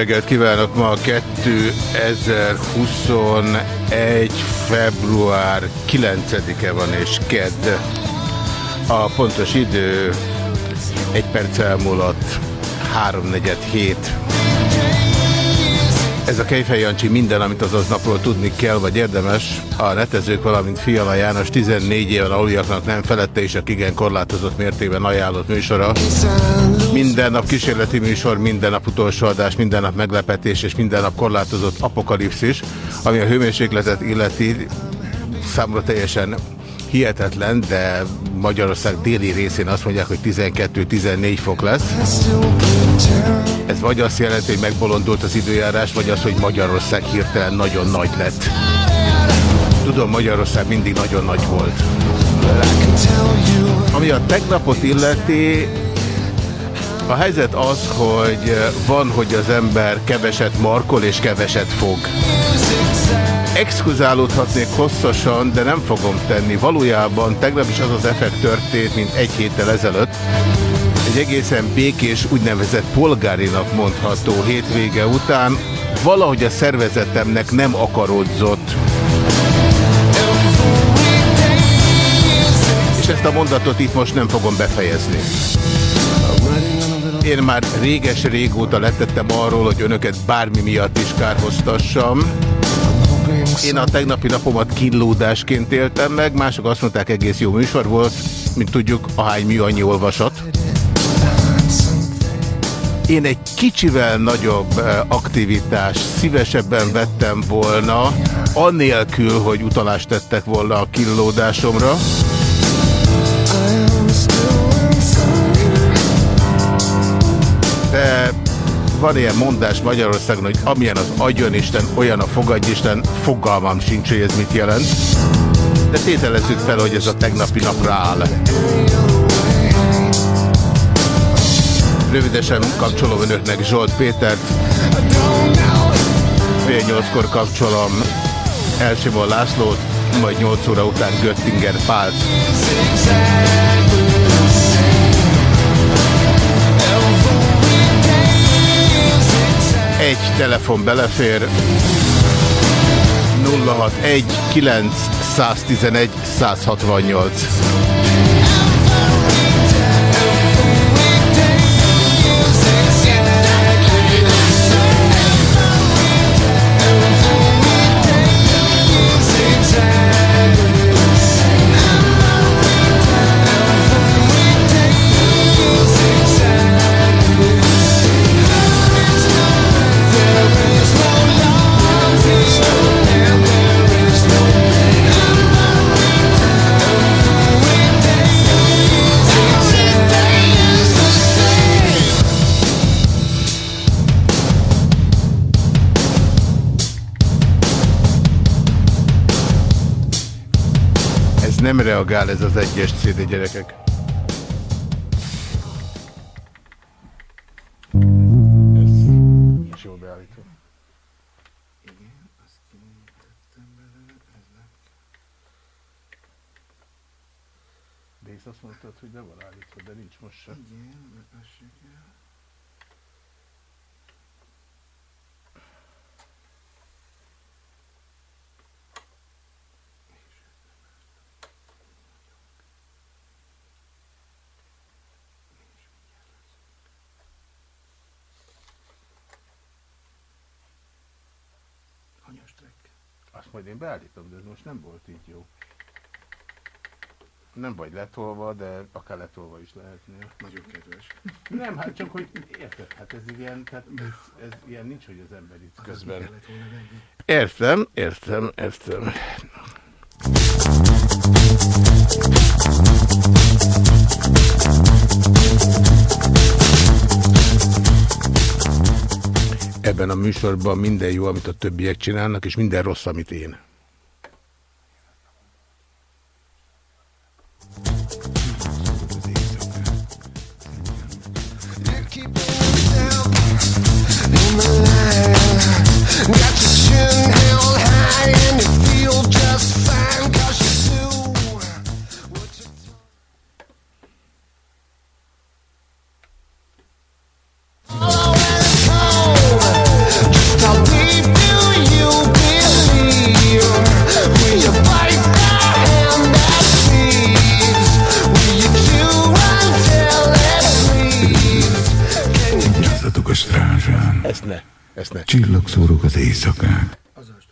reggelt kívánok! Ma 2021. február 9-e van és kedd. A pontos idő egy perc elmúlott 3.47. Ez a Kejfej Jancsi minden, amit azaz napról tudni kell, vagy érdemes. A netezők, valamint Fiala János 14 éven aluliaknak nem felette és a igen korlátozott mértékben ajánlott műsora. Minden nap kísérleti műsor, minden nap utolsó adás, minden nap meglepetés és minden nap korlátozott apokalipszis, ami a hőmérsékletet illeti számomra teljesen hihetetlen, de Magyarország déli részén azt mondják, hogy 12-14 fok lesz. Ez vagy azt jelenti, hogy megbolondult az időjárás, vagy az, hogy Magyarország hirtelen nagyon nagy lett. Tudom, Magyarország mindig nagyon nagy volt. Ami a tegnapot illeti, a helyzet az, hogy van, hogy az ember keveset markol és keveset fog. Exkuzálódhatnék hosszasan, de nem fogom tenni. Valójában tegnap is az az effekt történt, mint egy héttel ezelőtt. Egy egészen békés, úgynevezett polgárinak mondható hétvége után valahogy a szervezetemnek nem akarodzott. És ezt a mondatot itt most nem fogom befejezni. Én már réges-régóta letettem arról, hogy önöket bármi miatt is kárhoztassam. Én a tegnapi napomat kínlódásként éltem meg, mások azt mondták, egész jó műsor volt, mint tudjuk, ahány mű annyi olvasat. Én egy kicsivel nagyobb eh, aktivitás szívesebben vettem volna, anélkül, hogy utalást tettek volna a kínlódásomra. De van ilyen mondás Magyarországon, hogy amilyen az agyonisten, olyan a fogadjisten, fogalmam sincs, hogy ez mit jelent. De tételezzük fel, hogy ez a tegnapi napra áll. Rövidesen kapcsolom önöknek Zsolt Pétert. Fél nyolckor kapcsolom Elsimon Lászlót, majd 8 óra után Göttinger Pált. Egy telefon belefér. 061 9 111 168. nem reagál ez az egyes CD gyerekek. Én beállítom, de ez most nem volt így jó. Nem vagy letolva, de akár letolva is lehetnél. Nagyon kedves. Nem, hát csak hogy érted, hát ez ilyen, tehát ez, ez ilyen nincs, hogy az ember itt közben. Értem, értem, értem. Ebben a műsorban minden jó, amit a többiek csinálnak, és minden rossz, amit én. Csillagszórok az éjszakák.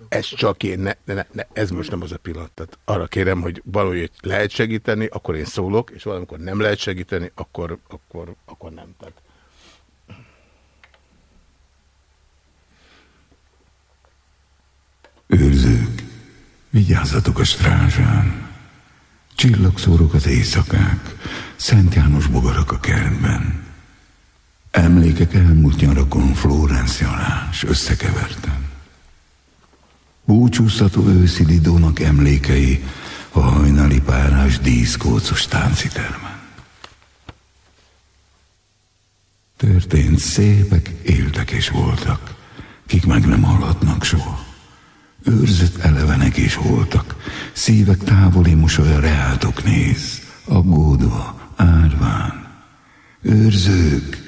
Ez csak én, ne, ne, ne, ez most nem az a pillanat. Tehát arra kérem, hogy valahogy lehet segíteni, akkor én szólok, és valamikor nem lehet segíteni, akkor, akkor, akkor nem. Tehát. Őrzők, vigyázzatok a strázsán. Csillagszórok az éjszakák, Szent János bogarak a kertben. Emlékek elmúlt nyarakon Florencia s összekevertem. Búcsúztató őszi Lidónak emlékei a hajnali párás díszkócos táncitermen. Történt szépek, éltek és voltak, kik meg nem hallhatnak soha. Őrzött elevenek is voltak, szívek távoli mosolya reátok néz, aggódva, árván. Őrzők,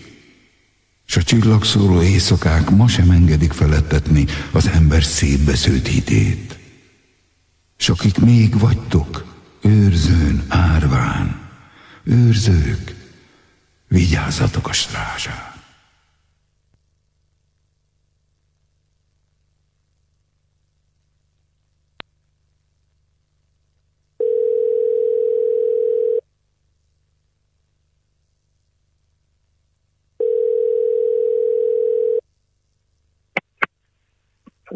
s a csillagszóró éjszakák ma sem engedik felettetni az ember szétbesződt hitét. S akik még vagytok, őrzőn, árván, őrzők, vigyázzatok a strázsán.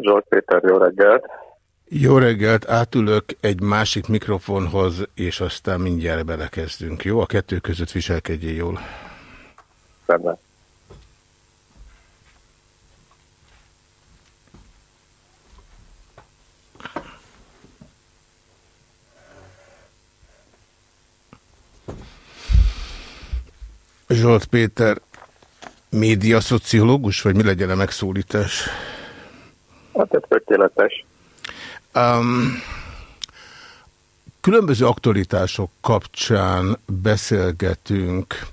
Zsolt Péter, jó reggelt! Jó reggelt, átülök egy másik mikrofonhoz, és aztán mindjárt belekezdünk. Jó? A kettő között viselkedjél jól. Rendben. Zsolt Péter, médiaszociológus, vagy mi legyen a megszólítás? Hát ez tökéletes. Um, különböző aktualitások kapcsán beszélgetünk.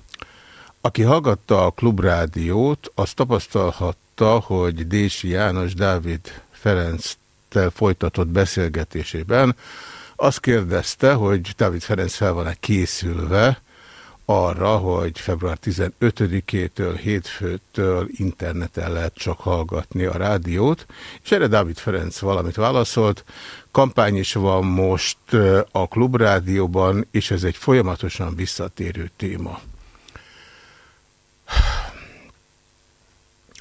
Aki hallgatta a klubrádiót, az tapasztalhatta, hogy Dési János Dávid Ferenctel folytatott beszélgetésében azt kérdezte, hogy Dávid Ferenc fel van-e készülve arra, hogy február 15-től, hétfőtől interneten lehet csak hallgatni a rádiót, és erre Dávid Ferenc valamit válaszolt. Kampány is van most a klubrádióban, és ez egy folyamatosan visszatérő téma.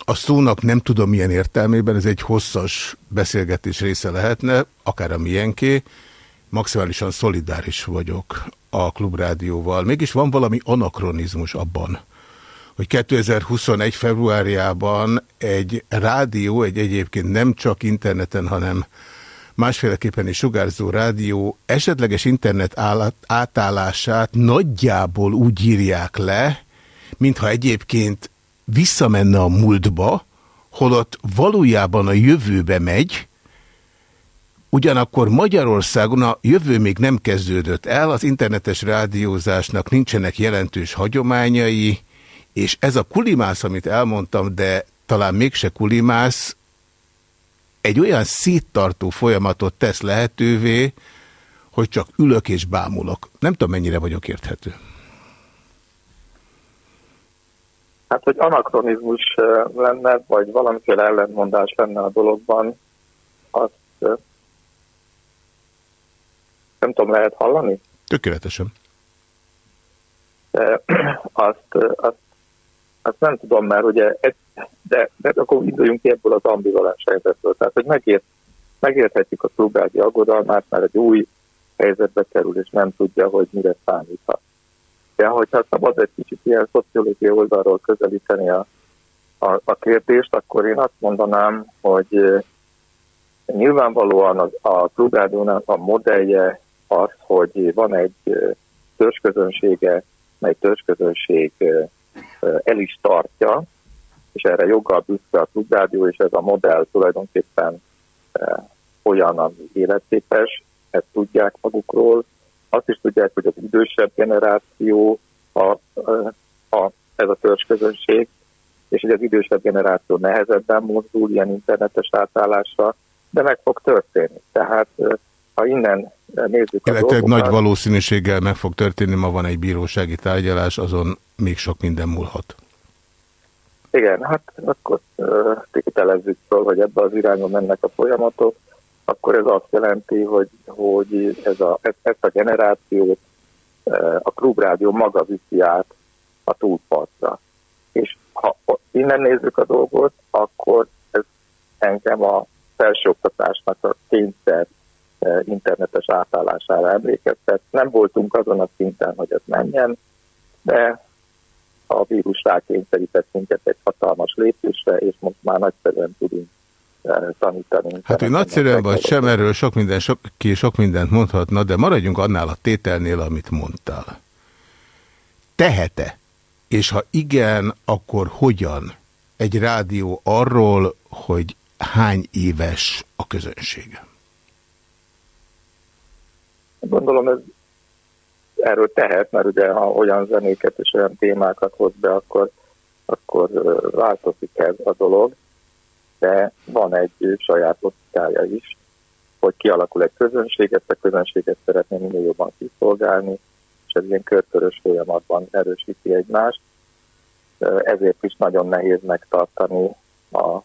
A szónak nem tudom milyen értelmében, ez egy hosszas beszélgetés része lehetne, akár a milyenké, maximálisan szolidáris vagyok a klubrádióval. Mégis van valami anakronizmus abban, hogy 2021. februárjában egy rádió, egy egyébként nem csak interneten, hanem másféleképpen is sugárzó rádió esetleges internet átállását nagyjából úgy írják le, mintha egyébként visszamenne a múltba, holott valójában a jövőbe megy, Ugyanakkor Magyarországon a jövő még nem kezdődött el, az internetes rádiózásnak nincsenek jelentős hagyományai, És ez a kulimász, amit elmondtam, de talán mégse kulimász, egy olyan széttartó folyamatot tesz lehetővé, hogy csak ülök és bámulok. Nem tudom, mennyire vagyok érthető. Hát, hogy anakronizmus lenne, vagy valamiféle ellentmondás lenne a dologban, nem tudom, lehet hallani? Tökéletesen. De azt, azt, azt nem tudom, mert ugye, de, de akkor induljunk ki ebből az ambivalens helyzetből. Tehát, hogy megért, megérthetjük a klubrádi aggodalmát, mert egy új helyzetbe kerül, és nem tudja, hogy mire számíthat. De hogyha szabad egy kicsit ilyen szociológiai oldalról közelíteni a, a, a kérdést, akkor én azt mondanám, hogy nyilvánvalóan a, a klubrádiónak a modellje az, hogy van egy törzsközönsége, mely törzsközönség el is tartja, és erre joggal büszke a klubrádió, és ez a modell tulajdonképpen olyan, ami életképes, ezt tudják magukról. Azt is tudják, hogy az idősebb generáció a, a, ez a törzsközönség, és hogy az idősebb generáció nehezebben mozdul ilyen internetes átállásra, de meg fog történni. Tehát ha innen nézzük a dolgokat... nagy valószínűséggel meg fog történni, ma van egy bírósági tárgyalás, azon még sok minden múlhat. Igen, hát akkor tételezzük fel, hogy ebbe az irányba mennek a folyamatok, akkor ez azt jelenti, hogy, hogy ez a, ez, ezt a generációt a klubrádió maga viszi át a túlpartra. És ha innen nézzük a dolgot, akkor ez engem a felsőoktatásnak a kényszer internetes átállására emlékeztet. Nem voltunk azon a szinten, hogy ez menjen, de a vírus rákényszerített minket egy hatalmas lépésre, és most már nagyszerűen tudunk tanítani. Hát, hogy nagyszerűen vagy sem, erről sok minden, sok, ki sok mindent mondhatna, de maradjunk annál a tételnél, amit mondtál. Tehete, és ha igen, akkor hogyan egy rádió arról, hogy hány éves a közönsége? Gondolom ez erről tehet, mert ugye ha olyan zenéket és olyan témákat hoz be, akkor, akkor változik ez a dolog, de van egy saját logikája is, hogy kialakul egy közönség, ezt a közönséget szeretné minél jobban kiszolgálni, és ez ilyen körkörös folyamatban erősíti egymást. Ezért is nagyon nehéz megtartani a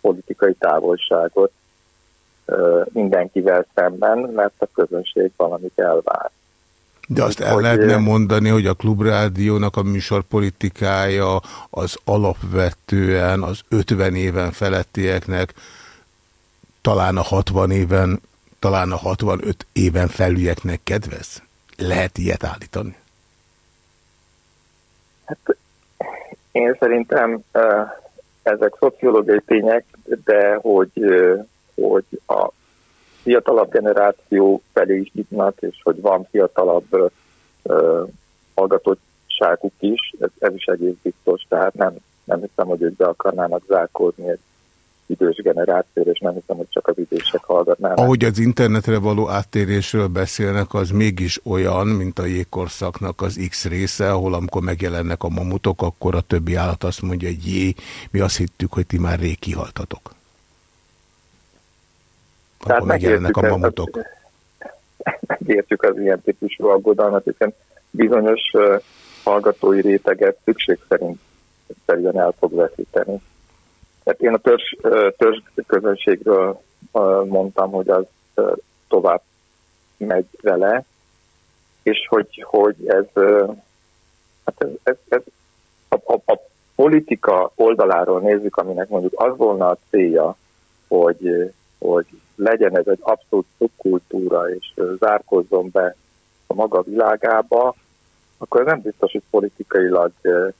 politikai távolságot mindenkivel szemben, mert a közönség valamit elvár. De azt el hogy, lehetne mondani, hogy a klubrádiónak a műsorpolitikája az alapvetően az 50 éven felettieknek, talán a 60 éven, talán a 65 éven felülieknek kedvez? Lehet ilyet állítani? Hát én szerintem ezek szociológiai tények, de hogy hogy a fiatalabb generáció felé is nyitnak, és hogy van fiatalabb uh, hallgatottságuk is, ez, ez is egész biztos, tehát nem, nem hiszem, hogy ők be akarnának zárkózni egy idős generációra, és nem hiszem, hogy csak az idősek hallgatnának. Ahogy az internetre való áttérésről beszélnek, az mégis olyan, mint a jégkorszaknak az X része, ahol amikor megjelennek a mamutok, akkor a többi állat azt mondja, hogy jé, mi azt hittük, hogy ti már rég kihaltatok. Tehát megjelennek a mamutok. Megértjük az ilyen típusú aggodalmat, hiszen bizonyos uh, hallgatói réteget szükség szerint szerint el fog veszíteni. Tehát én a törzs, törzs közönségről mondtam, hogy az tovább megy vele, és hogy, hogy ez, hát ez, ez, ez a, a, a politika oldaláról nézzük, aminek mondjuk az volna a célja, hogy, hogy legyen ez egy abszolút szubkultúra, és zárkozzon be a maga világába, akkor nem biztos, hogy politikailag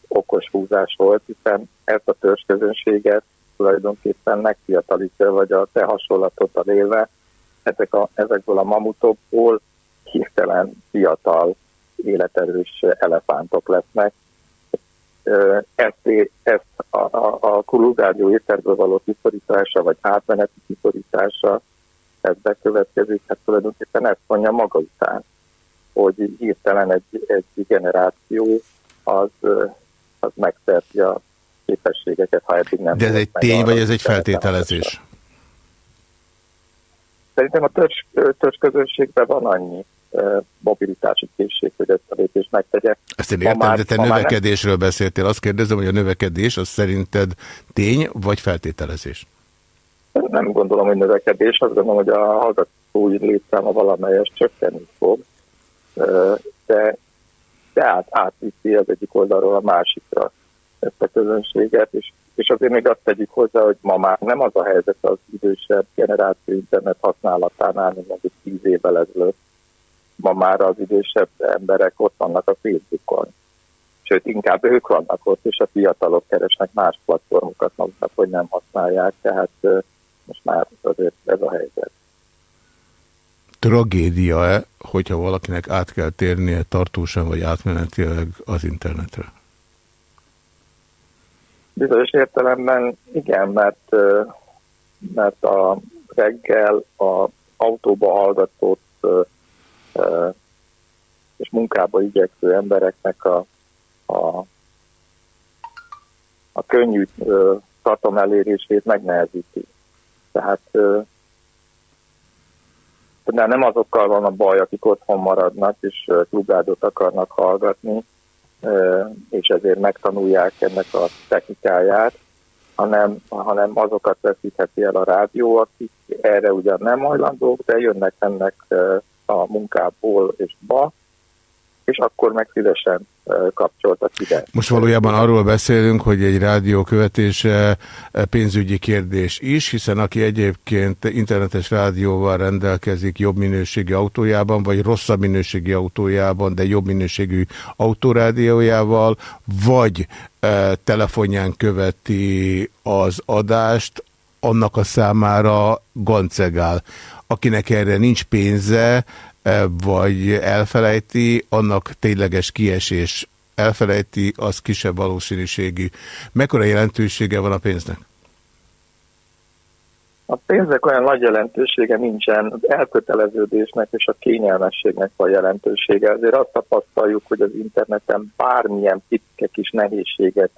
okos húzás volt, hiszen ezt a törzsközönséget tulajdonképpen megfiatalítja, vagy a te hasonlatot a léve, ezek a, ezekből a mamutokból hirtelen fiatal, életerős elefántok lesznek. Ezt, ezt a, a, a kulugádió éterből való kiszorítása, vagy átmeneti kiszorítása, ez bekövetkezik, hát tulajdonképpen ezt mondja maga után, hogy hirtelen egy, egy generáció az, az megszerti a képességeket, ha eddig nem De ez egy tény, vagy ez egy feltételezés? Szerintem a törzs, törzs közönségben van annyi mobilitási készség, hogy ezt a lépést megtegye. Ezt én értem, már- de te már nem- növekedésről beszéltél. Azt kérdezem, hogy a növekedés az szerinted tény, vagy feltételezés? Nem gondolom, hogy növekedés, azt gondolom, hogy a hallgatói létszáma valamelyes csökkenni fog, de, de át, átviszi az egyik oldalról a másikra ezt a közönséget, és, és azért még azt tegyük hozzá, hogy ma már nem az a helyzet az idősebb generáció internet használatánál, mint mondjuk tíz évvel ezelőtt. Ma már az idősebb emberek ott vannak a Facebookon. Sőt, inkább ők vannak ott, és a fiatalok keresnek más platformokat maguknak, hogy nem használják, tehát most már azért ez a helyzet. Tragédia-e, hogyha valakinek át kell térnie tartósan vagy átmenetileg az internetre? Bizonyos értelemben igen, mert, mert a reggel a autóba hallgatott és munkába igyekvő embereknek a, a, a könnyű tartom elérését megnehezíti. Tehát de nem azokkal van a baj, akik otthon maradnak és klubádot akarnak hallgatni, és ezért megtanulják ennek a technikáját, hanem, hanem azokat veszítheti el a rádió, akik erre ugyan nem hajlandók, de jönnek ennek a munkából és ba, és akkor meg szívesen kapcsoltak ide. Most valójában arról beszélünk, hogy egy rádió követése pénzügyi kérdés is, hiszen aki egyébként internetes rádióval rendelkezik jobb minőségi autójában, vagy rosszabb minőségi autójában, de jobb minőségű autórádiójával, vagy telefonján követi az adást, annak a számára gancegál. Akinek erre nincs pénze, e, vagy elfelejti, annak tényleges kiesés elfelejti, az kisebb valószínűségű. Mekkora jelentősége van a pénznek? A pénznek olyan nagy jelentősége nincsen, az elköteleződésnek és a kényelmességnek van jelentősége. Azért azt tapasztaljuk, hogy az interneten bármilyen pikke kis nehézséget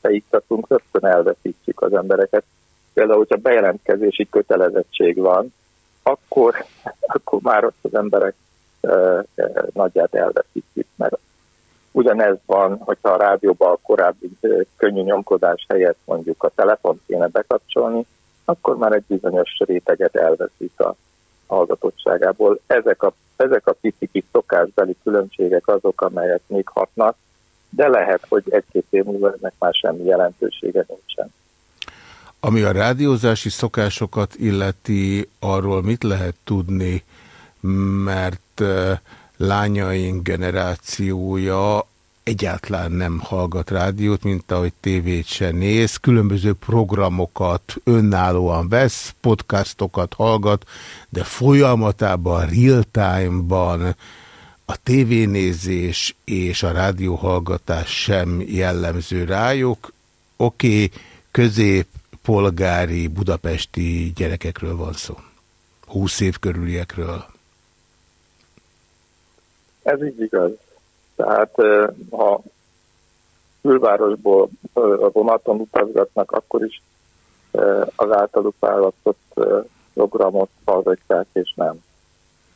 beiktatunk, rögtön elveszítjük az embereket. Például, hogyha bejelentkezési kötelezettség van, akkor, akkor már ott az emberek e, e, nagyját elveszítjük, mert ugyanez van, hogyha a rádióban a korábbi e, könnyű nyomkodás helyett mondjuk a telefon kéne bekapcsolni, akkor már egy bizonyos réteget elveszít a hallgatottságából. Ezek a, ezek a pici szokásbeli különbségek azok, amelyek még hatnak, de lehet, hogy egy-két év múlva ennek már semmi jelentősége nincsen. Ami a rádiózási szokásokat illeti, arról mit lehet tudni, mert lányaink generációja egyáltalán nem hallgat rádiót, mint ahogy tévét se néz, különböző programokat önállóan vesz, podcastokat hallgat, de folyamatában, real-time-ban a tévénézés és a rádióhallgatás sem jellemző rájuk. Oké, okay, közép, polgári, budapesti gyerekekről van szó. 20 év körüliekről. Ez így igaz. Tehát ha külvárosból vonaton utazgatnak, akkor is az általuk választott programot hallgatják, és nem,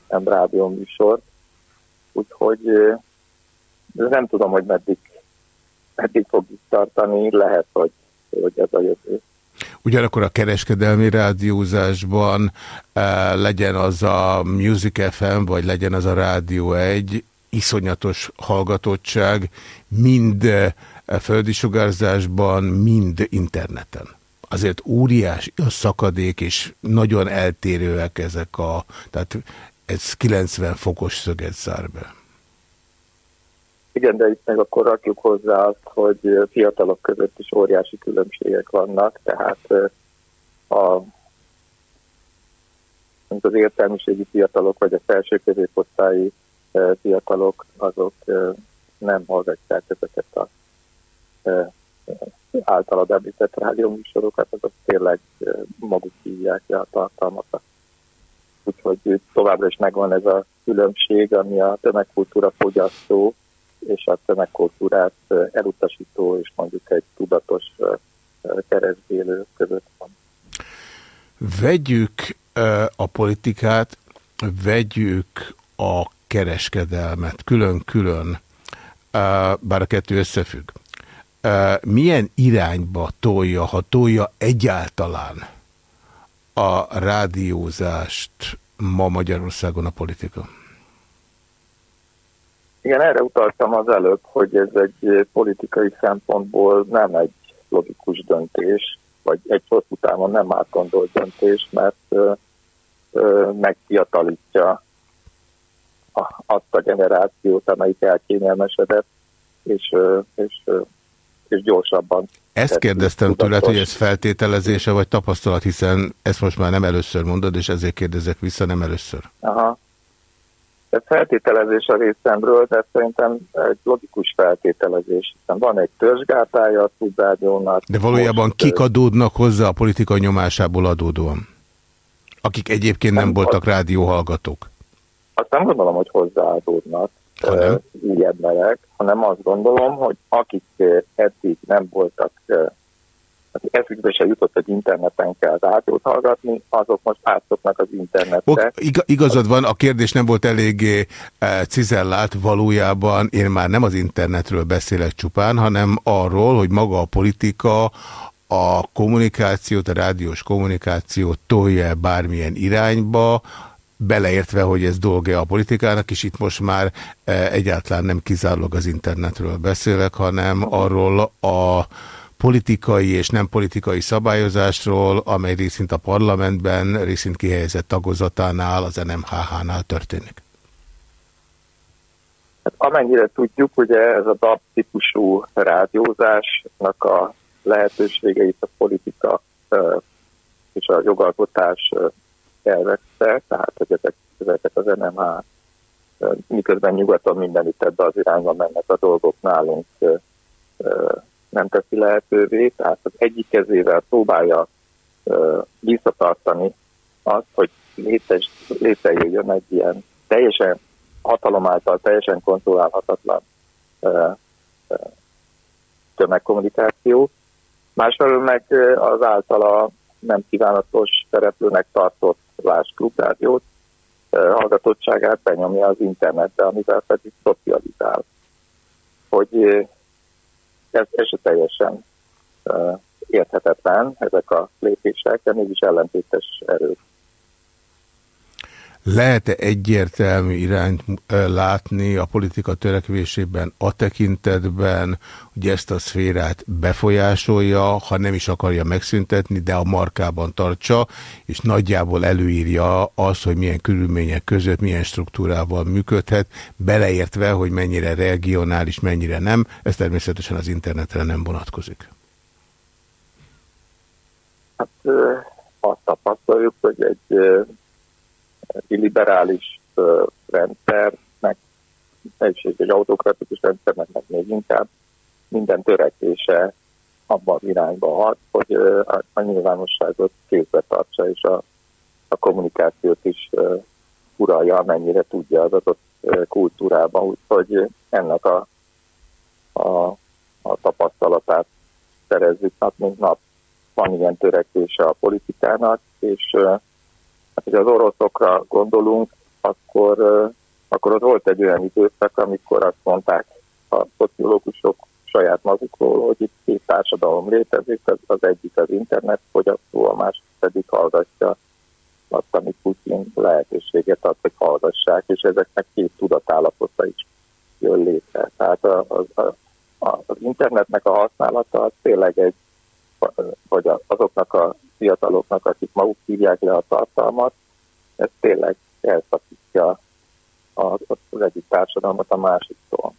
nem rádió műsor. Úgyhogy nem tudom, hogy meddig, meddig fog itt tartani, lehet, hogy, hogy ez a jövő. Ugyanakkor a kereskedelmi rádiózásban legyen az a Music FM, vagy legyen az a Rádió 1, iszonyatos hallgatottság, mind földi sugárzásban, mind interneten. Azért óriás a szakadék, és nagyon eltérőek ezek a, tehát ez 90 fokos szöget zár be. Igen, de itt meg akkor rakjuk hozzá azt, hogy fiatalok között is óriási különbségek vannak, tehát a, az értelmiségi fiatalok, vagy a felső középosztályi fiatalok, azok nem hallgatják ezeket a általad említett rádióműsorokat, azok tényleg maguk hívják le a tartalmakat. Úgyhogy továbbra is megvan ez a különbség, ami a tömegkultúra fogyasztó és a tömegkultúrát elutasító és mondjuk egy tudatos keresztélő között van. Vegyük a politikát, vegyük a kereskedelmet külön-külön, bár a kettő összefügg. Milyen irányba tolja, ha tolja egyáltalán a rádiózást ma Magyarországon a politika? Igen, erre utaltam az előbb, hogy ez egy politikai szempontból nem egy logikus döntés, vagy egy hosszú távon nem átgondolt döntés, mert ö, ö, megfiatalítja a, azt a generációt, amelyik elkényelmesedett, és, ö, és, ö, és gyorsabban. Ezt kérdeztem tőled, hogy ez feltételezése vagy tapasztalat, hiszen ezt most már nem először mondod, és ezért kérdezek vissza, nem először. Aha. Ez feltételezés a részemről, de szerintem egy logikus feltételezés, hiszen van egy törzsgátája a Szubrádiónak. De valójában most, kik adódnak hozzá a politika nyomásából adódóan? Akik egyébként nem, nem voltak rádióhallgatók. Azt nem gondolom, hogy hozzáadódnak új emberek, hanem azt gondolom, hogy akik eddig nem voltak akik eszükbe se jutott, hogy interneten kell rádiót hallgatni, azok most átszoknak az internetre. Ok, igazad van, a kérdés nem volt eléggé e, cizellált, valójában én már nem az internetről beszélek csupán, hanem arról, hogy maga a politika a kommunikációt, a rádiós kommunikációt tolja bármilyen irányba, beleértve, hogy ez dolga a politikának, és itt most már e, egyáltalán nem kizárólag az internetről beszélek, hanem arról a politikai és nem politikai szabályozásról, amely részint a parlamentben, részint kihelyezett tagozatánál, az NMHH-nál történik? Hát amennyire tudjuk, ugye ez a DAB típusú rádiózásnak a lehetőségeit a politika és a jogalkotás elvette, tehát hogy ezek, ezeket az NMH miközben nyugaton mindenütt ebbe az irányba mennek a dolgok nálunk nem teszi lehetővé, tehát az egyik kezével próbálja uh, visszatartani azt, hogy létes, létrejöjjön egy ilyen teljesen hatalom által teljesen kontrollálhatatlan uh, uh, tömegkommunikáció. Másfelől meg az általa nem kívánatos szereplőnek tartott Lász klubrádiót, hallgatottságát benyomja az internetre, amivel pedig szocializál. Hogy ez, ez se teljesen érthetetlen, ezek a lépések, de mégis ellentétes erők. Lehet-e egyértelmű irányt látni a politika törekvésében a tekintetben, hogy ezt a szférát befolyásolja, ha nem is akarja megszüntetni, de a markában tartsa, és nagyjából előírja az, hogy milyen körülmények között, milyen struktúrával működhet, beleértve, hogy mennyire regionális, mennyire nem, ez természetesen az internetre nem vonatkozik. Hát azt tapasztaljuk, hogy egy illiberális rendszernek, és egy autokratikus rendszernek meg még inkább minden törekvése abban az irányba hat, hogy a, a nyilvánosságot kézbe tartsa, és a, a kommunikációt is uralja, amennyire tudja az adott kultúrában, úgyhogy ennek a, a, a tapasztalatát szerezzük nap mint nap. Van ilyen törekvése a politikának, és Hát, hogy az oroszokra gondolunk, akkor, akkor ott volt egy olyan időszak, amikor azt mondták a szociológusok saját magukról, hogy itt két társadalom létezik, az, az egyik az internetfogyasztó, a másik pedig hallgatja azt, amit Putin lehetőséget ad, hogy hallgassák, és ezeknek két tudatállapota is jön létre. Tehát a, a, a, az internetnek a használata az tényleg egy, vagy azoknak a fiataloknak, akik maguk hívják le a tartalmat, ez tényleg elszakítja az egyik társadalmat a másiktól.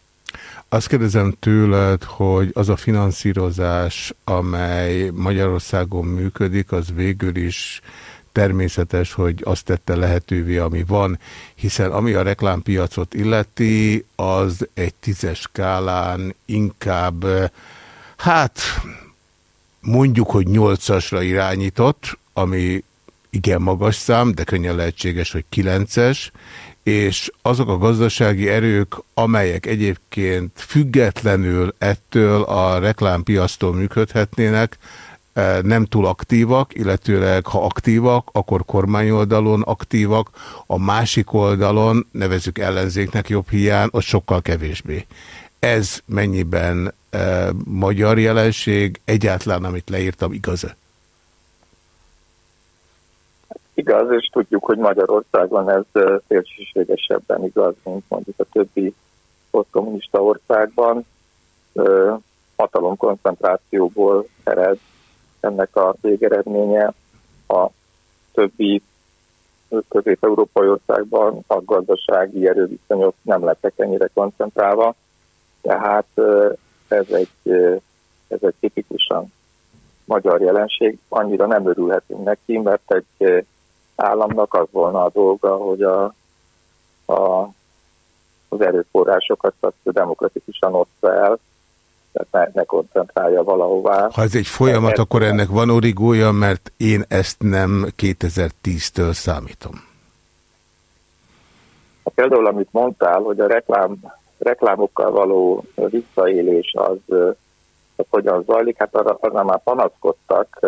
Azt kérdezem tőled, hogy az a finanszírozás, amely Magyarországon működik, az végül is természetes, hogy azt tette lehetővé, ami van, hiszen ami a reklámpiacot illeti, az egy tízes skálán inkább, hát mondjuk, hogy nyolcasra irányított, ami igen magas szám, de könnyen lehetséges, hogy 9-es, és azok a gazdasági erők, amelyek egyébként függetlenül ettől a reklámpiasztól működhetnének, e, nem túl aktívak, illetőleg ha aktívak, akkor kormányoldalon aktívak, a másik oldalon, nevezük ellenzéknek jobb hiány, ott sokkal kevésbé. Ez mennyiben e, magyar jelenség, egyáltalán amit leírtam, igaz-e? Igaz, és tudjuk, hogy Magyarországon ez szélsőségesebben igaz, mint mondjuk a többi posztkommunista országban. Hatalomkoncentrációból ered ennek a végeredménye. A többi közép-európai országban a gazdasági erőviszonyok nem lettek ennyire koncentrálva, tehát ez egy, ez egy tipikusan magyar jelenség. Annyira nem örülhetünk neki, mert egy államnak az volna a dolga, hogy a, a, az erőforrásokat demokratikusan oszta el, tehát ne, ne koncentrálja valahová. Ha ez egy folyamat, akkor ennek van origója, mert én ezt nem 2010-től számítom. Hát például, amit mondtál, hogy a reklám, reklámokkal való visszaélés az, az hogyan zajlik, hát arra, arra már panaszkodtak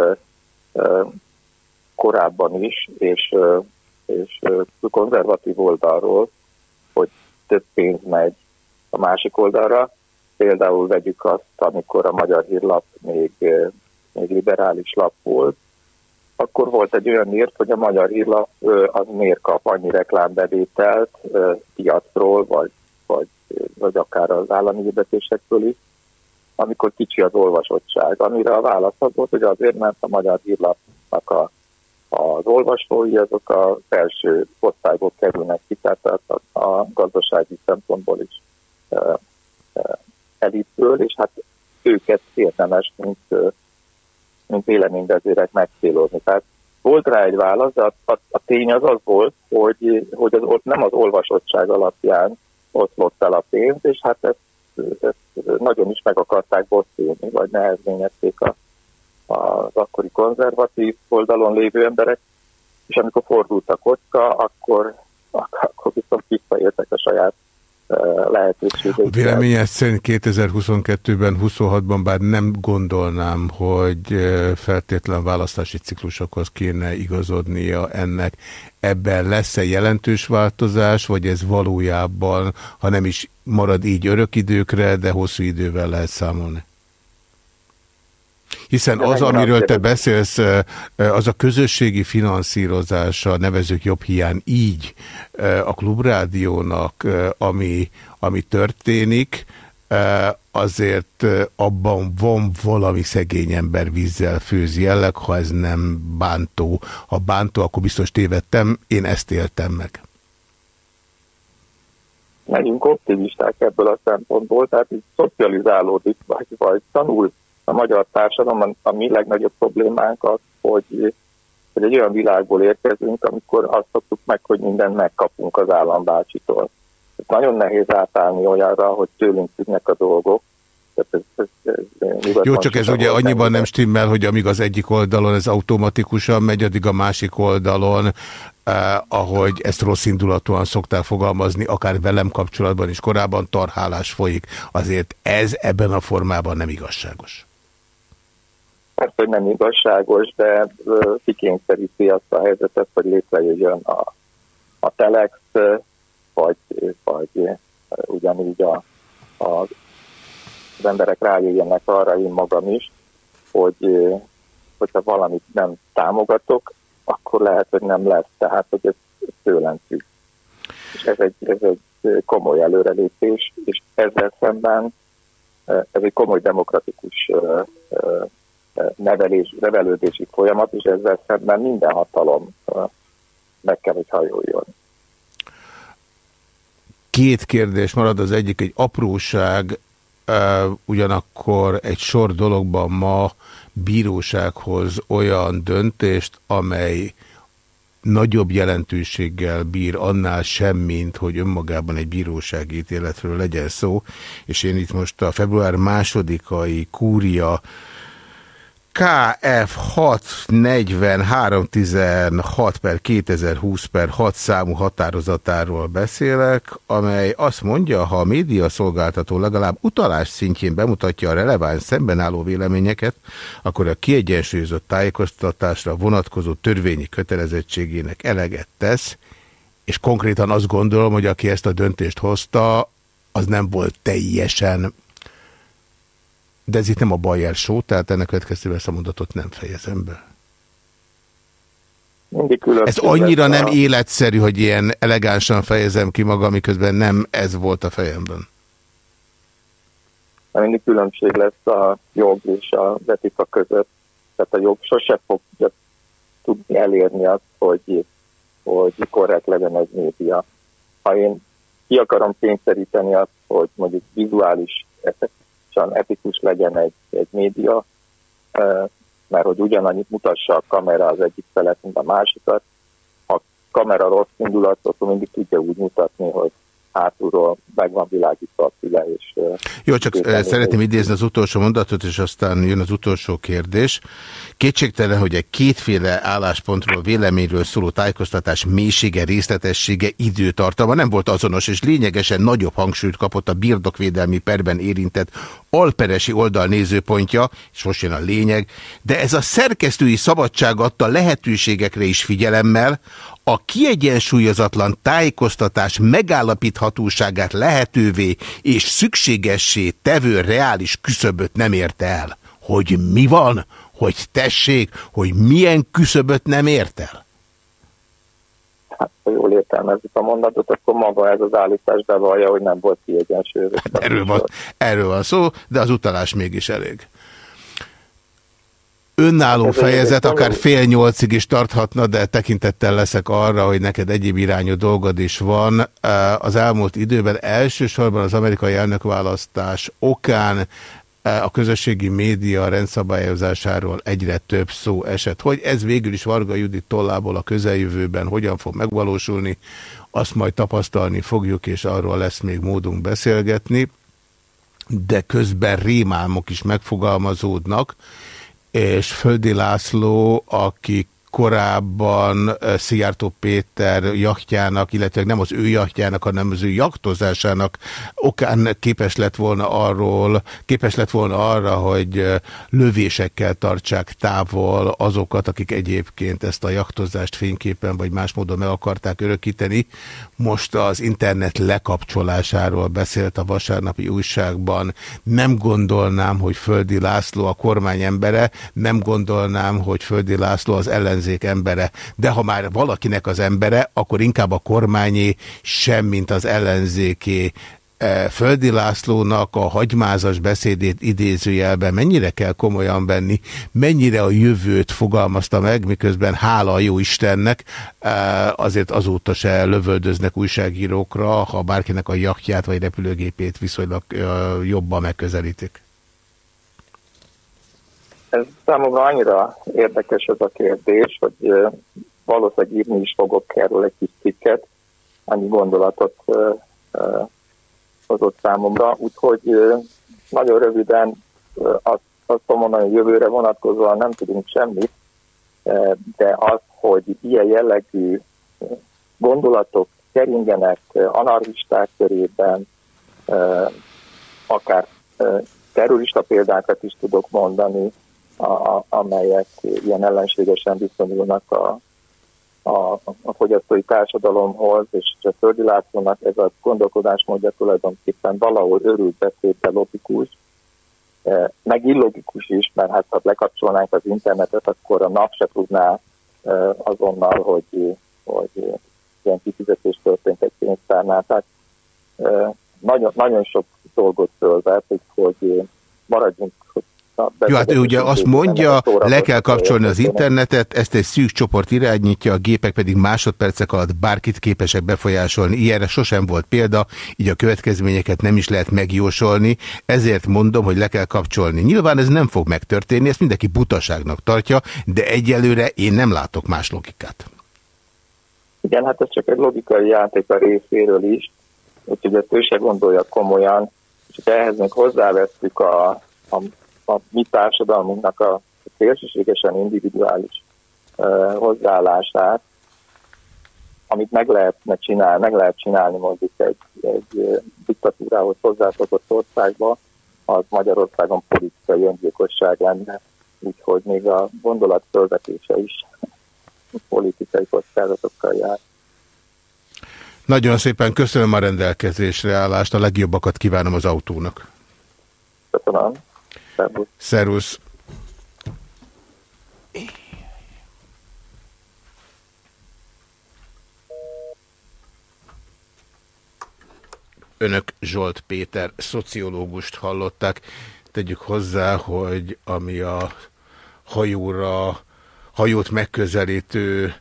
korábban is, és, és konzervatív oldalról, hogy több pénz megy a másik oldalra. Például vegyük azt, amikor a Magyar Hírlap még, még liberális lap volt, akkor volt egy olyan írt, hogy a Magyar Hírlap az miért kap annyi reklámbevételt piacról, vagy, vagy, vagy akár az állami hirdetésekből is, amikor kicsi az olvasottság. Amire a válasz az volt, hogy azért, mert a Magyar Hírlapnak a az olvasói azok a felső osztályból kerülnek ki, tehát a, a gazdasági szempontból is e, e, elitből, és hát őket érdemes, mint, mint véleményvezérek megcélozni. Tehát volt rá egy válasz, de a, a, a tény az az volt, hogy, hogy az, nem az olvasottság alapján oszlott el a pénz, és hát ezt, ezt nagyon is meg akarták bosszulni, vagy nehezményezték a az akkori konzervatív oldalon lévő emberek, és amikor fordult a kocka, akkor, akkor viszont visszaértek a saját lehetőségek. A véleménye szerint 2022-ben, 26-ban bár nem gondolnám, hogy feltétlen választási ciklusokhoz kéne igazodnia ennek. Ebben lesz-e jelentős változás, vagy ez valójában, ha nem is marad így örök időkre, de hosszú idővel lehet számolni? Hiszen az, amiről te beszélsz, az a közösségi finanszírozása, nevezők jobb hiány így a klubrádiónak, ami, ami történik, azért abban van valami szegény ember vízzel főzi jelleg, ha ez nem bántó. Ha bántó, akkor biztos tévedtem, én ezt éltem meg. Legyünk optimisták ebből a szempontból, tehát így szocializálódik, vagy, vagy tanul a magyar társadalom, a mi legnagyobb problémánk az, hogy, hogy egy olyan világból érkezünk, amikor azt szoktuk meg, hogy mindent megkapunk az állambácsitól. Ez nagyon nehéz átállni olyanra, hogy tőlünk függnek a dolgok, ez, ez, ez Jó, csak ez ugye annyiban nem stimmel, hogy amíg az egyik oldalon ez automatikusan megy, addig a másik oldalon, eh, ahogy ezt rossz indulatúan szokták fogalmazni, akár velem kapcsolatban is korábban tarhálás folyik. Azért ez ebben a formában nem igazságos. Persze, hogy nem igazságos, de kikényszeríti azt a helyzetet, hogy létrejöjjön a, a Telex, vagy, vagy ugyanígy a, a, az emberek rájöjjenek arra, én magam is, hogy hogyha valamit nem támogatok, akkor lehet, hogy nem lesz. Tehát, hogy ez tőlem függ. És ez egy, ez egy komoly előrelépés, és ezzel szemben ez egy komoly demokratikus nevelés, nevelődési folyamat, és ezzel szemben minden hatalom meg kell, hogy hajoljon. Két kérdés marad, az egyik egy apróság, ugyanakkor egy sor dologban ma bírósághoz olyan döntést, amely nagyobb jelentőséggel bír annál sem, mint hogy önmagában egy bírósági ítéletről legyen szó, és én itt most a február másodikai kúria KF 64316 per 2020 per 6 számú határozatáról beszélek, amely azt mondja, ha a média szolgáltató legalább utalás szintjén bemutatja a releváns szemben álló véleményeket, akkor a kiegyensúlyozott tájékoztatásra vonatkozó törvényi kötelezettségének eleget tesz, és konkrétan azt gondolom, hogy aki ezt a döntést hozta, az nem volt teljesen de ez itt nem a Bayer show, tehát ennek következtében ezt a mondatot nem fejezem be. Ez annyira nem a... életszerű, hogy ilyen elegánsan fejezem ki magam, miközben nem ez volt a fejemben. Mindig különbség lesz a jog és a etika között. Tehát a jog sose fogja tudni elérni azt, hogy, hogy korrekt legyen egy média. Ha én ki akarom kényszeríteni azt, hogy mondjuk vizuális tartósan etikus legyen egy, egy média, mert hogy ugyanannyit mutassa a kamera az egyik felet, mint a másikat. Ha a kamera rossz indulatot, mindig tudja úgy mutatni, hogy hátulról meg van világítva a füle. És, Jó, csak szeretném idézni az utolsó mondatot, és aztán jön az utolsó kérdés. Kétségtelen, hogy egy kétféle álláspontról, véleményről szóló tájékoztatás mélysége, részletessége, időtartama nem volt azonos, és lényegesen nagyobb hangsúlyt kapott a birdokvédelmi perben érintett alperesi oldal nézőpontja, és most jön a lényeg, de ez a szerkesztői szabadság adta lehetőségekre is figyelemmel, a kiegyensúlyozatlan tájékoztatás megállapíthatóságát lehetővé és szükségessé tevő reális küszöböt nem ért el. Hogy mi van? Hogy tessék, hogy milyen küszöböt nem ért el? Hát, ha jól értelmezzük a mondatot, akkor maga ez az állítás bevallja, hogy nem volt kiegyensúlyozott. Hát erről, van, erről van szó, de az utalás mégis elég önálló fejezet akár fél nyolcig is tarthatna, de tekintettel leszek arra, hogy neked egyéb irányú dolgod is van. Az elmúlt időben elsősorban az amerikai elnökválasztás okán a közösségi média rendszabályozásáról egyre több szó esett. Hogy ez végül is Varga Judit tollából a közeljövőben hogyan fog megvalósulni, azt majd tapasztalni fogjuk, és arról lesz még módunk beszélgetni, de közben rémálmok is megfogalmazódnak, és Földi László, aki korábban Szijjártó Péter jachtjának, illetve nem az ő jachtjának, hanem az ő jaktozásának okán képes lett volna arról, képes lett volna arra, hogy lövésekkel tartsák távol azokat, akik egyébként ezt a jaktozást fényképen vagy más módon meg akarták örökíteni. Most az internet lekapcsolásáról beszélt a vasárnapi újságban. Nem gondolnám, hogy Földi László a kormány embere, nem gondolnám, hogy Földi László az ellenzék ellenzék embere, de ha már valakinek az embere, akkor inkább a kormányé, sem mint az ellenzéké. E, Földi Lászlónak a hagymázas beszédét idézőjelben mennyire kell komolyan venni, mennyire a jövőt fogalmazta meg, miközben hála a jó Istennek, e, azért azóta se lövöldöznek újságírókra, ha bárkinek a jachtját vagy repülőgépét viszonylag e, jobban megközelítik. Ez számomra annyira érdekes ez a kérdés, hogy valószínűleg írni is fogok erről egy kis cikket, annyi gondolatot hozott számomra, úgyhogy nagyon röviden azt, azt mondani, hogy jövőre vonatkozóan nem tudunk semmit, de az, hogy ilyen jellegű gondolatok keringenek anarchisták körében, akár terrorista példákat is tudok mondani, a, amelyek ilyen ellenségesen viszonyulnak a, a, a fogyasztói társadalomhoz, és a Földi Lászlónak ez a gondolkodásmódja tulajdonképpen valahol örült beszédbe logikus, e, meg illogikus is, mert hát ha lekapcsolnánk az internetet, akkor a nap se tudná e, azonnal, hogy, hogy ilyen kifizetés történt egy pénztárnál. Tehát e, nagyon, nagyon sok dolgot fölvet, hogy maradjunk jó, hát ő ugye azt mondja, le kell kapcsolni az internetet, ezt egy szűk csoport irányítja, a gépek pedig másodpercek alatt bárkit képesek befolyásolni. Ilyenre sosem volt példa, így a következményeket nem is lehet megjósolni, ezért mondom, hogy le kell kapcsolni. Nyilván ez nem fog megtörténni, ezt mindenki butaságnak tartja, de egyelőre én nem látok más logikát. Igen, hát ez csak egy logikai játék a részéről is, úgyhogy ezt ő se gondolja komolyan, és ehhez még hozzávesztük a, a a mi társadalmunknak a szélsőségesen individuális uh, hozzáállását, amit meg lehetne csinálni, meg lehet csinálni mondjuk egy, egy diktatúrához hozzászokott országba, az Magyarországon politikai öngyilkosság lenne, úgyhogy még a gondolat fölvetése is politikai kockázatokkal jár. Nagyon szépen köszönöm a rendelkezésre állást, a legjobbakat kívánom az autónak. Köszönöm. Szervusz. Szervusz. Önök Zsolt Péter szociológust hallották. Tegyük hozzá, hogy ami a hajóra, hajót megközelítő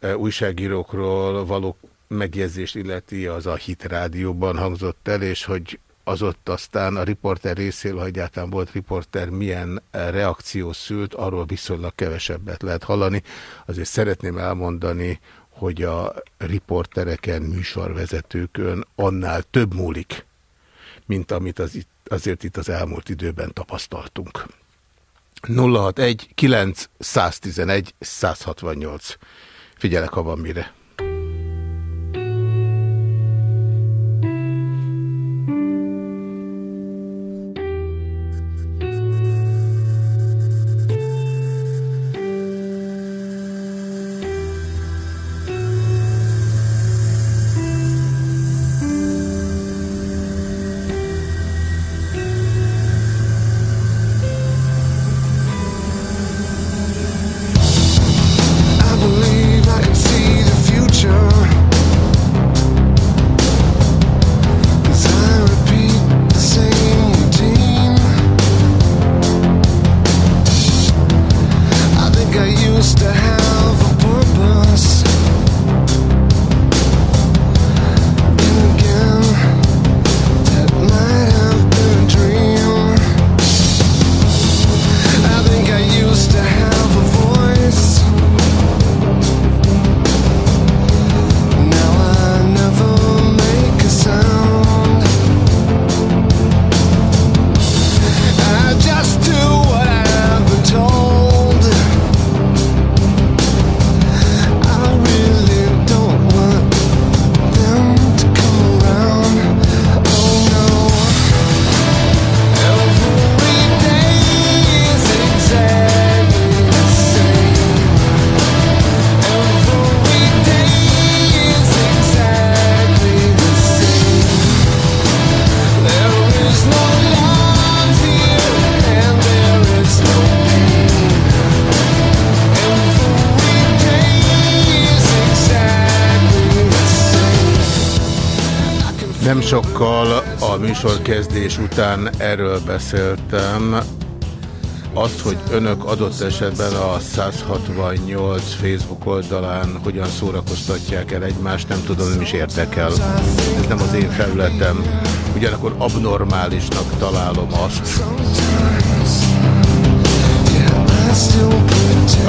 e, újságírókról való megjegyzést illeti, az a Hit Rádióban hangzott el, és hogy az ott aztán a riporter részéről, ha egyáltalán volt riporter, milyen reakció szült, arról viszonylag kevesebbet lehet hallani. Azért szeretném elmondani, hogy a riportereken, műsorvezetőkön annál több múlik, mint amit az itt, azért itt az elmúlt időben tapasztaltunk. 061 9 111 168. Figyelek, ha van mire. Után erről beszéltem. Azt, hogy önök adott esetben a 168 Facebook oldalán hogyan szórakoztatják el egymást, nem tudom, nem is érdekel. Ez nem az én felületem. Ugyanakkor abnormálisnak találom azt,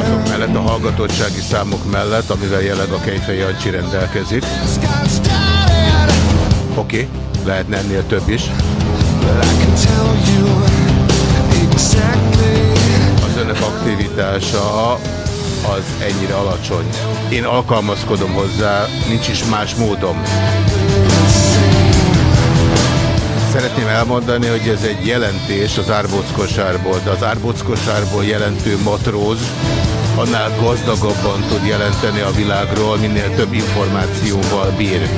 azok mellett a hallgatottsági számok mellett, amivel jelenleg a Kejfej Jancsi rendelkezik. Oké, okay, lehetne ennél több is. Az önök aktivitása az ennyire alacsony. Én alkalmazkodom hozzá, nincs is más módom. Szeretném elmondani, hogy ez egy jelentés az árbóckosárból, de az árbóckosárból jelentő matróz annál gazdagabban tud jelenteni a világról, minél több információval bír.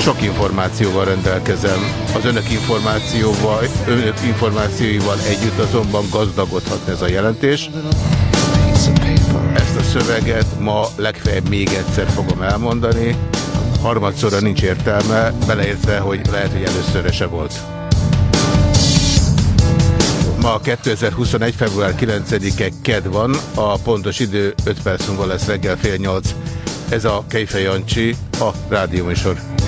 Sok információval rendelkezem. Az önök információval, önök információival együtt azonban gazdagodhat ez a jelentés. Ezt a szöveget ma legfeljebb még egyszer fogom elmondani. Harmadszorra nincs értelme, beleértve, hogy lehet, hogy előszörre se volt. Ma 2021. február 9-e KED van, a pontos idő 5 perc múlva lesz reggel fél 8. Ez a Kejfej Jancsi, a rádióműsor.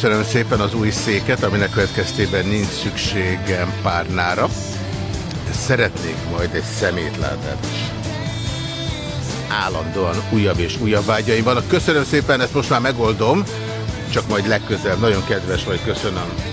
Köszönöm szépen az új széket, aminek következtében nincs szükségem párnára. De szeretnék majd egy szemétlátát. Állandóan újabb és újabb vágyaim vannak. Köszönöm szépen, ezt most már megoldom, csak majd legközelebb. Nagyon kedves vagy, köszönöm.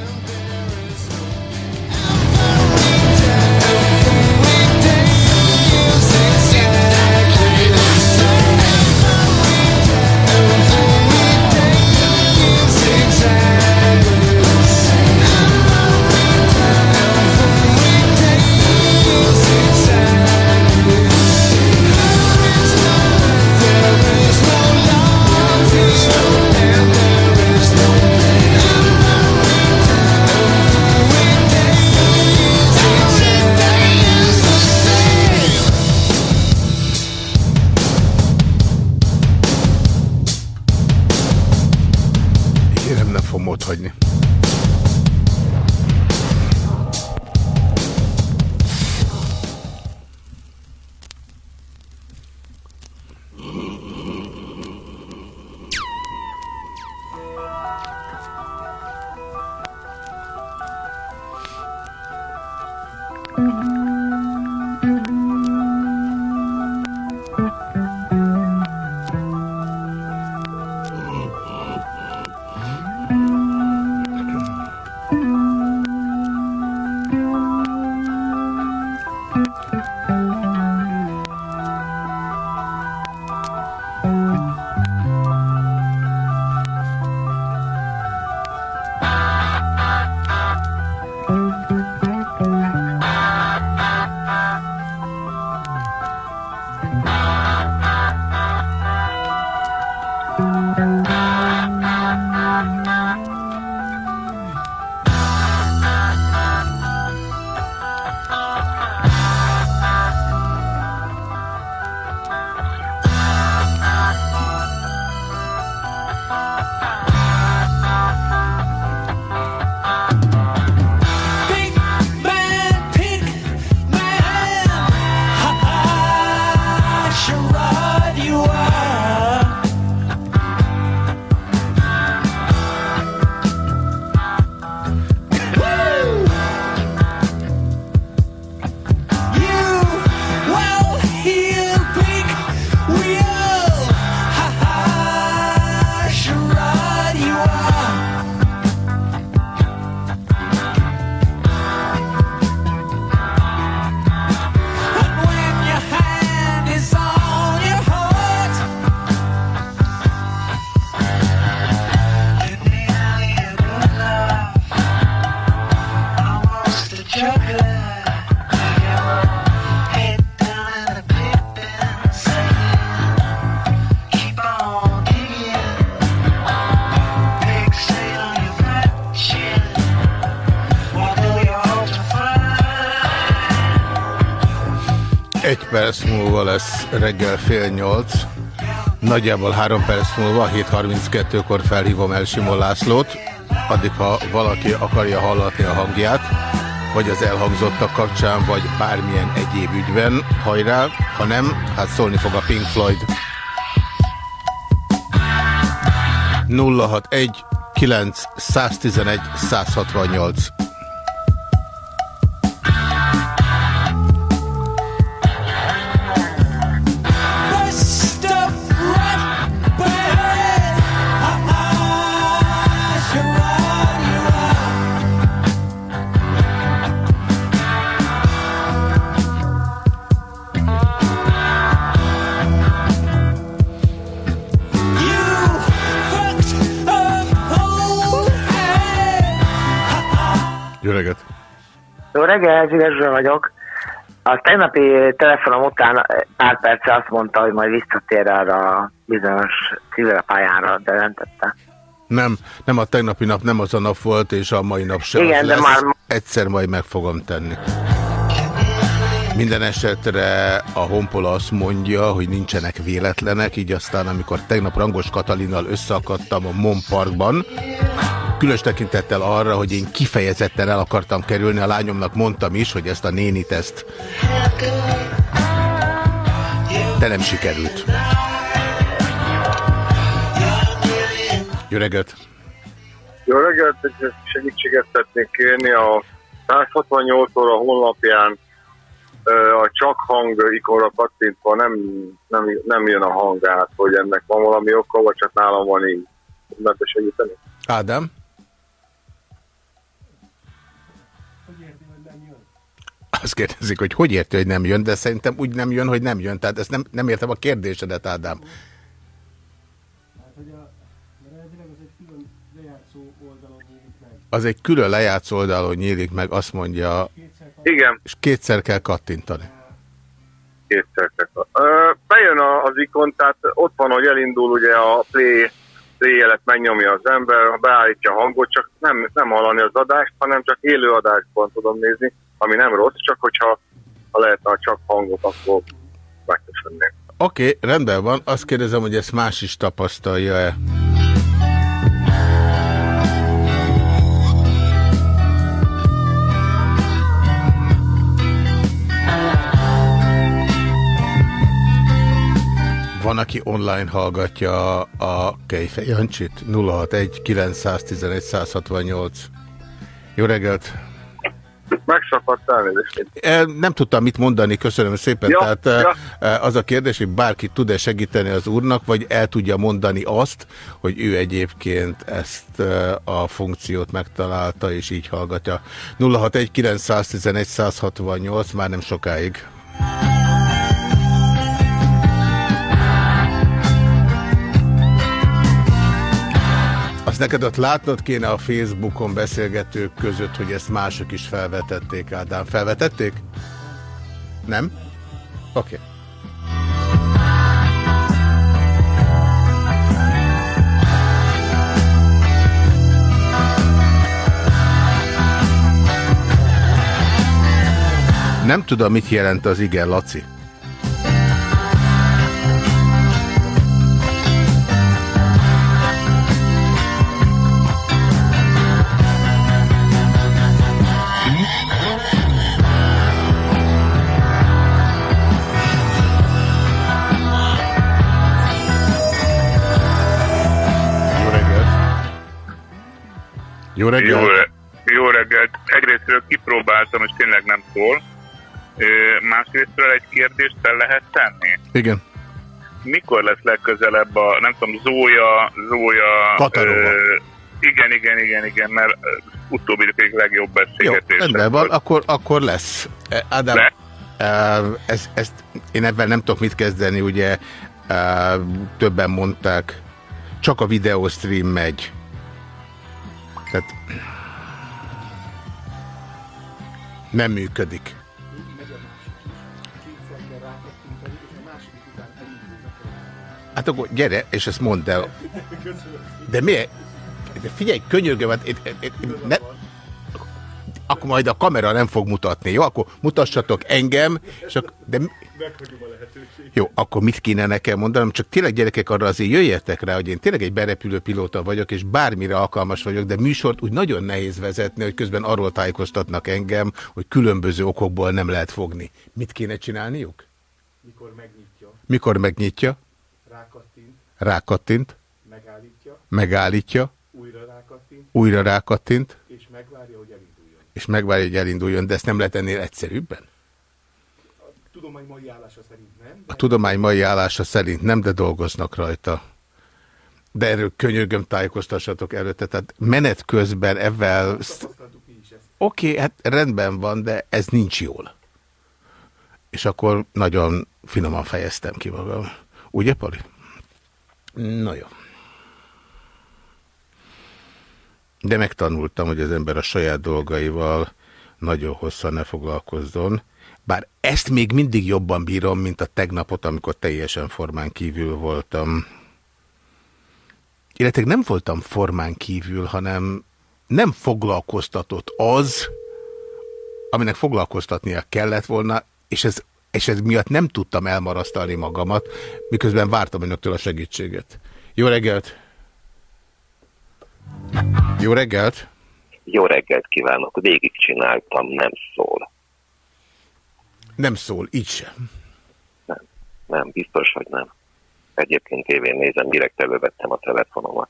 Reggel fél nyolc. Nagyjából három perc múlva, 7.32-kor felhívom el Simon Lászlót. Addig, ha valaki akarja hallatni a hangját, vagy az elhangzottak kapcsán, vagy bármilyen egyéb ügyben, hajrá, ha nem, hát szólni fog a Pink Floyd. 061 9 111 168 reggel, Zsigesről vagyok. A tegnapi telefonom után pár perce azt mondta, hogy majd visszatér erre a bizonyos civil pályára, de nem tette. Nem, nem a tegnapi nap nem az a nap volt, és a mai nap sem Igen, az lesz. De már... Egyszer majd meg fogom tenni. Minden esetre a Honpola azt mondja, hogy nincsenek véletlenek, így aztán amikor tegnap Rangos Katalinnal összeakadtam a Mon Parkban, Különös tekintettel arra, hogy én kifejezetten el akartam kerülni, a lányomnak mondtam is, hogy ezt a nénit ezt de nem sikerült. Jó reggelt! Jó reggelt, segítséget szeretnék kérni a 168 óra honlapján a csak hang ikonra kattintva nem, nem, nem jön a hang át, hogy ennek van valami oka, vagy csak nálam van így. Tudnátok segíteni? Ádám? Azt kérdezik, hogy hogy érti, hogy nem jön, de szerintem úgy nem jön, hogy nem jön. Tehát ezt nem, nem értem a kérdésedet, Ádám. Az egy külön lejátszó oldalon nyílik meg, azt mondja, Igen, és kétszer kell kattintani. kétszer. Ö, Bejön a- az ikon, tehát ott van, hogy elindul ugye a play, jelet megnyomja az ember, beállítja a hangot, csak nem, nem hallani az adást, hanem csak élő adásban tudom nézni, ami nem rossz, csak hogyha ha lehetne a csak hangot, akkor megköszönném. Oké, okay, rendben van. Azt kérdezem, hogy ezt más is tapasztalja-e. Van, aki online hallgatja a Kejfej Jancsit? 061 911 168. Jó reggelt! Megszakadt elnézést. E, Nem tudtam mit mondani, köszönöm szépen. Ja, Tehát e, ja. e, az a kérdés, hogy bárki tud-e segíteni az úrnak, vagy el tudja mondani azt, hogy ő egyébként ezt a funkciót megtalálta, és így hallgatja. 061 911 168, már nem sokáig. Azt neked ott látnod kéne a Facebookon beszélgetők között, hogy ezt mások is felvetették, Ádám. Felvetették? Nem? Oké. Okay. Nem tudom, mit jelent az igen, Laci. Jó reggelt! Jó, re- jó reggelt. Egyrésztről kipróbáltam, és tényleg nem szól. Ö, Másrésztről egy kérdést fel lehet tenni. Igen. Mikor lesz legközelebb a, nem tudom, Zója, Zója... Katarova. igen, igen, igen, igen, mert utóbbi idők legjobb Jó, beszélgetés. rendben van, akkor, akkor lesz. Eh, Ádám, Le? eh, ez, ezt, én ebben nem tudok mit kezdeni, ugye eh, többen mondták, csak a videostream megy. Tehát nem működik. Hát akkor gyere, és ezt mondd el. De miért? De figyelj, könyörgöm, hát ne, akkor majd a kamera nem fog mutatni, jó? Akkor mutassatok engem, és akkor, de, jó, akkor mit kéne nekem mondanom? Csak tényleg gyerekek arra azért jöjjetek rá, hogy én tényleg egy berepülő pilóta vagyok, és bármire alkalmas vagyok, de műsort úgy nagyon nehéz vezetni, hogy közben arról tájékoztatnak engem, hogy különböző okokból nem lehet fogni. Mit kéne csinálniuk? mikor megnyitja, Mikor megnyitja, rákattint, rákattint, megállítja, megállítja, újra rákattint, újra rákattint, és megvárja, hogy elinduljon. És megvárja, hogy elinduljon, de ezt nem lehet ennél egyszerűbben? A tudomány mai állása szerint nem, A tudomány mai állása szerint nem, de dolgoznak rajta. De erről könyörgöm tájékoztassatok előtte. Tehát menet közben ezt. Oké, okay, hát rendben van, de ez nincs jól. És akkor nagyon finoman fejeztem ki magam. Ugye, Pali? Na jó. De megtanultam, hogy az ember a saját dolgaival nagyon hosszan ne foglalkozzon. Bár ezt még mindig jobban bírom, mint a tegnapot, amikor teljesen formán kívül voltam. Illetve nem voltam formán kívül, hanem nem foglalkoztatott az, aminek foglalkoztatnia kellett volna, és ez, és ez miatt nem tudtam elmarasztalni magamat, miközben vártam önöktől a segítséget. Jó reggelt! Jó reggelt! Jó reggelt kívánok, végigcsináltam, nem szól. Nem szól, így sem. Nem, nem, biztos, hogy nem. Egyébként tévén nézem, direkt elővettem a telefonomat.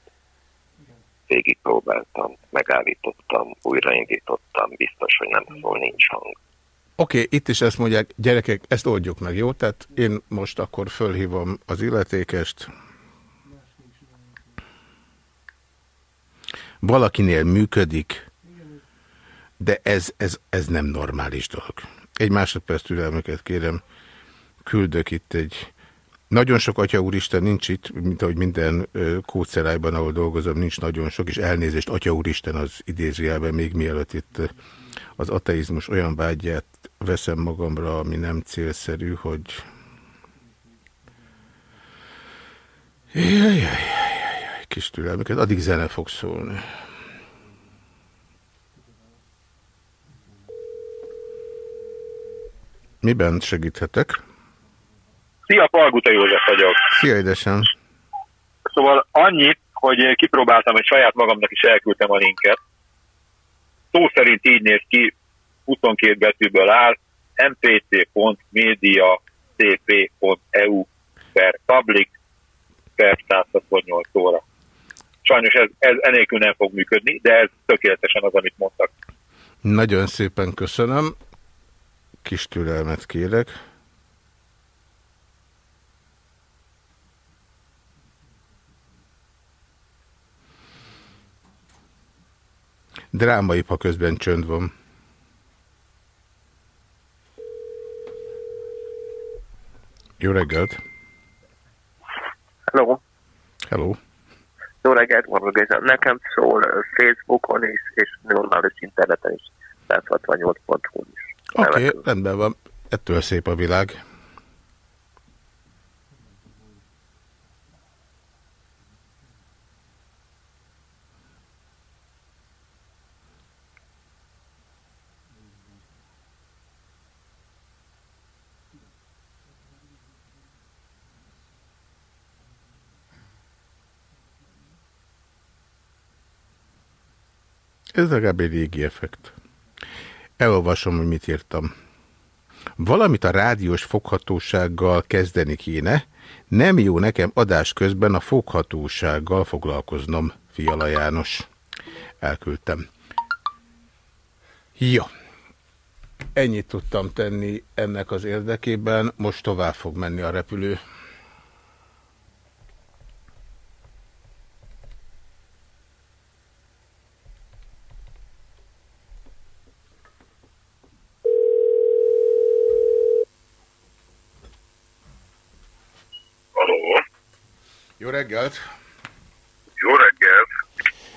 végigpróbáltam, megállítottam, újraindítottam, biztos, hogy nem szól, nincs hang. Oké, okay, itt is ezt mondják, gyerekek, ezt oldjuk meg, jó? Tehát én most akkor fölhívom az illetékest. Valakinél működik, de ez, ez, ez nem normális dolog. Egy másodperc türelmüket kérem, küldök itt egy... Nagyon sok Atya Úristen nincs itt, mint ahogy minden kódszerájban, ahol dolgozom, nincs nagyon sok, és elnézést Atya Úristen az idézőjelben, még mielőtt itt az ateizmus olyan vágyát veszem magamra, ami nem célszerű, hogy... Jaj, jaj, kis türelmüket, addig zene fog szólni. Miben segíthetek? Szia, Palguta József vagyok. Szia, édesem. Szóval annyit, hogy kipróbáltam, egy saját magamnak is elküldtem a linket. Szó szerint így néz ki, 22 betűből áll, mpt.media.cp.eu per public per 168 óra. Sajnos ez, ez enélkül nem fog működni, de ez tökéletesen az, amit mondtak. Nagyon szépen köszönöm. Kis türelmet kérek. Drámai, ha közben csönd van. Jó reggelt! Hello. Hello. Jó reggelt, Morgan Géza. Nekem szól Facebookon is, és normális interneten is. 168.hu is. Oké, okay, rendben van. Ettől szép a világ. Ez legalább egy régi effekt. Elolvasom, hogy mit írtam. Valamit a rádiós foghatósággal kezdeni kéne, nem jó nekem adás közben a foghatósággal foglalkoznom, Fiala János. Elküldtem. Ja. Ennyit tudtam tenni ennek az érdekében, most tovább fog menni a repülő. Jó reggelt! jó reggelt!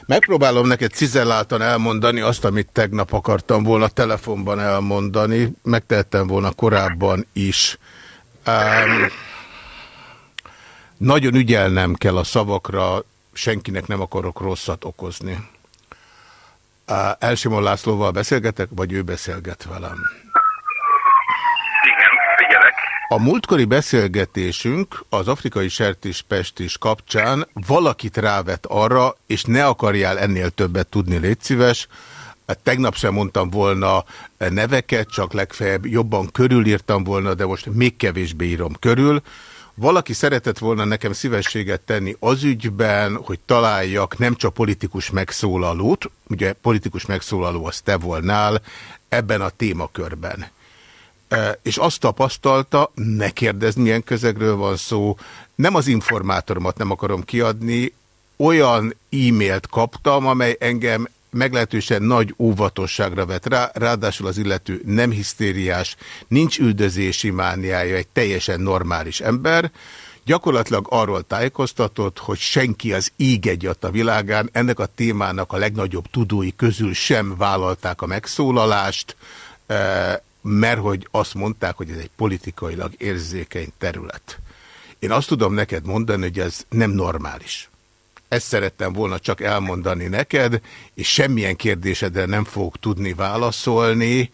Megpróbálom neked cizelláltan elmondani azt, amit tegnap akartam volna telefonban elmondani. Megtehettem volna korábban is. Um, nagyon ügyelnem kell a szavakra, senkinek nem akarok rosszat okozni. Uh, Elsimon Lászlóval beszélgetek, vagy ő beszélget velem? A múltkori beszélgetésünk az afrikai sertéspestis kapcsán valakit rávet arra, és ne akarjál ennél többet tudni, légy szíves. Tegnap sem mondtam volna neveket, csak legfeljebb jobban körülírtam volna, de most még kevésbé írom körül. Valaki szeretett volna nekem szívességet tenni az ügyben, hogy találjak nem csak politikus megszólalót, ugye politikus megszólaló az te volnál, ebben a témakörben. És azt tapasztalta, ne kérdezz, milyen közegről van szó, nem az informátoromat nem akarom kiadni, olyan e-mailt kaptam, amely engem meglehetősen nagy óvatosságra vett rá, ráadásul az illető nem hisztériás, nincs üldözési mániája, egy teljesen normális ember, gyakorlatilag arról tájékoztatott, hogy senki az íg egyat a világán, ennek a témának a legnagyobb tudói közül sem vállalták a megszólalást, mert hogy azt mondták, hogy ez egy politikailag érzékeny terület. Én azt tudom neked mondani, hogy ez nem normális. Ezt szerettem volna csak elmondani neked, és semmilyen kérdésedre nem fogok tudni válaszolni,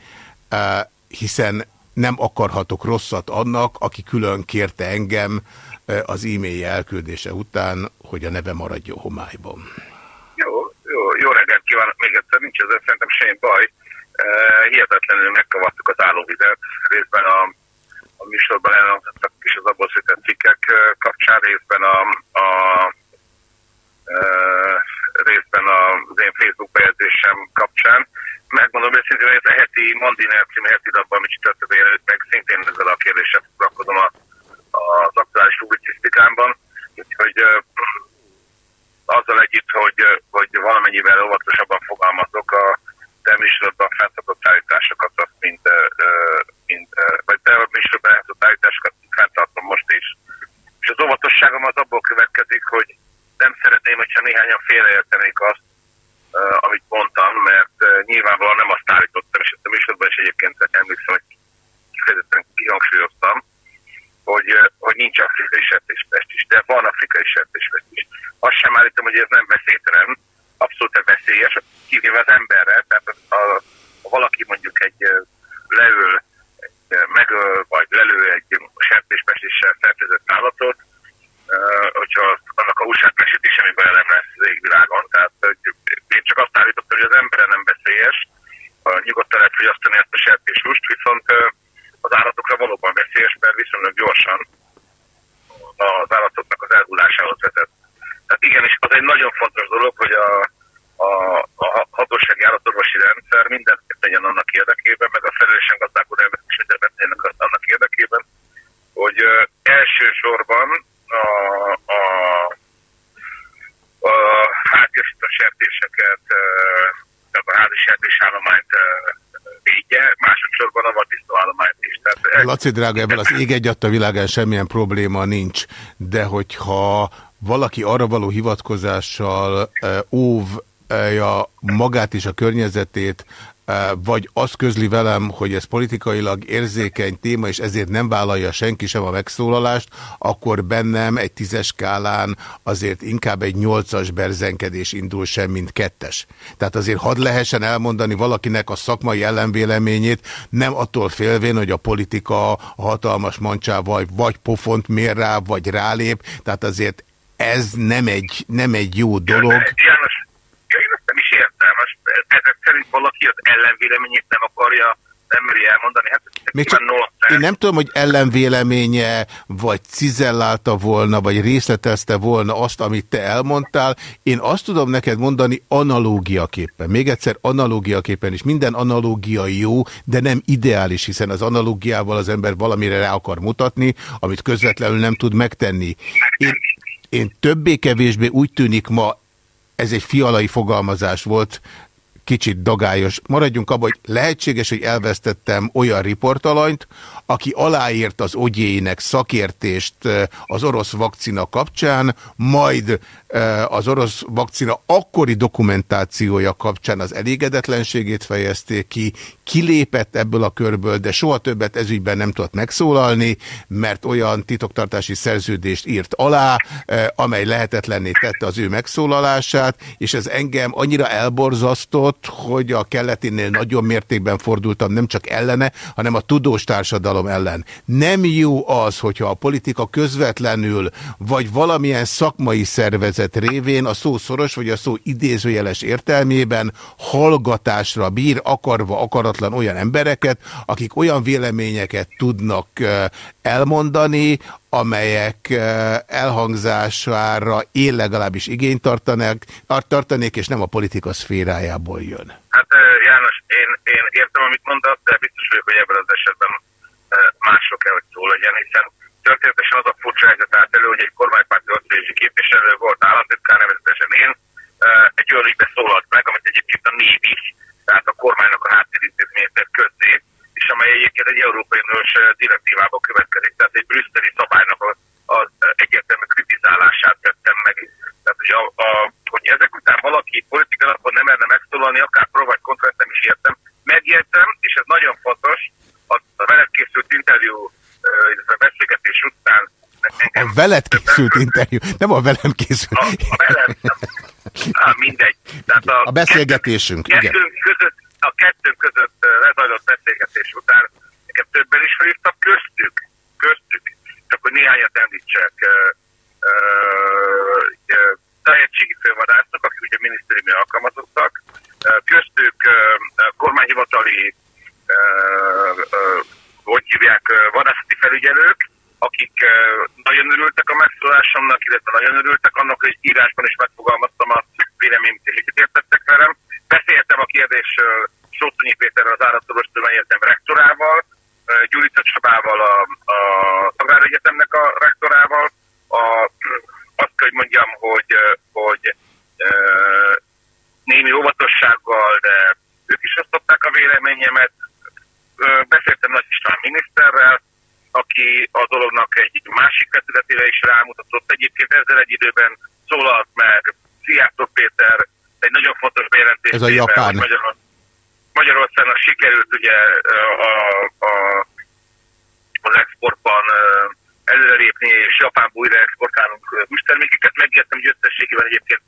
eh, hiszen nem akarhatok rosszat annak, aki külön kérte engem eh, az e-mail elküldése után, hogy a neve maradjon homályban. Jó, jó, jó reggelt kívánok még egyszer, nincs ezzel szerintem semmi baj. Hihetetlenül megkavartuk az állóvizet, részben a, a műsorban elhangzottak és az abból született cikkek kapcsán, részben a, a részben az én Facebook bejegyzésem kapcsán. Megmondom őszintén, hogy ez a heti Mandiner című heti labban, amit csütörtökön jelent meg, szintén ezzel a kérdéssel foglalkozom a, az aktuális publicisztikámban. Úgyhogy ö, azzal együtt, hogy, hogy valamennyivel óvatosabban fogalmazok a te műsorodban fenntartott állításokat, azt mint ö, vagy te a műsorodban fenntartott állításokat fenntartom most is. És az óvatosságom az abból következik, hogy nem szeretném, hogyha néhányan félreértenék azt, amit mondtam, mert nyilvánvalóan nem azt állítottam, és ezt a műsorban is egyébként emlékszem, hogy kifejezetten kihangsúlyoztam, hogy, hogy nincs afrikai sertéspest is, de van afrikai sertéspest is. Azt sem állítom, hogy ez nem veszélytelen, abszolút veszélyes, kivéve az emberre, tehát ha, ha valaki mondjuk egy uh, leül, egy, uh, megöl, vagy lelő egy sertéspestéssel fertőzött állatot, Uh, hogyha annak a újságmesét is semmi baj nem lesz az égvilágon. Tehát hogy én csak azt állítottam, hogy az embere nem veszélyes, uh, nyugodtan lehet fogyasztani ezt a sertéshúst, viszont uh, az állatokra valóban veszélyes, mert viszonylag gyorsan az állatoknak az elhullásához vezet. Tehát igenis, az egy nagyon fontos dolog, hogy a, a, a hatósági állatorvosi rendszer mindent tegyen annak érdekében, meg a felelősen gazdálkodó is tegyenek annak érdekében, hogy uh, elsősorban a, a, a házgyaszító sertéseket, tehát a házi sertésállományt védje, másodszorban a vadisztó állományt is. Tehát, Laci drága, ebben az ég egy a világán semmilyen probléma nincs, de hogyha valaki arra való hivatkozással óvja magát és a környezetét, vagy azt közli velem, hogy ez politikailag érzékeny téma, és ezért nem vállalja senki sem a megszólalást, akkor bennem egy tízes skálán azért inkább egy nyolcas berzenkedés indul sem, mint kettes. Tehát azért hadd lehessen elmondani valakinek a szakmai ellenvéleményét, nem attól félvén, hogy a politika a hatalmas mancsával vagy pofont mér rá, vagy rálép, tehát azért ez nem egy, nem egy jó dolog. János, én ezt nem is értem. Ezek szerint valaki az ellenvéleményét nem akarja nem meri elmondani. Hát ez Még csak, én nem tudom, hogy ellenvéleménye, vagy cizellálta volna, vagy részletezte volna azt, amit te elmondtál. Én azt tudom neked mondani analógiaképpen. Még egyszer analógiaképpen is. Minden analógia jó, de nem ideális, hiszen az analógiával az ember valamire rá akar mutatni, amit közvetlenül nem tud megtenni. Én, én többé-kevésbé úgy tűnik ma, ez egy fialai fogalmazás volt, kicsit dagályos. Maradjunk abban, hogy lehetséges, hogy elvesztettem olyan riportalanyt, aki aláírt az ogyéinek szakértést eh, az orosz vakcina kapcsán, majd az orosz vakcina akkori dokumentációja kapcsán az elégedetlenségét fejezték ki, kilépett ebből a körből, de soha többet ezügyben nem tudott megszólalni, mert olyan titoktartási szerződést írt alá, eh, amely lehetetlenné tette az ő megszólalását, és ez engem annyira elborzasztott, hogy a kelleténél nagyobb mértékben fordultam nem csak ellene, hanem a tudós társadalom ellen. Nem jó az, hogyha a politika közvetlenül, vagy valamilyen szakmai szervezet révén a szó szoros, vagy a szó idézőjeles értelmében hallgatásra bír, akarva, akaratlan olyan embereket, akik olyan véleményeket tudnak elmondani, amelyek elhangzására én legalábbis igényt tartanék, tartanék, és nem a politika szférájából jön. Hát János, én, én értem, amit mondasz, de biztos vagyok, hogy ebben az esetben mások kell, hogy szó legyen, hiszen történetesen az a furcsa helyzet állt elő, hogy egy kormánypárti országosi képviselő volt államtitkár, nevezetesen én, egy olyan ügybe szólalt meg, amit egyébként a név is, tehát a kormánynak a háttérintézményét közzé, és amely egyébként egy Európai Uniós direktívába következik, tehát egy brüsszeli szabálynak az, egyértelmű kritizálását tettem meg. Tehát, hogy, a, a, hogy ezek után valaki politikai alapon nem merne megszólalni, akár pro vagy kontra, nem is értem. Megértem, és ez nagyon fontos, a, a veled készült interjú, illetve beszélgetés után A veled készült interjú, nem a velem készült. A, a veled, á, mindegy. Tehát a, A beszélgetésünk, kettőnk, igen. kettőnk között, a kettőnk között lezajlott beszélgetés után nekem többen is felhívtak, köztük, köztük, csak hogy néhányat említsek, ö, ö, ö, tehetségi fővadászok, akik ugye minisztériumi alkalmazottak, ö, köztük ö, ö, kormányhivatali, ö, ö, hogy hívják, ö, felügyelők, akik ö, nagyon örültek a megszólásomnak, illetve nagyon örültek annak, hogy írásban is megfogalmaztam a vélemény kérdésről Sótonyi Péterrel, az Állatorvostudomány Egyetem rektorával, Gyurica Csabával, a, a Agráregyetemnek a rektorával. A, azt kell, hogy mondjam, hogy, hogy e, némi óvatossággal, de ők is osztották a véleményemet. Beszéltem Nagy István miniszterrel, aki a dolognak egy másik vetületére is rámutatott. Egyébként ezzel egy időben szólalt meg Szijjártó Péter egy nagyon fontos bejelentés. Ez a japán. Magyarország, Magyarországnak sikerült ugye a, a, az exportban előrelépni, és Japánba újra exportálunk hústermékeket. Megértem, hogy összességében egyébként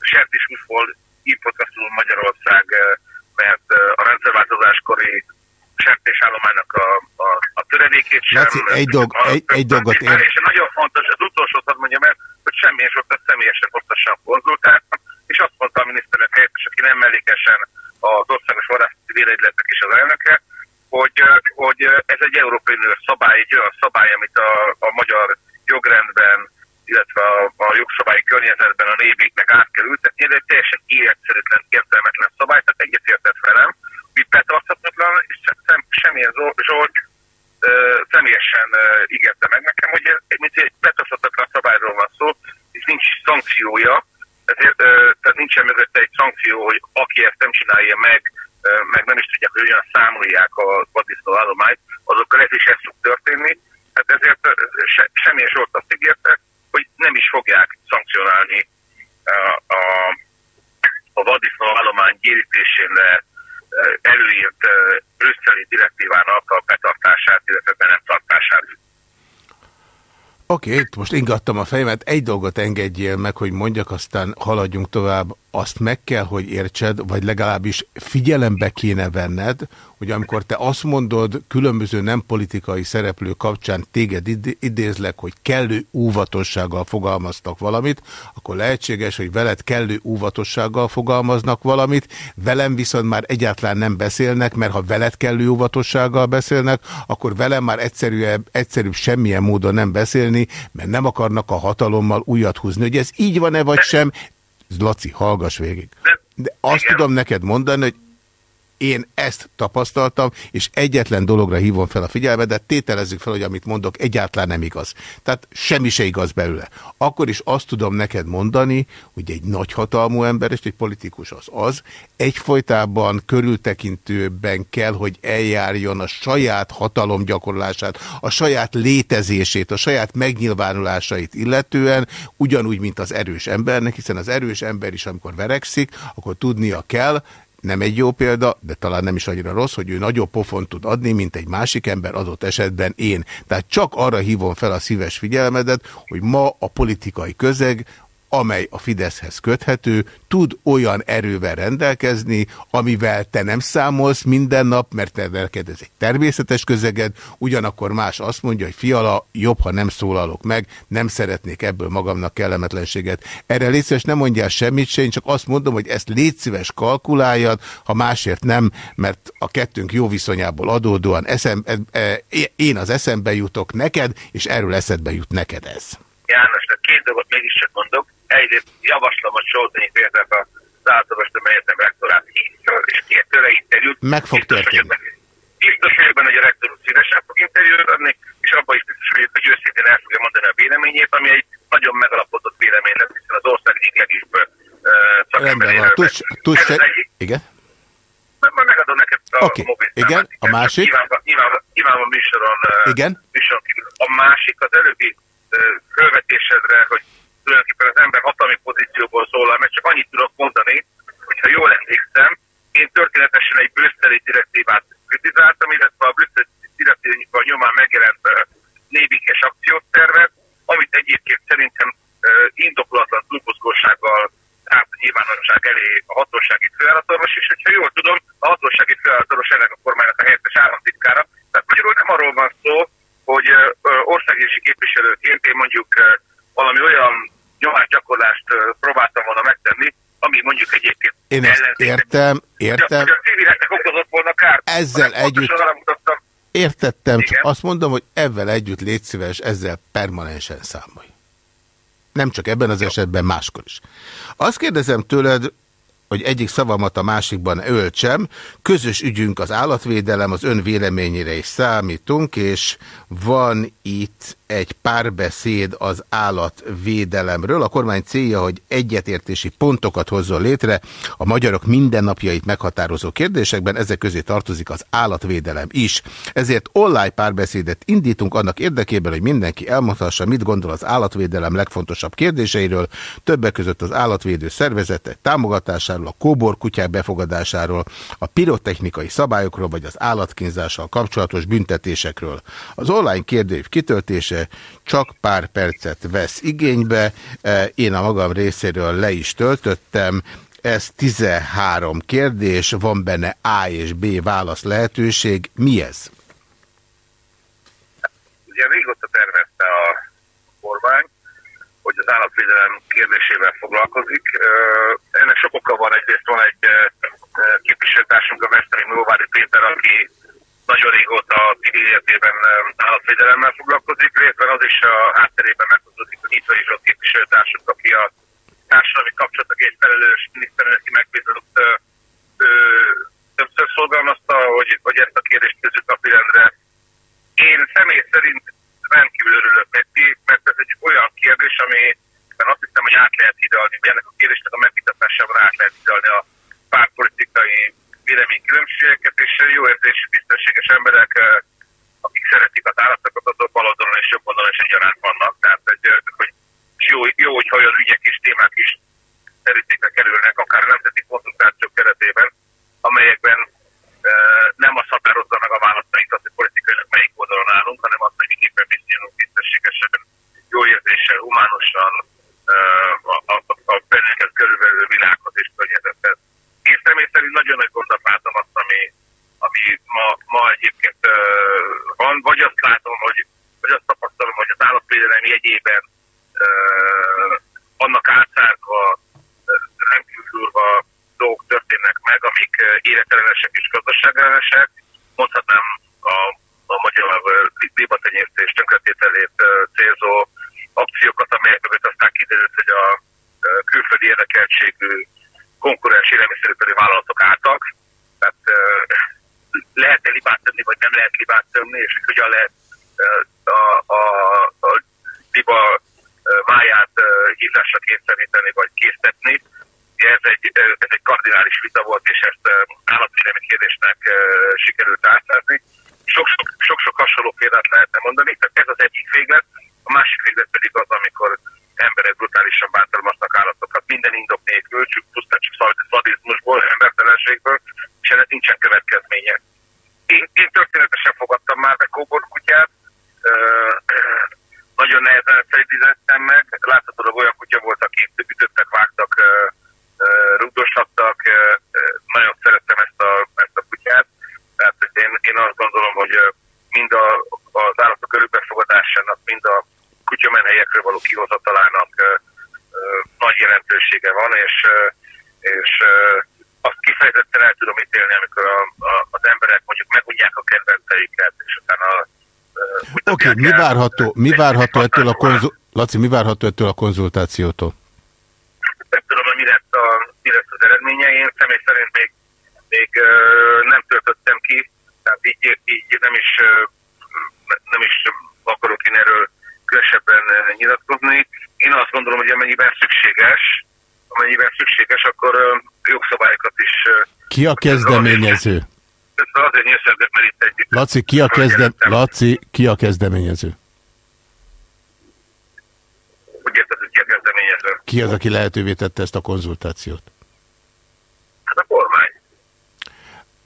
sertéshúsból importasztul Magyarország, mert a rendszerváltozáskori sertésállománynak a, a, a töredékét sem. Laci, egy, dolg, egy, egy dolgot ér... És nagyon fontos, az utolsót hadd mondjam el, hogy semmi és ott személyesen hosszasan konzultáltam, és azt mondta a miniszternek helyettes, aki nem mellékesen az országos vadászati védegyletek és az elnöke, hogy, hogy ez egy európai nő szabály, egy olyan szabály, amit a, a magyar jogrendben, illetve a, a jogszabályi környezetben a névéknek át kell ültetni, ez egy teljesen életszerűtlen, értelmetlen szabály, tehát egyetértett velem, hogy betarthatatlan, és sem, semmilyen Zsolt személyesen ígérte meg nekem, hogy ez, mint egy betarthatatlan szabályról van szó, és nincs szankciója, ezért tehát nincsen mögötte egy szankció, hogy aki ezt nem csinálja meg, meg nem is tudják, hogy olyan számolják a vaddisznó állományt, azokkal ez is ez fog történni. Hát ezért se, semmilyen sort azt ígérte, hogy nem is fogják szankcionálni a, a, a vaddisznó állomány gyérítésén előírt brüsszeli direktívának a betartását, illetve be nem tartását. Oké, most ingattam a fejemet, egy dolgot engedjél meg, hogy mondjak, aztán haladjunk tovább. Azt meg kell, hogy értsed, vagy legalábbis figyelembe kéne venned, hogy amikor te azt mondod különböző nem politikai szereplő kapcsán téged idézlek, hogy kellő óvatossággal fogalmaztak valamit, akkor lehetséges, hogy veled kellő óvatossággal fogalmaznak valamit, velem viszont már egyáltalán nem beszélnek, mert ha veled kellő óvatossággal beszélnek, akkor velem már egyszerűbb, egyszerűbb semmilyen módon nem beszélni, mert nem akarnak a hatalommal újat húzni. Hogy ez így van-e vagy sem, Laci, hallgass végig. De azt tudom neked mondani, hogy én ezt tapasztaltam, és egyetlen dologra hívom fel a figyelmedet, tételezzük fel, hogy amit mondok egyáltalán nem igaz. Tehát semmi se igaz belőle. Akkor is azt tudom neked mondani, hogy egy nagyhatalmú ember, és egy politikus az az, egyfolytában körültekintőben kell, hogy eljárjon a saját hatalomgyakorlását, a saját létezését, a saját megnyilvánulásait illetően, ugyanúgy, mint az erős embernek, hiszen az erős ember is, amikor verekszik, akkor tudnia kell, nem egy jó példa, de talán nem is annyira rossz, hogy ő nagyobb pofont tud adni, mint egy másik ember adott esetben én. Tehát csak arra hívom fel a szíves figyelmedet, hogy ma a politikai közeg amely a Fideszhez köthető, tud olyan erővel rendelkezni, amivel te nem számolsz minden nap, mert te neked ez egy természetes közeged, ugyanakkor más azt mondja, hogy fiala, jobb, ha nem szólalok meg, nem szeretnék ebből magamnak kellemetlenséget. Erre létszíves nem mondjál semmit se, én csak azt mondom, hogy ezt létszíves kalkuláljad, ha másért nem, mert a kettőnk jó viszonyából adódóan eszem, e, e, én az eszembe jutok neked, és erről eszedbe jut neked ez. János, két dolgot mégiscsak mondok egyrészt javaslom, hogy Soltonyi Péter a általános egyetem rektorát hívjon, és két tőle interjút. Meg fog történni. Biztos vagyok benne, hogy a rektor szívesen fog interjút adni, és abban is biztos vagyok, hogy őszintén el fogja mondani a véleményét, ami egy nagyon megalapozott vélemény lesz, hiszen az ország egyik legjobb Rendben van. Tudsz. Igen? Majd megadom neked a okay. mobil Igen, a másik? Nyilván, nyilván, nyilván a műsoron, Igen? műsoron kívül. A másik, az előbbi felvetésedre, hogy tulajdonképpen az ember hatalmi pozícióból szólal, mert csak annyit tudok mondani, hogyha jól emlékszem, én történetesen egy brüsszeli direktívát kritizáltam, illetve a brüsszeli direktíva nyomán megjelent névikes akciótervet, amit egyébként szerintem indokolatlan túlmozgósággal állt a nyilvánosság elé a hatósági főállatorvos, és hogyha jól tudom, a hatósági főállatorvos ennek a kormánynak a helyettes államtitkára. Tehát magyarul nem arról van szó, hogy országgyűlési képviselőként én mondjuk valami olyan nyomásgyakorlást próbáltam volna megtenni, ami mondjuk egyébként Én ezt értem, értem. Hogy a civileknek okozott volna kár. Ezzel együtt értettem, Igen. csak azt mondom, hogy ezzel együtt légy szíves, ezzel permanensen számolj. Nem csak ebben az Jó. esetben, máskor is. Azt kérdezem tőled, hogy egyik szavamat a másikban öltsem. Közös ügyünk az állatvédelem, az ön véleményére is számítunk, és van itt egy párbeszéd az állatvédelemről. A kormány célja, hogy egyetértési pontokat hozzon létre a magyarok mindennapjait meghatározó kérdésekben, ezek közé tartozik az állatvédelem is. Ezért online párbeszédet indítunk annak érdekében, hogy mindenki elmondhassa, mit gondol az állatvédelem legfontosabb kérdéseiről, többek között az állatvédő szervezetek támogatásáról, a kóbor kutyák befogadásáról, a pirotechnikai szabályokról, vagy az állatkínzással kapcsolatos büntetésekről. Az online kérdőív kitöltése csak pár percet vesz igénybe, E, én a magam részéről le is töltöttem, ez 13 kérdés, van benne A és B válasz lehetőség. Mi ez? Ugye régóta tervezte a kormány, hogy az állatvédelem kérdésével foglalkozik. Ennek sok oka van. Egyrészt van egy képviselőtársunk, a Meszteri Móvári Péter, aki nagyon régóta a civil életében állatvédelemmel foglalkozik. Részben az is a hátterében meghozódik, hogy itt is a képviselőtársunk, aki a társadalmi kapcsolatokért felelős miniszterelnöki megbízott többször szorgalmazta, hogy, hogy ezt a kérdést között napirendre. Én személy szerint rendkívül örülök neki, mert ez egy olyan kérdés, ami azt hiszem, hogy át lehet hidalni, ennek a kérdésnek a megvitatásában át lehet hidalni a pártpolitikai véleménykülönbségeket, és jó érzésű, tisztességes emberek, eh, akik szeretik az állatokat, azok bal oldalon és jobb oldalon is egyaránt vannak. Tehát egy, eh, hogy jó, jó, hogyha olyan ügyek és témák is terítékre kerülnek, akár nemzeti konzultációk keretében, amelyekben e, nem azt határozza meg a választainkat, hogy politikailag melyik oldalon állunk, hanem azt, hogy miképpen viszonyulunk tisztességesen, jó érzéssel, humánosan e, a, a, a bennünket körülbelül világhoz és környezethez. Én személy szerint nagyon nagy gondot látom azt, ami, ami ma, ma egyébként e, van, vagy azt látom, hogy, vagy azt tapasztalom, hogy az állatvédelem jegyében uh, annak átszárva rendkívül durva dolgok történnek meg, amik uh, életellenesek és gazdaságellenesek. Mondhatnám a, a magyar libatenyésztés tönkretételét uh, célzó akciókat, amelyek mögött aztán kiderült, hogy a uh, külföldi érdekeltségű konkurens élelmiszeripari vállalatok álltak. Tehát lehet-e libát tenni, vagy nem lehet libát tenni, és hogy hogyan lehet a, a, a liba máját hívásra kényszeríteni, vagy késztetni. Ez egy, ez egy kardinális vita volt, és ezt állatvédelmi kérdésnek sikerült átszázni. Sok-sok hasonló példát lehetne mondani, tehát ez az egyik véglet. A másik véglet pedig az, amikor emberek brutálisan bántalmaznak állatokat minden indok nélkül, csak pusztán csak szadizmusból, embertelenségből, és ennek nincsen következménye. Én, én történetesen fogadtam már be kóborkutyát, nagyon nehezen felidézettem meg. Láthatólag olyan kutya volt, akit ütöttek, vágtak, rugdoshattak. Nagyon szerettem ezt a, ezt a kutyát. Tehát én, én azt gondolom, hogy mind a, az állatok örökbefogadásának, mind a kutyamenhelyekről való kihozatalának nagy jelentősége van, és, és azt kifejezetten el tudom ítélni, amikor a, a, az emberek mondjuk megunják a kedvenceiket, és utána Oké, okay, mi várható, mi várható ettől a konzul... Laci, mi várható ettől a konzultációtól? Nem tudom, hogy mi lesz, a, mi lesz az eredménye. Én személy szerint még, még nem töltöttem ki, tehát így, így nem is nem is akarok én erről különösebben nyilatkozni. Én azt gondolom, hogy amennyiben szükséges, amennyiben szükséges, akkor jogszabályokat is... Ki a kezdeményező? azért nyerszedek, mert itt egy... Laci, ki a, kezdem... Laci, ki a kezdeményező? Úgy érted, hogy ki a kezdeményező? Ki az, aki lehetővé tette ezt a konzultációt? Hát a kormány.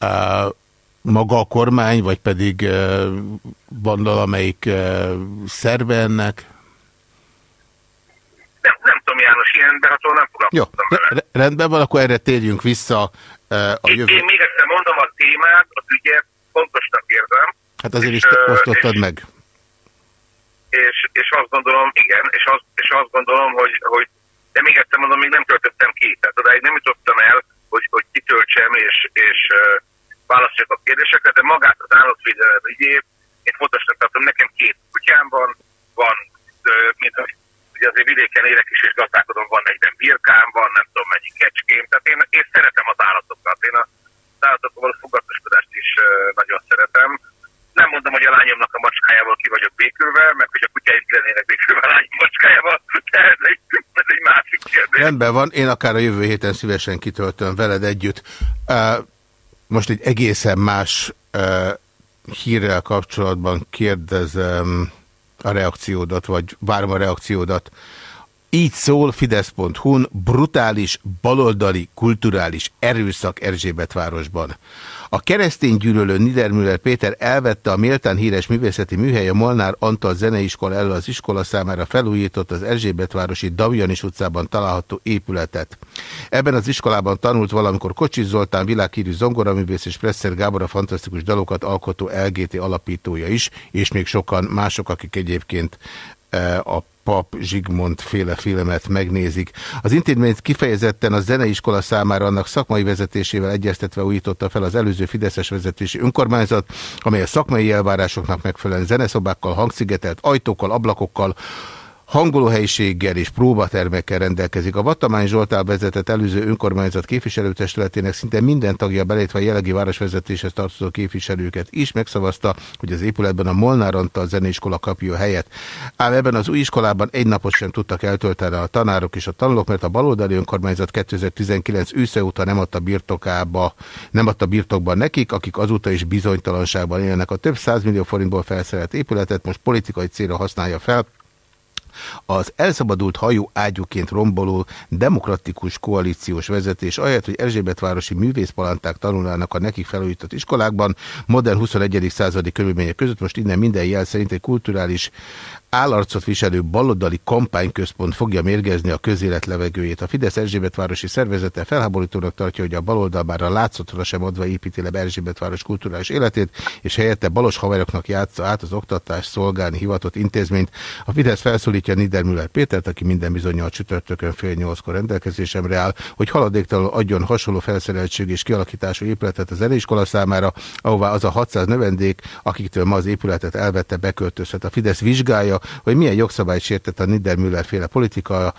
Uh, maga a kormány, vagy pedig uh, van valamelyik uh, szerve ennek? Nem, nem tudom, Ilyen beható nem foglalkoztam Jó, rendben van, akkor erre térjünk vissza a jövő. Én, én még egyszer mondom a témát, az ügyet fontosnak érzem. Hát azért és, is osztottad és, meg. És, és azt gondolom, igen, és azt, és azt gondolom, hogy, hogy de még egyszer mondom, még nem töltöttem ki. Tehát odáig nem jutottam el, hogy, hogy kitöltsem és, és uh, válaszoljak a kérdésekre, de magát az állatvédelem ügyét én fontosnak tartom. Nekem két kutyám van, van, uh, mint ugye azért vidéken élek is, és gazdálkodom, van 40 birkám, van nem tudom mennyi kecském, tehát én, én szeretem az állatokat, én az állatokkal való foglalkozást is nagyon szeretem. Nem mondom, hogy a lányomnak a macskájával ki vagyok békülve, meg hogy a kutyáim ki lennének békülve a lányom macskájával, de ez egy, ez egy másik kérdés. Rendben van, én akár a jövő héten szívesen kitöltöm veled együtt. Most egy egészen más hírrel kapcsolatban kérdezem a reakciódat, vagy várom a reakciódat. Így szól Fidesz.hu-n brutális, baloldali, kulturális erőszak Erzsébetvárosban. A keresztény gyűlölő Niedermüller Péter elvette a méltán híres művészeti műhely a Molnár Antal zeneiskola elől az iskola számára felújított az Erzsébetvárosi Damjanis utcában található épületet. Ebben az iskolában tanult valamikor Kocsis Zoltán világhírű zongoraművész és Presser Gábor a fantasztikus dalokat alkotó LGT alapítója is, és még sokan mások, akik egyébként eh, a Pap Zsigmond féle filmet megnézik. Az intézményt kifejezetten a zeneiskola számára annak szakmai vezetésével egyeztetve újította fel az előző Fideszes vezetési önkormányzat, amely a szakmai elvárásoknak megfelelően zeneszobákkal, hangszigetelt ajtókkal, ablakokkal, hangolóhelyiséggel és próbatermekkel rendelkezik. A Vattamány Zsoltál vezetett előző önkormányzat képviselőtestületének szinte minden tagja belétve a jelenlegi városvezetéshez tartozó képviselőket is megszavazta, hogy az épületben a Molnár Antal zeneiskola kapja helyet. Ám ebben az új iskolában egy napot sem tudtak eltölteni a tanárok és a tanulók, mert a baloldali önkormányzat 2019 ősze óta nem adta birtokába, nem adta birtokba nekik, akik azóta is bizonytalanságban élnek. A több százmillió forintból felszerelt épületet most politikai célra használja fel, az elszabadult hajó ágyúként romboló demokratikus koalíciós vezetés ahelyett, hogy Erzsébetvárosi művészpalanták tanulnának a nekik felújított iskolákban, modern 21. századi körülmények között most innen minden jel szerint egy kulturális állarcot viselő baloldali kampányközpont fogja mérgezni a közélet levegőjét. A Fidesz Erzsébetvárosi szervezete felháborítónak tartja, hogy a baloldal már a látszatra sem adva építi le Erzsébetváros kulturális életét, és helyette balos haveroknak játsza át az oktatás szolgálni hivatott intézményt. A Fidesz felszólítja Niedermüller Pétert, aki minden bizonyal csütörtökön fél nyolckor rendelkezésemre áll, hogy haladéktalanul adjon hasonló felszereltség és kialakítású épületet az eléskola számára, ahová az a 600 növendék, akiktől ma az épületet elvette, beköltözhet. A Fidesz vizsgálja, hogy milyen jogszabályt sértett a Niedermüller féle politika,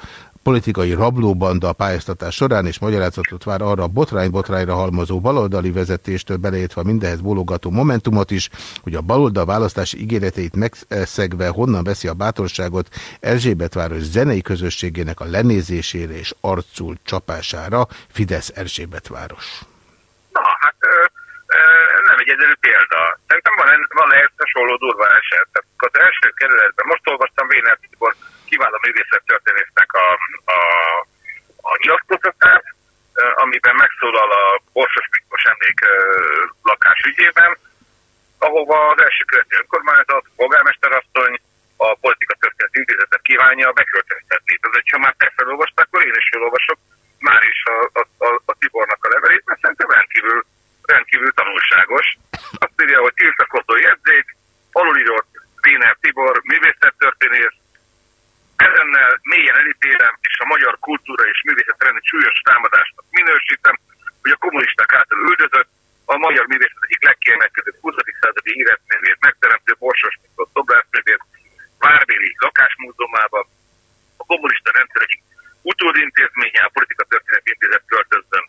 politikai rablóbanda a pályáztatás során, és magyarázatot vár arra a botrány-botrányra halmozó baloldali vezetéstől beleértve mindenhez bologató momentumot is, hogy a baloldal választási ígéreteit megszegve honnan veszi a bátorságot Erzsébetváros zenei közösségének a lenézésére és arcul csapására Fidesz Erzsébetváros. Na, hát ö, ö, nem egy egyedül példa. Szerintem van, van egy hasonló durva eset. Tehát az első kerületben, most olvastam Véner Tibor kiváló művészettörténésznek a, a, a nyilatkozatát, amiben megszólal a Borsos Miklós emlék lakás ügyében, ahova az első kerületi önkormányzat, polgármesterasszony, a politika történeti intézetet kívánja beköltöztetni. Tehát, ha már te felolvasták, akkor én is felolvasok már is a, a, a, a Tibornak a levelét, mert szerintem rendkívül, rendkívül tanulságos. Azt írja, hogy tiltakozó jegyzék, alulírott Véner Tibor, művészettörténész, ezennel mélyen elítélem, és a magyar kultúra és művészet rendi súlyos támadásnak minősítem, hogy a kommunisták által üldözött, a magyar művészet egyik legkiemelkedőbb 20. századi életművét megteremtő Borsos Miklós szobrászművét Várbéli lakásmúzeumába, a kommunista rendszer egyik utódintézménye, a politika történeti intézet költözön.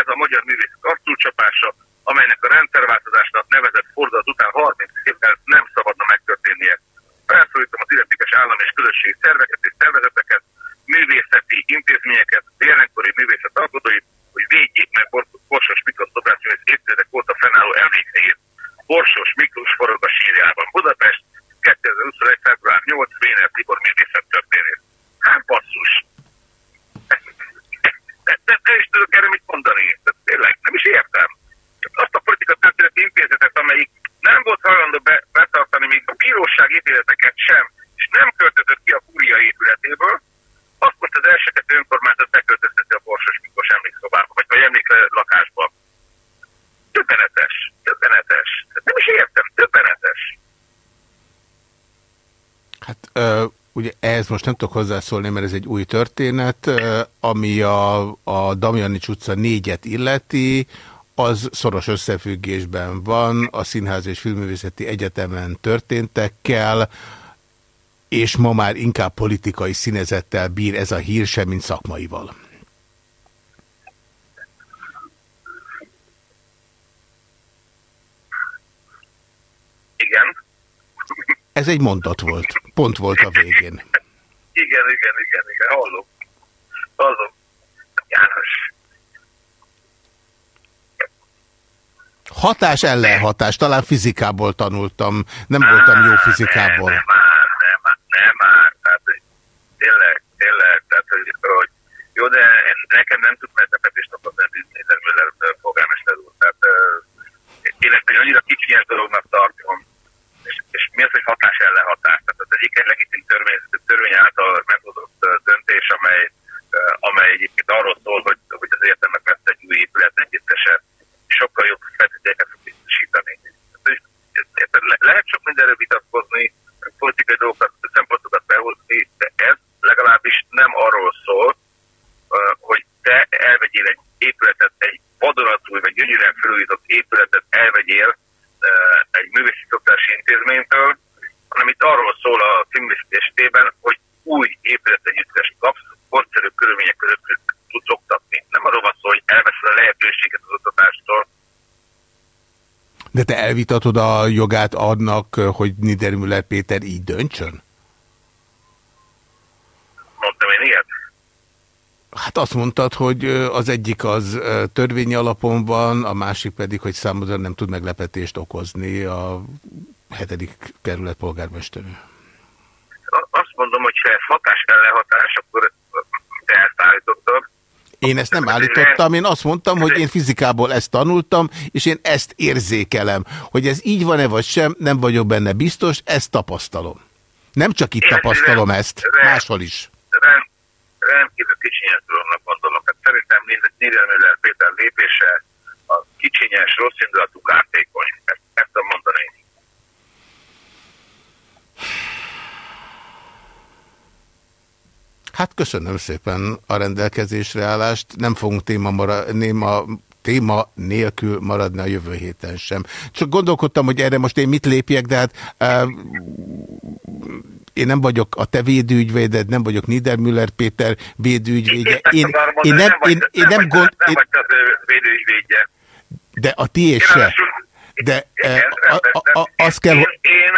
Ez a magyar művészet arcúcsapása, amelynek a rendszerváltozásnak nevezett fordulat után 30 évvel nem szabadna megtörténnie. Felszólítom az illetékes állam és közösségi szerveket és szervezeteket, művészeti intézményeket, jelenkori művészet alkotóit, hogy védjék meg Borsos Miklós szobrászművész évtizedek óta fennálló emlékhelyét. Borsos Miklós forog a sírjában. Budapest 2021. február 8. Véner Tibor művészettörténész. Hát basszus! Nem is tudok erre mit mondani. Tényleg, nem is értem azt a politika történeti intézetet, amelyik nem volt hajlandó be, betartani még a bíróság ítéleteket sem, és nem költözött ki a kúria épületéből, azt most az első kettő önkormányzat beköltözteti a Borsos Miklós emlékszobába, vagy, vagy emléklakásba. Többenetes, többenetes. Nem is értem, többenetes. Hát ö, ugye ehhez most nem tudok hozzászólni, mert ez egy új történet, ami a, a Damjanics utca négyet illeti, az szoros összefüggésben van a Színház és Filmművészeti Egyetemen történtekkel, és ma már inkább politikai színezettel bír ez a hír sem, mint szakmaival. Igen. Ez egy mondat volt. Pont volt a végén. Igen, igen, igen, igen, hallom. Hallom. János. Hatás ellenhatás, talán fizikából tanultam. Nem voltam jó fizikából. Nem már, nem már, nem már. Tehát, hogy tényleg, tényleg, tehát, hogy, hogy jó, de nekem nem tud meglepetést okozni Müller polgármester úr. Tehát uh, én ezt egy annyira kicsinyes dolognak tartom, és, és mi az, hogy hatás ellenhatás? Tehát az egyik egy legitim törvény, törvény által meghozott döntés, amely, amely egyébként arról szól, hogy, hogy az értelmek messze egy új épület együttese sokkal jobb feltételeket biztosítani. Lehet sok mindenről vitatkozni, politikai dolgokat, szempontokat behozni, de ez legalábbis nem arról szól, hogy te elvegyél egy épületet, egy vadonatúj vagy gyönyörűen felújított épületet elvegyél egy művészi szoktási intézménytől, hanem itt arról szól a címvészet esetében, hogy új épület együttes kapsz, korszerű körülmények között tudsz oktatni. Nem arról van szó, hogy elveszed a lehetőséget az oktatástól, De te elvitatod a jogát annak, hogy Niedermüller Péter így döntsön? mondtam én ilyet. Hát azt mondtad, hogy az egyik az törvényi alapon van, a másik pedig, hogy számodra nem tud meglepetést okozni a hetedik kerület polgármesterő. Azt mondom, hogy ha ez hatás ellenhatás, akkor te ezt állítottad. Én ezt nem állítottam, én azt mondtam, hogy én fizikából ezt tanultam, és én ezt érzékelem. Hogy ez így van-e vagy sem, nem vagyok benne biztos, ezt tapasztalom. Nem csak itt tapasztalom ezt, máshol is. Dolognak gondolom. Hát szerintem Niedermüller Péter lépése a kicsinyes, rossz indulatú kártékony. Ezt, ezt tudom mondani. Hát köszönöm szépen a rendelkezésre állást. Nem fogunk téma, mara, néma, téma nélkül maradni a jövő héten sem. Csak gondolkodtam, hogy erre most én mit lépjek, de hát uh, én nem vagyok a te védőügyvéded, nem vagyok Niedermüller Péter védőügyvédje. Én, én nem, én, én nem gond, nem vagy az ő védőügyvédje. de a tiéd se. De uh, a, a, a, azt kell, Én,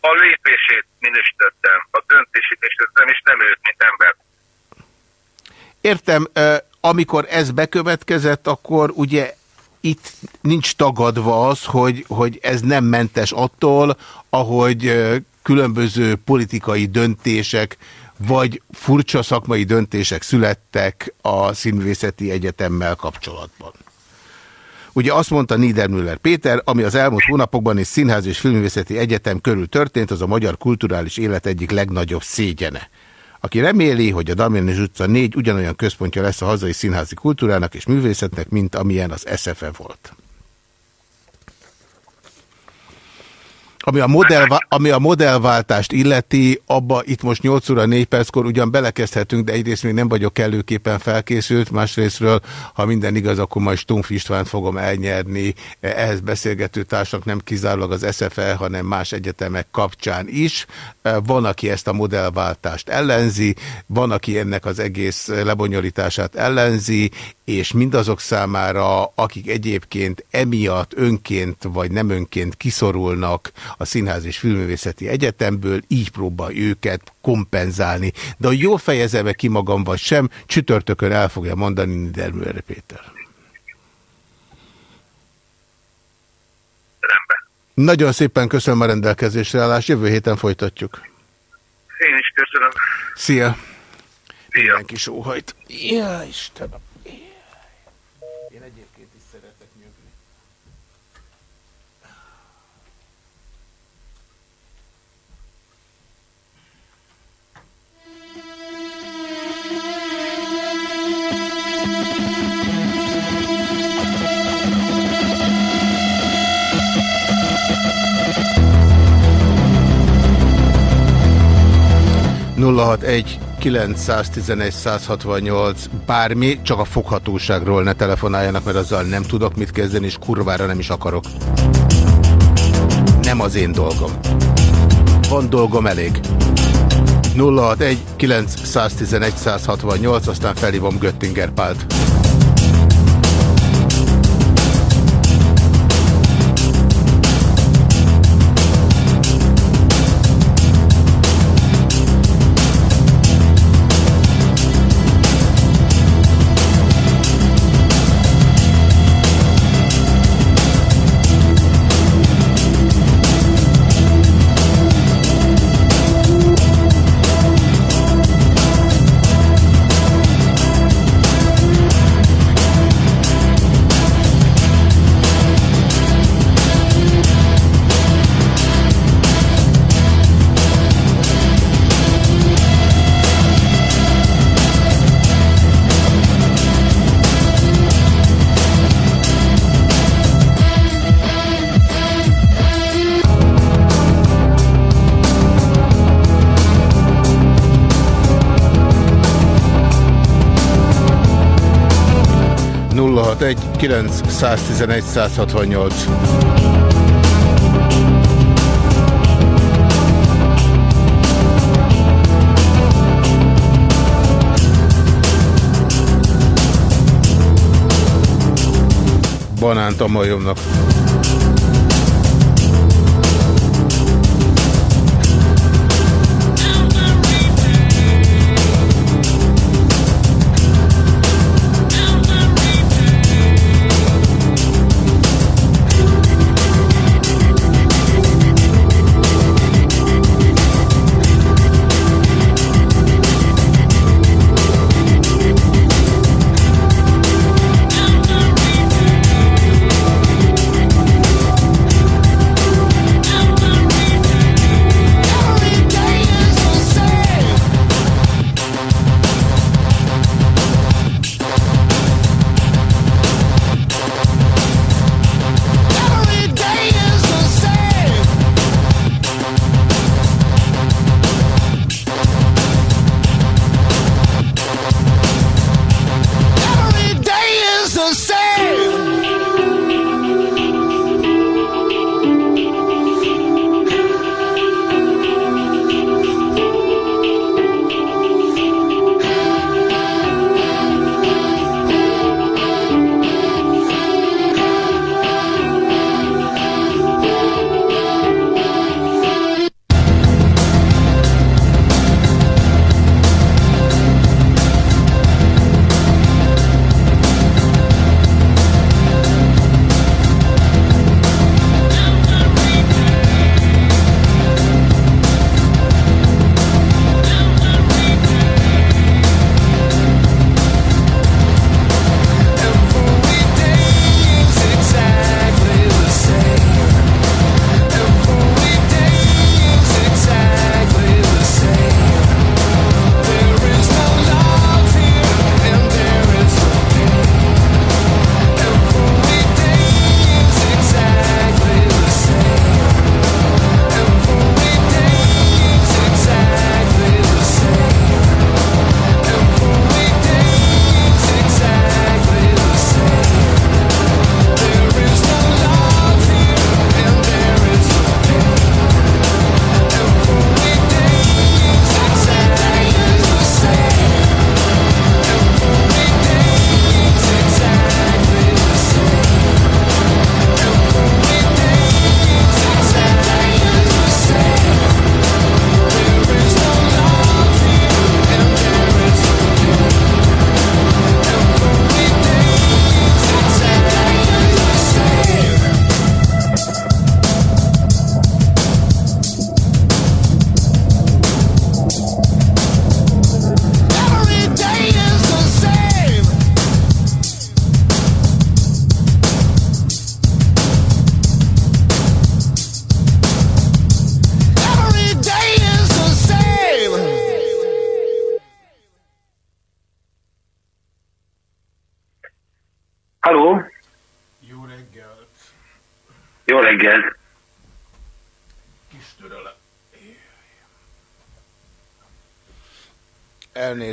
a lépését minősítettem, a döntését minősítettem, és nem őt, mint ember. Értem, ö, amikor ez bekövetkezett, akkor ugye itt nincs tagadva az, hogy, hogy ez nem mentes attól, ahogy ö, különböző politikai döntések vagy furcsa szakmai döntések születtek a Színművészeti Egyetemmel kapcsolatban. Ugye azt mondta Niedermüller Péter, ami az elmúlt hónapokban és Színház és Filmművészeti Egyetem körül történt, az a magyar kulturális élet egyik legnagyobb szégyene. Aki reméli, hogy a Damjanis utca 4 ugyanolyan központja lesz a hazai színházi kultúrának és művészetnek, mint amilyen az SFE volt. Ami a, modell, ami a modellváltást illeti, abba itt most 8 óra 4 perckor ugyan belekezdhetünk, de egyrészt még nem vagyok kellőképpen felkészült, másrésztről, ha minden igaz, akkor majd Stumpf Istvánt fogom elnyerni ehhez beszélgető társak, nem kizárólag az SFE, hanem más egyetemek kapcsán is. Van, aki ezt a modellváltást ellenzi, van, aki ennek az egész lebonyolítását ellenzi, és mindazok számára, akik egyébként emiatt önként vagy nem önként kiszorulnak a Színház és Filmművészeti Egyetemből, így próbál őket kompenzálni. De hogy jól fejezem -e ki magam vagy sem, csütörtökön el fogja mondani Niedermüller Péter. Rendben. Nagyon szépen köszönöm a rendelkezésre állást, jövő héten folytatjuk. Én is köszönöm. Szia! Szia. Mindenki sóhajt. Ja, Istenem! 061 911 168 bármi, csak a foghatóságról ne telefonáljanak, mert azzal nem tudok mit kezdeni, és kurvára nem is akarok. Nem az én dolgom. Van dolgom elég. 061 911 168, aztán felhívom Göttinger Pált. 061 911 168. Banánt a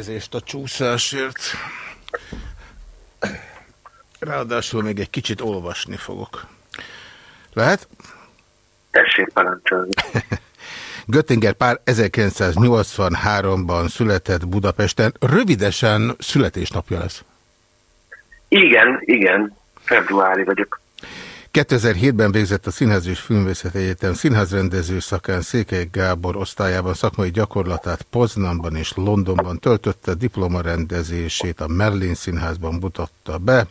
Elnézést a csúszásért. Ráadásul még egy kicsit olvasni fogok. Lehet? Tessék parancsolni. Göttinger pár 1983-ban született Budapesten. Rövidesen születésnapja lesz. Igen, igen. Februári vagyok. 2007-ben végzett a Színház és Filmvészet Egyetem színházrendező szakán Székely Gábor osztályában szakmai gyakorlatát Poznanban és Londonban töltötte, diplomarendezését a Merlin Színházban mutatta be,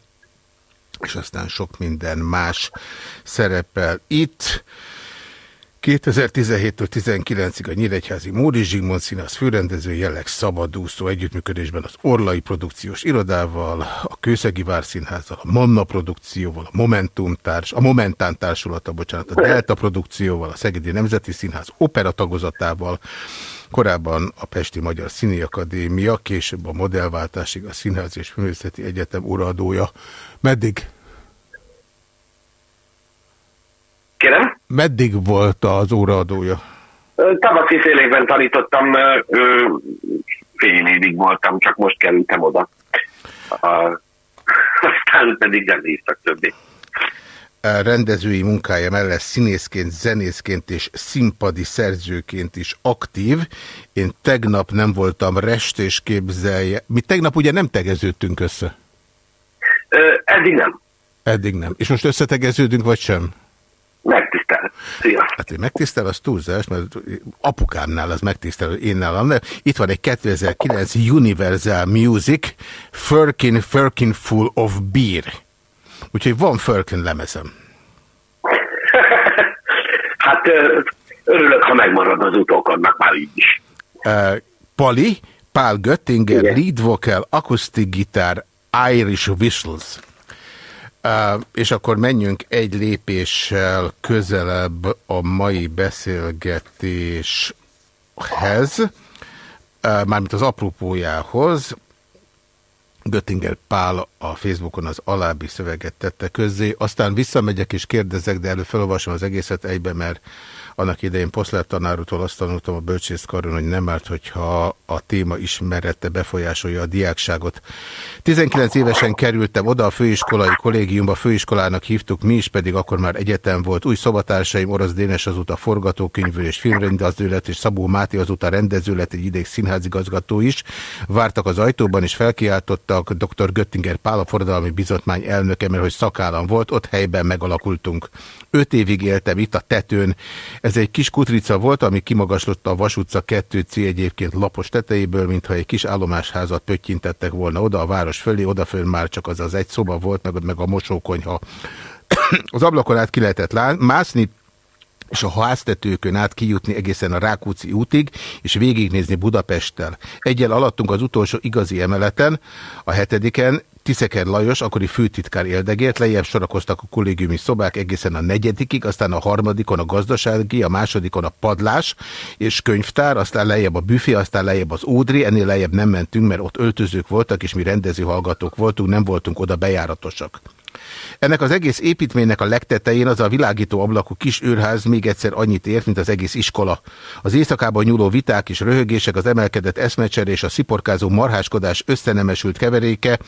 és aztán sok minden más szerepel itt. 2017-től 19-ig a Nyíregyházi Móri Zsigmond Színház főrendező jelleg szabadúszó együttműködésben az Orlai Produkciós Irodával, a Kőszegi Várszínházzal, a Manna Produkcióval, a Momentum Társ, a Momentán Társulata, bocsánat, a Delta Produkcióval, a Szegedi Nemzeti Színház opera tagozatával, korábban a Pesti Magyar Színi Akadémia, később a modellváltásig a Színház és Művészeti Egyetem uradója. Meddig? Kérem? Meddig volt az óraadója? Tavaszi fél évben tanítottam, fél évig voltam, csak most kerültem oda. Aztán pedig nem hívtak többé. A rendezői munkája mellett színészként, zenészként és színpadi szerzőként is aktív. Én tegnap nem voltam rest és képzelje. Mi tegnap ugye nem tegeződtünk össze? Ö, eddig nem. Eddig nem. És most összetegeződünk, vagy sem? Megtisztel. Szia. Hát, hogy megtisztel, az túlzás, mert apukámnál az megtisztel, én nálam nem. Itt van egy 2009 Universal Music Firkin Firkin Full of Beer. Úgyhogy van Firkin lemezem. Hát örülök, ha megmarad az utókodnak már így is. Uh, Pali, Pál Göttinger, lead vocal, akusztik gitár, Irish whistles. És akkor menjünk egy lépéssel közelebb a mai beszélgetéshez, mármint az apropójához. Göttinger Pál a Facebookon az alábbi szöveget tette közzé, aztán visszamegyek és kérdezek, de előbb felolvasom az egészet egybe, mert annak idején Poszler tanárútól azt tanultam a bölcsészkaron, hogy nem árt, hogyha a téma ismerete befolyásolja a diákságot. 19 évesen kerültem oda a főiskolai kollégiumba, főiskolának hívtuk, mi is pedig akkor már egyetem volt. Új szobatársaim, Orosz Dénes azóta forgatókönyvő és filmrendező lett, és Szabó Máté azóta rendező lett, egy ideig színházigazgató is. Vártak az ajtóban, és felkiáltottak dr. Göttinger Pál, a forradalmi bizotmány elnöke, mert hogy szakállam volt, ott helyben megalakultunk. Öt évig éltem itt a tetőn. Egy kis kutrica volt, ami kimagaslotta a Vas utca 2C egyébként lapos tetejéből, mintha egy kis állomásházat pöttyintettek volna oda a város fölé, odafönn már csak az az egy szoba volt, meg, meg a mosókonyha. az ablakon át ki lehetett lá- mászni, és a háztetőkön át kijutni egészen a Rákóczi útig, és végignézni Budapesttel. Egyel alattunk az utolsó igazi emeleten, a hetediken, Tiszeker Lajos, akkori főtitkár éldegélt, lejjebb sorakoztak a kollégiumi szobák egészen a negyedikig, aztán a harmadikon a gazdasági, a másodikon a padlás és könyvtár, aztán lejjebb a büfé, aztán lejjebb az ódri, ennél lejjebb nem mentünk, mert ott öltözők voltak, és mi rendező hallgatók voltunk, nem voltunk oda bejáratosak. Ennek az egész építménynek a legtetején az a világító ablakú kis őrház még egyszer annyit ért, mint az egész iskola. Az éjszakában nyúló viták és röhögések, az emelkedett eszmecser és a sziporkázó marháskodás összenemesült keveréke,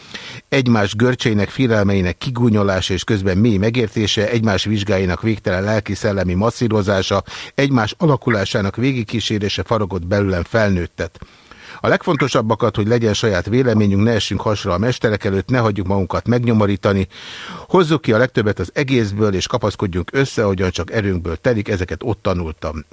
egymás görcseinek, félelmeinek kigúnyolása és közben mély megértése, egymás vizsgáinak végtelen lelki-szellemi masszírozása, egymás alakulásának végigkísérése faragott belőlem felnőttet. A legfontosabbakat, hogy legyen saját véleményünk, ne essünk hasra a mesterek előtt, ne hagyjuk magunkat megnyomorítani. Hozzuk ki a legtöbbet az egészből, és kapaszkodjunk össze, ahogyan csak erőnkből telik, ezeket ott tanultam.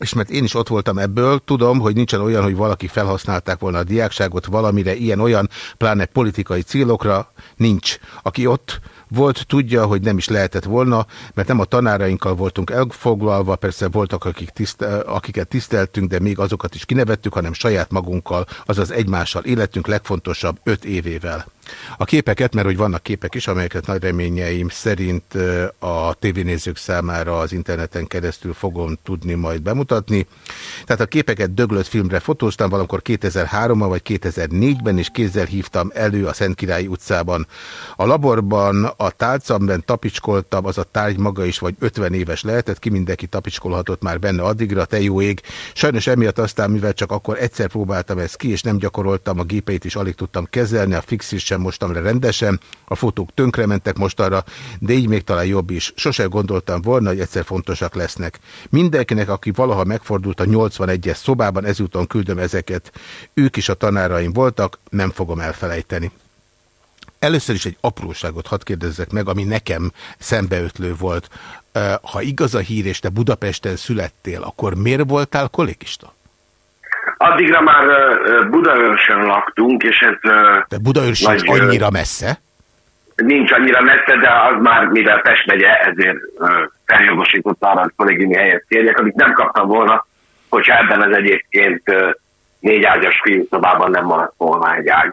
És mert én is ott voltam ebből, tudom, hogy nincsen olyan, hogy valaki felhasználták volna a diákságot valamire, ilyen-olyan, pláne politikai célokra, nincs. Aki ott volt, tudja, hogy nem is lehetett volna, mert nem a tanárainkkal voltunk elfoglalva, persze voltak, akik tisztel, akiket tiszteltünk, de még azokat is kinevettük, hanem saját magunkkal, azaz egymással életünk legfontosabb öt évével. A képeket, mert hogy vannak képek is, amelyeket nagy reményeim szerint a tévénézők számára az interneten keresztül fogom tudni majd bemutatni. Tehát a képeket döglött filmre fotóztam valamikor 2003-ban vagy 2004-ben, és kézzel hívtam elő a Szentkirályi utcában. A laborban a tálcamben tapicskoltam, az a tárgy maga is vagy 50 éves lehetett, ki mindenki tapicskolhatott már benne addigra, te jó ég. Sajnos emiatt aztán, mivel csak akkor egyszer próbáltam ezt ki, és nem gyakoroltam, a gépeit is alig tudtam kezelni, a fixis sem mostam le rendesen, a fotók tönkrementek mostanra, de így még talán jobb is. Sose gondoltam volna, hogy egyszer fontosak lesznek. Mindenkinek, aki valaha megfordult a 81-es szobában, ezúton küldöm ezeket. Ők is a tanáraim voltak, nem fogom elfelejteni. Először is egy apróságot hadd kérdezzek meg, ami nekem szembeötlő volt. Ha igaz a hír, és te Budapesten születtél, akkor miért voltál kollégista? Addigra már Budaörsön laktunk, és ez De Budaörs sincs Nagy, annyira messze. nincs annyira messze, de az már, mivel Pest megye, ezért feljogosított arra, hogy kollégiumi helyet kérjek, amit nem kaptam volna, hogyha ebben az egyébként négy ágyas fiúszobában nem maradt volna egy ágy.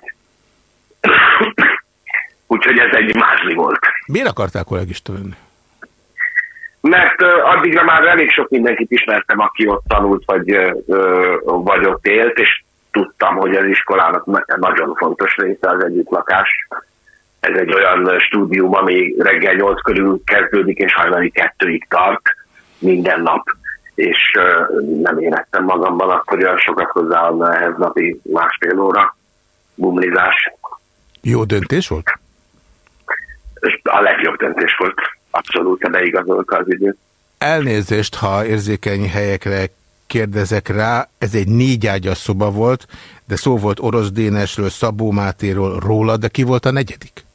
Úgyhogy ez egy másli volt. Miért akartál kollégista lenni? Mert addigra már elég sok mindenkit ismertem, aki ott tanult, vagy, vagy ott élt, és tudtam, hogy az iskolának na- nagyon fontos része az együttlakás. Ez egy olyan stúdium, ami reggel 8 körül kezdődik, és hajnali kettőig tart minden nap. És nem éreztem magamban akkor olyan sokat hozzáadna ehhez napi másfél óra bumlizás. Jó döntés volt? a legjobb döntés volt. Abszolút beigazolta az időt. Elnézést, ha érzékeny helyekre kérdezek rá, ez egy négy ágyas szoba volt, de szó volt Orosz Dénesről, Szabó Mátéról, róla, de ki volt a negyedik?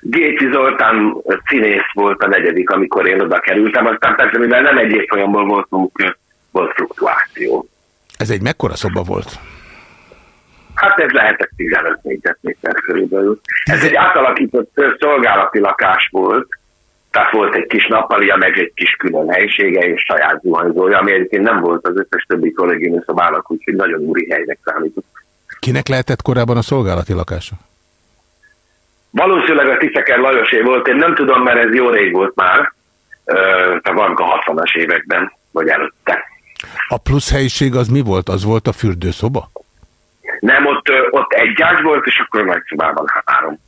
Géci Zoltán színész volt a negyedik, amikor én oda kerültem, aztán persze, mivel nem egy évfolyamból voltunk, volt fluktuáció. Ez egy mekkora szoba volt? Hát ez lehetett 15 négyzetméter körülbelül. Ez egy átalakított szolgálati lakás volt, tehát volt egy kis nappalia, meg egy kis külön helyisége és saját zuhanyzója, ami egyébként nem volt az összes többi kollégiumi szobának, úgyhogy nagyon úri helynek számított. Kinek lehetett korábban a szolgálati lakása? Valószínűleg a Tiszeker Lajosé volt, én nem tudom, mert ez jó rég volt már, tehát valamikor a 60-as években, vagy előtte. A plusz helyiség az mi volt? Az volt a fürdőszoba? Nem, ott, ott egy ágy volt, és akkor nagy szobában három.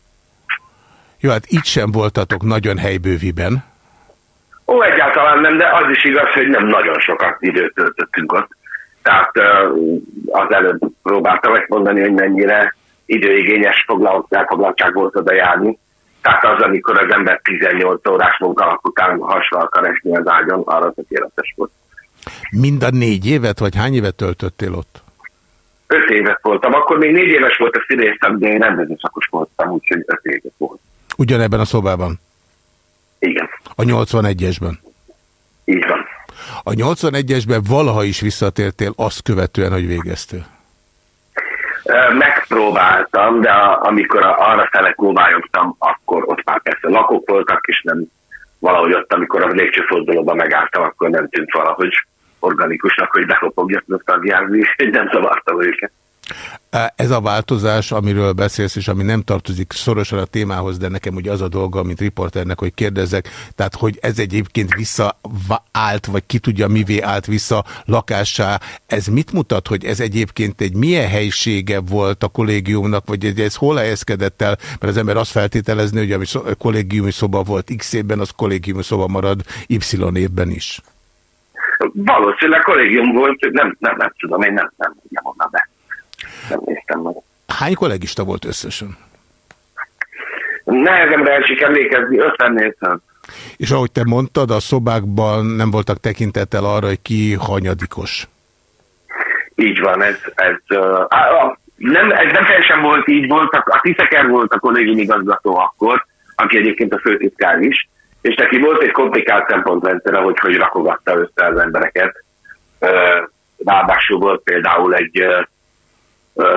Jó, hát itt sem voltatok nagyon helybőviben. Ó, egyáltalán nem, de az is igaz, hogy nem nagyon sokat időt töltöttünk ott. Tehát az előbb próbáltam megmondani, hogy mennyire időigényes foglalt, elfoglaltság volt oda járni. Tehát az, amikor az ember 18 órás munkalap után hasra akar esni az ágyon, arra tökéletes volt. Mind a négy évet, vagy hány évet töltöttél ott? Öt évet voltam, akkor még négy éves volt a színészem, de én rendezőszakos voltam, úgyhogy öt évet volt. Ugyanebben a szobában? Igen. A 81-esben? Így van. A 81-esben valaha is visszatértél azt követően, hogy végeztél? Megpróbáltam, de amikor arra fele próbáltam, akkor ott már persze lakók voltak, és nem valahogy ott, amikor a lépcsőfordulóban megálltam, akkor nem tűnt valahogy organikusnak, hogy befogjak nosztalgiázni, és nem zavartam őket. Ez a változás, amiről beszélsz, és ami nem tartozik szorosan a témához, de nekem ugye az a dolga, mint riporternek, hogy kérdezek, tehát hogy ez egyébként visszaállt, vagy ki tudja, mivé állt vissza lakássá, ez mit mutat, hogy ez egyébként egy milyen helysége volt a kollégiumnak, vagy ez- hol helyezkedett el, mert az ember azt feltételezni, hogy ami kollégiumi szoba volt X évben, az kollégiumi szoba marad Y évben is. Valószínűleg kollégium volt, nem, nem, nem tudom, én nem, nem, nem volna be. Nem néztem meg. Hány kollégista volt összesen? Nehezemre esik emlékezni, 50 több. És ahogy te mondtad, a szobákban nem voltak tekintettel arra, hogy ki hanyadikos. Így van, ez, ez, uh, nem, ez nem teljesen volt így, volt, a, Tiszeker volt a kollégium igazgató akkor, aki egyébként a főtitkár is, és neki volt egy komplikált szempontrendszere, hogy hogy rakogatta össze az embereket. Uh, Ráadásul volt például egy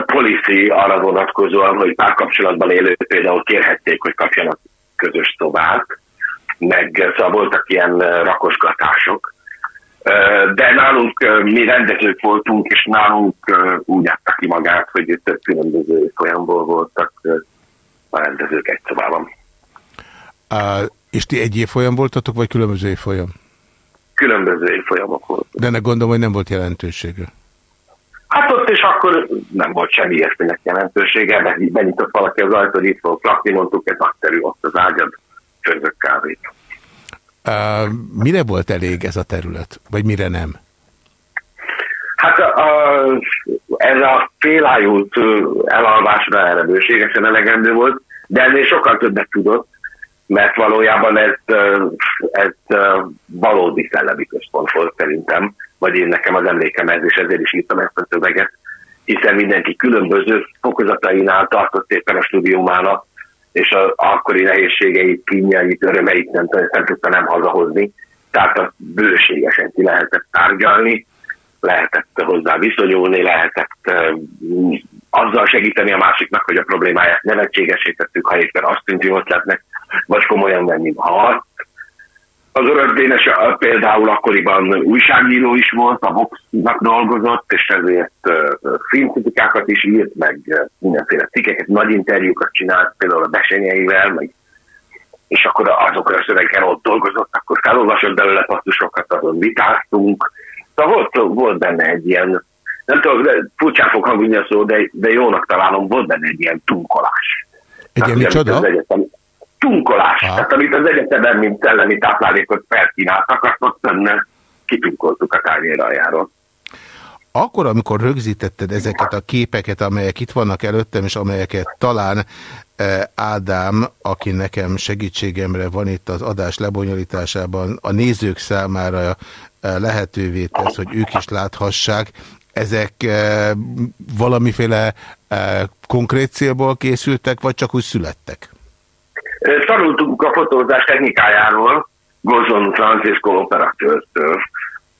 policy arra vonatkozóan, hogy párkapcsolatban élők például kérhették, hogy kapjanak közös szobát, meg szóval voltak ilyen rakosgatások. De nálunk mi rendezők voltunk, és nálunk úgy adta ki magát, hogy több különböző folyamból voltak a rendezők egy szobában. Uh, és ti egy évfolyam voltatok, vagy különböző évfolyam? Különböző folyamok voltak. De ennek gondolom, hogy nem volt jelentősége. Hát ott és akkor nem volt semmi ilyesminek jelentősége, benyitott valaki az ajtót, hogy itt fogok lakni, mondtuk, ez nagyszerű, ott az ágyad, főzök kávét. Uh, mire volt elég ez a terület? Vagy mire nem? Hát a, a, ez a félájult elalvásra erre bőségesen elegendő volt, de ennél sokkal többet tudott, mert valójában ez, ez valódi szellemi központ volt szerintem, vagy én nekem az emlékem ez, és ezért is írtam ezt a szöveget, hiszen mindenki különböző fokozatainál tartott éppen a stúdiumának, és az akkori nehézségeit, kínjait, örömeit nem, nem tudta nem hazahozni, tehát azt bőségesen ki lehetett tárgyalni, lehetett hozzá viszonyulni, lehetett uh, azzal segíteni a másiknak, hogy a problémáját nevetségesítettük, ha éppen azt tűnt jó ötletnek, vagy komolyan venni, ha azt. Az Orosz Dénes például akkoriban újságíró is volt, a Vox-nak dolgozott, és ezért filmkritikákat is írt, meg mindenféle cikkeket, nagy interjúkat csinált, például a Besenyeivel, meg és akkor azokra a szövegekkel ott dolgozott, akkor felolvasott belőle passzusokat, azon vitáztunk. Szóval volt, volt benne egy ilyen, nem tudom, de furcsán fog hangulni a szó, de, de jónak találom, volt benne egy ilyen tunkolás. Egy ilyen micsoda? az egyetem- Tunkolás. Aha. Tehát amit az egyetemen, mint szellemi táplálékot felkínáltak, azt ott benne kitunkoltuk a tányér aljáról. akkor, amikor rögzítetted ezeket a képeket, amelyek itt vannak előttem, és amelyeket talán Ádám, aki nekem segítségemre van itt az adás lebonyolításában, a nézők számára lehetővé tesz, hogy ők is láthassák, ezek valamiféle konkrét célból készültek, vagy csak úgy születtek? Tanultunk a fotózás technikájáról, Gozon Francisco operatőrtől.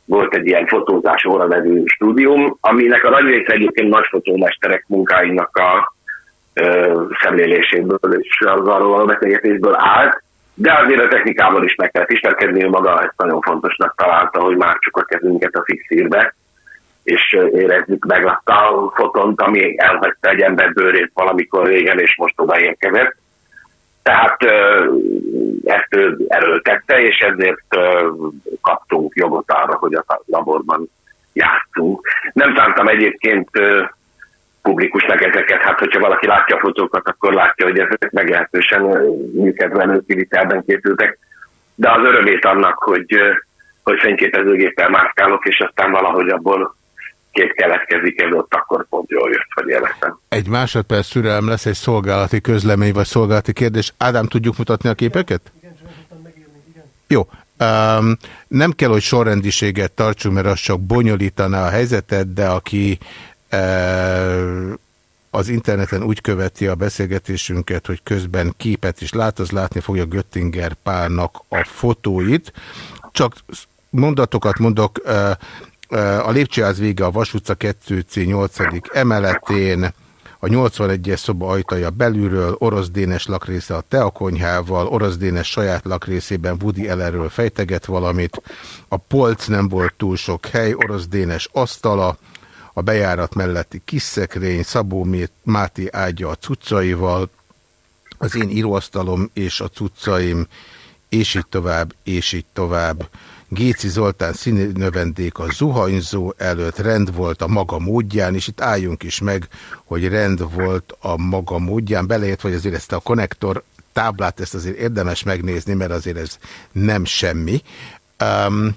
Volt egy ilyen fotózás óra nevű stúdium, aminek a nagy része egyébként nagy fotómesterek munkáinak a ö, szemléléséből és az arról a beszélgetésből állt, de azért a technikával is meg kellett ismerkedni, ő maga ezt nagyon fontosnak találta, hogy már csak a kezünket a fixírbe, és érezzük meg azt a fotont, ami elvette egy ember bőrét valamikor régen, és most odaérkezett. Tehát ezt ő erőltette, és ezért kaptunk jogot arra, hogy a laborban játszunk. Nem szántam egyébként publikusnak ezeket, hát hogyha valaki látja a fotókat, akkor látja, hogy ezek meglehetősen műkedvelő kivitelben készültek. De az örömét annak, hogy, hogy fényképezőgéppel mászkálok, és aztán valahogy abból kép keletkezik, ez ott akkor pont jól jött, hogy éleszem. Egy másodperc szürelem lesz egy szolgálati közlemény, vagy szolgálati kérdés. Ádám, tudjuk mutatni a képeket? Jó. Um, nem kell, hogy sorrendiséget tartsunk, mert az csak bonyolítaná a helyzetet, de aki uh, az interneten úgy követi a beszélgetésünket, hogy közben képet is lát, az látni fogja Göttinger Pálnak a fotóit. Csak mondatokat mondok, uh, a lépcsőház vége a Vas utca 2C 8. emeletén, a 81-es szoba ajtaja belülről, Orosz Dénes lakrésze a Teakonyhával, Orosz Dénes saját lakrészében Woody Ellerről fejteget valamit, a polc nem volt túl sok hely, Orosz Dénes asztala, a bejárat melletti kis szekrény, Szabó Máté ágya a cuccaival, az én íróasztalom és a cuccaim, és így tovább, és így tovább. Géci Zoltán színövendék a zuhanyzó előtt, rend volt a maga módján, és itt álljunk is meg, hogy rend volt a maga módján, beleért, hogy azért ezt a konnektor táblát, ezt azért érdemes megnézni, mert azért ez nem semmi. Um,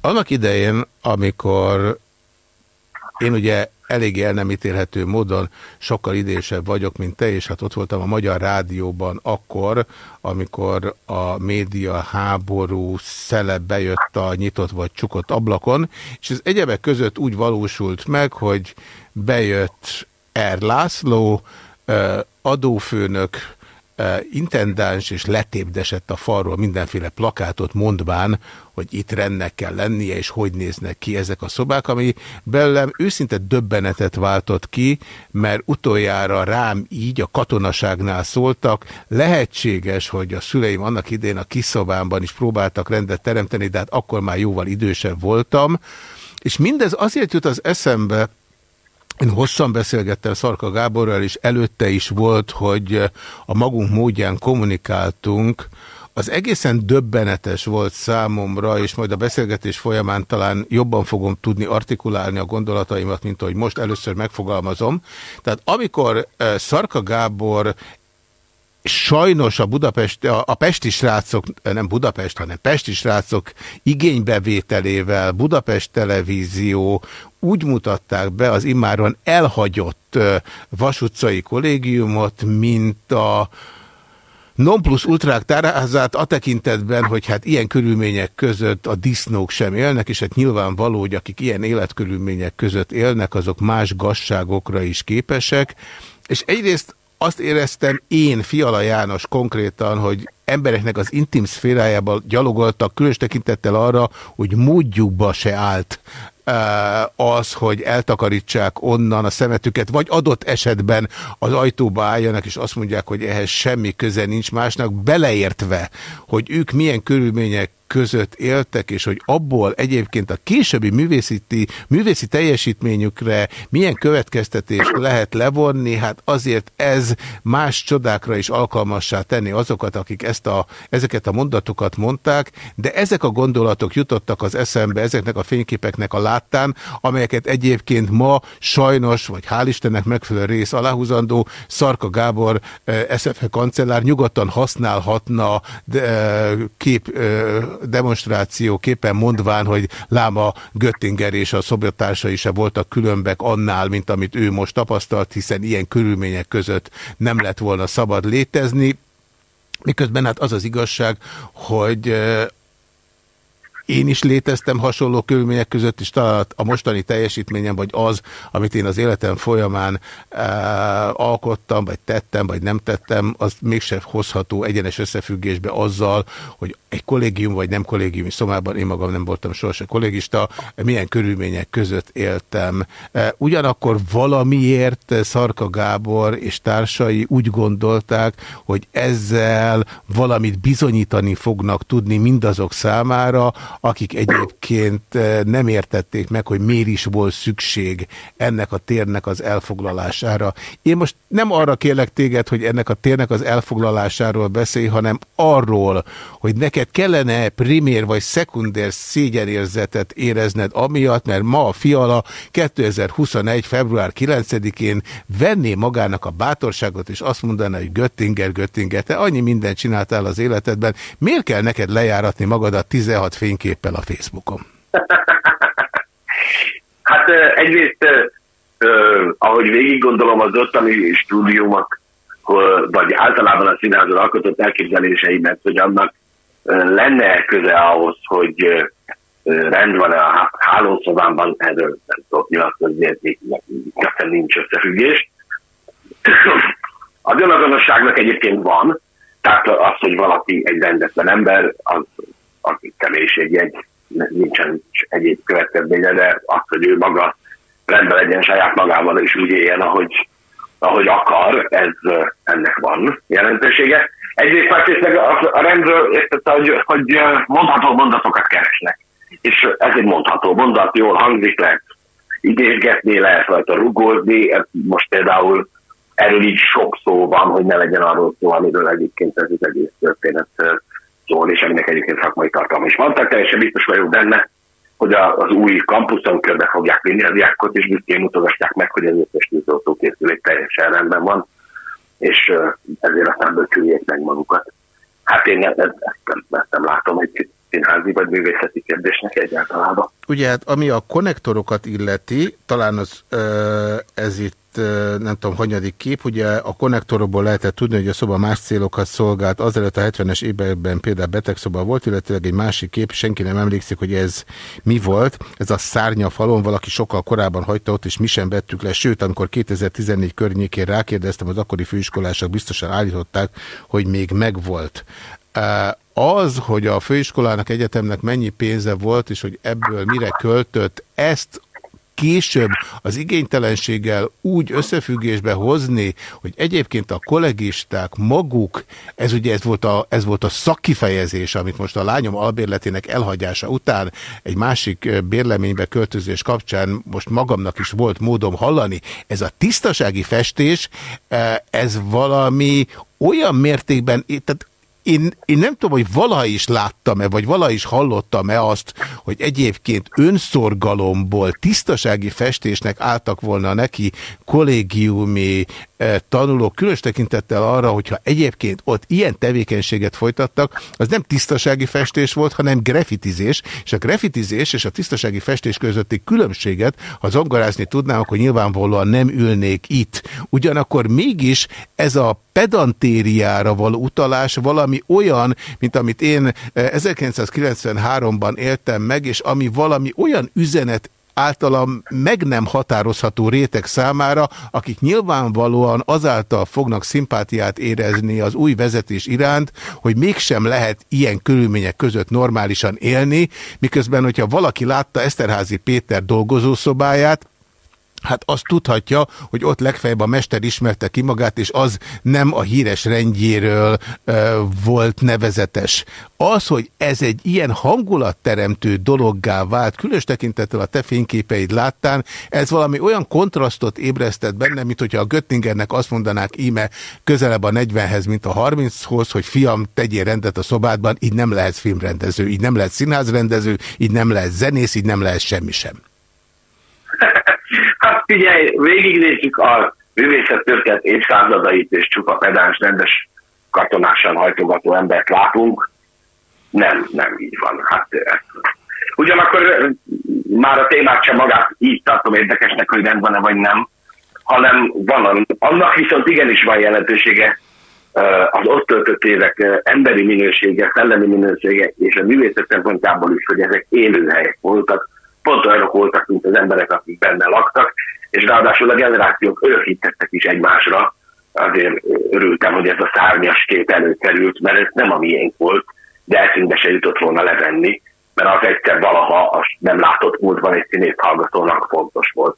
annak idején, amikor én ugye eléggé el nem ítélhető módon sokkal idésebb vagyok, mint te, és hát ott voltam a Magyar Rádióban akkor, amikor a média háború szele bejött a nyitott vagy csukott ablakon, és ez egyebek között úgy valósult meg, hogy bejött Er László, adófőnök, intendáns és letépdesett a falról mindenféle plakátot mondván, hogy itt rendnek kell lennie, és hogy néznek ki ezek a szobák, ami belőlem őszinte döbbenetet váltott ki, mert utoljára rám így a katonaságnál szóltak. Lehetséges, hogy a szüleim annak idén a kiszobámban is próbáltak rendet teremteni, de hát akkor már jóval idősebb voltam, és mindez azért jut az eszembe, én hosszan beszélgettem Szarka Gáborral, és előtte is volt, hogy a magunk módján kommunikáltunk. Az egészen döbbenetes volt számomra, és majd a beszélgetés folyamán talán jobban fogom tudni artikulálni a gondolataimat, mint ahogy most először megfogalmazom. Tehát amikor eh, Szarka Gábor sajnos a, Budapest, a, pesti srácok, nem Budapest, hanem pesti srácok igénybevételével Budapest Televízió úgy mutatták be az immáron elhagyott vasutcai kollégiumot, mint a non plus ultrák tárházát a tekintetben, hogy hát ilyen körülmények között a disznók sem élnek, és hát nyilvánvaló, hogy akik ilyen életkörülmények között élnek, azok más gazságokra is képesek, és egyrészt azt éreztem én, Fiala János konkrétan, hogy embereknek az intim szférájában gyalogoltak, különös tekintettel arra, hogy módjukba se állt az, hogy eltakarítsák onnan a szemetüket, vagy adott esetben az ajtóba álljanak, és azt mondják, hogy ehhez semmi köze nincs másnak, beleértve, hogy ők milyen körülmények között éltek, és hogy abból egyébként a későbbi művészi, művészi teljesítményükre milyen következtetést lehet levonni, hát azért ez más csodákra is alkalmassá tenni azokat, akik ezt a, ezeket a mondatokat mondták, de ezek a gondolatok jutottak az eszembe ezeknek a fényképeknek a láttán, amelyeket egyébként ma sajnos, vagy hál' Istennek megfelelő rész aláhúzandó, Szarka Gábor SFH kancellár nyugodtan használhatna de, kép demonstrációképpen mondván, hogy Láma Göttinger és a szobjatársai se voltak különbek annál, mint amit ő most tapasztalt, hiszen ilyen körülmények között nem lett volna szabad létezni. Miközben hát az az igazság, hogy én is léteztem hasonló körülmények között, és talán a mostani teljesítményem, vagy az, amit én az életem folyamán e, alkottam, vagy tettem, vagy nem tettem, az mégsem hozható egyenes összefüggésbe azzal, hogy egy kollégium, vagy nem kollégiumi szomában, én magam nem voltam sohasem kollégista, milyen körülmények között éltem. E, ugyanakkor valamiért Szarka Gábor és társai úgy gondolták, hogy ezzel valamit bizonyítani fognak tudni mindazok számára, akik egyébként eh, nem értették meg, hogy miért is volt szükség ennek a térnek az elfoglalására. Én most nem arra kérlek téged, hogy ennek a térnek az elfoglalásáról beszélj, hanem arról, hogy neked kellene primér vagy szekunder szégyenérzetet érezned amiatt, mert ma a fiala 2021. február 9-én venné magának a bátorságot, és azt mondaná, hogy Göttinger, Göttinger, te annyi mindent csináltál az életedben, miért kell neked lejáratni magadat 16 fénykép képpel a Facebookon? hát egyrészt, ahogy végig gondolom az ottani stúdiumok, vagy általában a színházon alkotott elképzeléseimet, hogy annak lenne köze ahhoz, hogy rend van a hálószobámban, erről nem tudok nyilatkozni, nekem nincs összefüggés. A gyanagazosságnak egyébként van, tehát az, hogy valaki egy rendetlen ember, az aki kevés egy, nincsen egyéb következménye, de az, hogy ő maga rendben legyen saját magával, és úgy éljen, ahogy, ahogy akar, ez ennek van jelentősége. Egyrészt másrészt meg a, a rendről értette, hogy, hogy mondható mondatokat keresnek. És ez egy mondható mondat, jól hangzik, lehet idézgetni, lehet rajta rugózni. Most például erről így sok szó van, hogy ne legyen arról szó, amiről egyébként ez az egész történet szól, és aminek egyébként szakmai tartalma is van. Tehát teljesen biztos vagyok benne, hogy az új kampuszon körbe fogják vinni a diákot, és büszkén mutogatják meg, hogy az összes tűzoltókészülék teljesen rendben van, és ezért aztán böcsüljék meg magukat. Hát én ezt, ezt, ezt, ezt nem látom egy színházi vagy művészeti kérdésnek egyáltalán. Ugye hát ami a konnektorokat illeti, talán az, ez itt nem tudom, hanyadik kép, ugye a konnektorokból lehetett tudni, hogy a szoba más célokat szolgált, azelőtt a 70-es években például betegszoba volt, illetve egy másik kép, senki nem emlékszik, hogy ez mi volt. Ez a szárnya falon, valaki sokkal korábban hagyta ott, és mi sem vettük le, sőt, amikor 2014 környékén rákérdeztem, az akkori főiskolások biztosan állították, hogy még megvolt. Az, hogy a főiskolának, egyetemnek mennyi pénze volt, és hogy ebből mire költött, ezt később az igénytelenséggel úgy összefüggésbe hozni, hogy egyébként a kollégisták maguk, ez ugye ez volt, a, ez volt a szakkifejezés, amit most a lányom albérletének elhagyása után egy másik bérleménybe költözés kapcsán most magamnak is volt módom hallani. Ez a tisztasági festés, ez valami olyan mértékben, tehát én, én nem tudom, hogy valaha is láttam-e, vagy valaha is hallottam-e azt, hogy egyébként önszorgalomból tisztasági festésnek álltak volna neki kollégiumi tanulók, különös tekintettel arra, hogyha egyébként ott ilyen tevékenységet folytattak, az nem tisztasági festés volt, hanem grafitizés, és a grafitizés és a tisztasági festés közötti különbséget, ha zongorázni tudnám, akkor nyilvánvalóan nem ülnék itt. Ugyanakkor mégis ez a pedantériára való utalás valami olyan, mint amit én 1993-ban eh, éltem meg, és ami valami olyan üzenet általam meg nem határozható réteg számára, akik nyilvánvalóan azáltal fognak szimpátiát érezni az új vezetés iránt, hogy mégsem lehet ilyen körülmények között normálisan élni, miközben, hogyha valaki látta Eszterházi Péter dolgozószobáját, Hát azt tudhatja, hogy ott legfeljebb a mester ismerte ki magát, és az nem a híres rendjéről ö, volt nevezetes. Az, hogy ez egy ilyen hangulatteremtő dologgá vált, különös tekintettel a te fényképeid láttán, ez valami olyan kontrasztot ébresztett benne, mint hogyha a Göttingernek azt mondanák íme közelebb a 40-hez, mint a 30-hoz, hogy fiam, tegyél rendet a szobádban, így nem lehet filmrendező, így nem lehet színházrendező, így nem lehet zenész, így nem lehet semmi sem. Figyelj, végignézzük a művészet történet évszázadait, és csupa pedáns, rendes katonásan hajtogató embert látunk. Nem, nem így van. Hát, ez. Ugyanakkor ö, már a témát sem magát így tartom érdekesnek, hogy van-e vagy nem, hanem van, annak viszont igenis van jelentősége ö, az ott töltött évek emberi minősége, szellemi minősége és a művészet szempontjából is, hogy ezek élőhelyek voltak, pont olyanok voltak, mint az emberek, akik benne laktak, és ráadásul a generációk örökítettek is egymásra, azért örültem, hogy ez a szárnyas kép előkerült, mert ez nem a miénk volt, de eszünkbe se jutott volna levenni, mert az egyszer valaha a nem látott múltban egy színész hallgatónak fontos volt.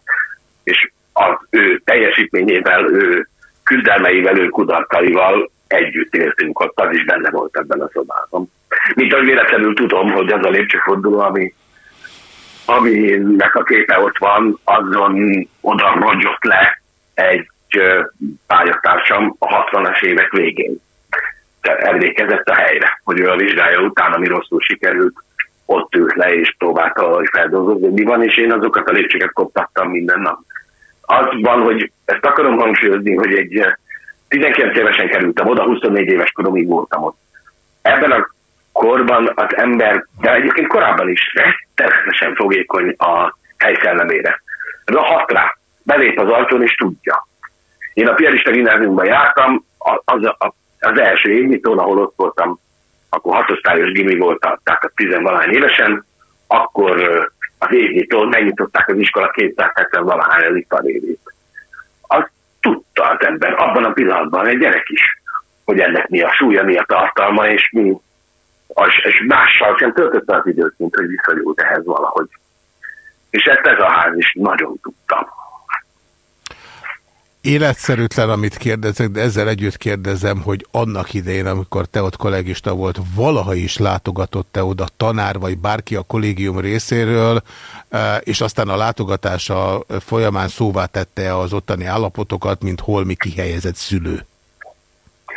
És az ő teljesítményével, ő küzdelmeivel, ő kudarcaival együtt éltünk ott, az is benne volt ebben a szobában. Mint ahogy véletlenül tudom, hogy az a lépcsőforduló, ami aminek a képe ott van, azon oda rogyott le egy pályatársam a 60-as évek végén. Emlékezett a helyre, hogy ő a vizsgája után, ami rosszul sikerült, ott ült le és próbálta hogy feldolgozni, mi van, és én azokat a lépcsőket koptattam minden nap. Az van, hogy ezt akarom hangsúlyozni, hogy egy ö, 19 évesen kerültem oda, 24 éves koromig voltam ott. Ebben a korban az ember, de egyébként korábban is rettenetesen fogékony a helyszellemére. Rahat rá, belép az ajtón és tudja. Én a piarista gimnáziumban jártam, az, a, az első évnyitón, ahol ott voltam, akkor hatosztályos gimi volt, tehát a tizenvalány évesen, akkor az évnyitón megnyitották az iskola 270 valahány az iparévét. Azt tudta az ember, abban a pillanatban egy gyerek is, hogy ennek mi a súlya, mi a tartalma, és mi és és mással sem töltötte az időt, mint hogy visszagyújt ehhez valahogy. És ezt ez a ház is nagyon tudta. Életszerűtlen, amit kérdezek, de ezzel együtt kérdezem, hogy annak idején, amikor te ott kollégista volt, valaha is látogatott te oda tanár, vagy bárki a kollégium részéről, eh, és aztán a látogatása folyamán szóvá tette az ottani állapotokat, mint holmi kihelyezett szülő.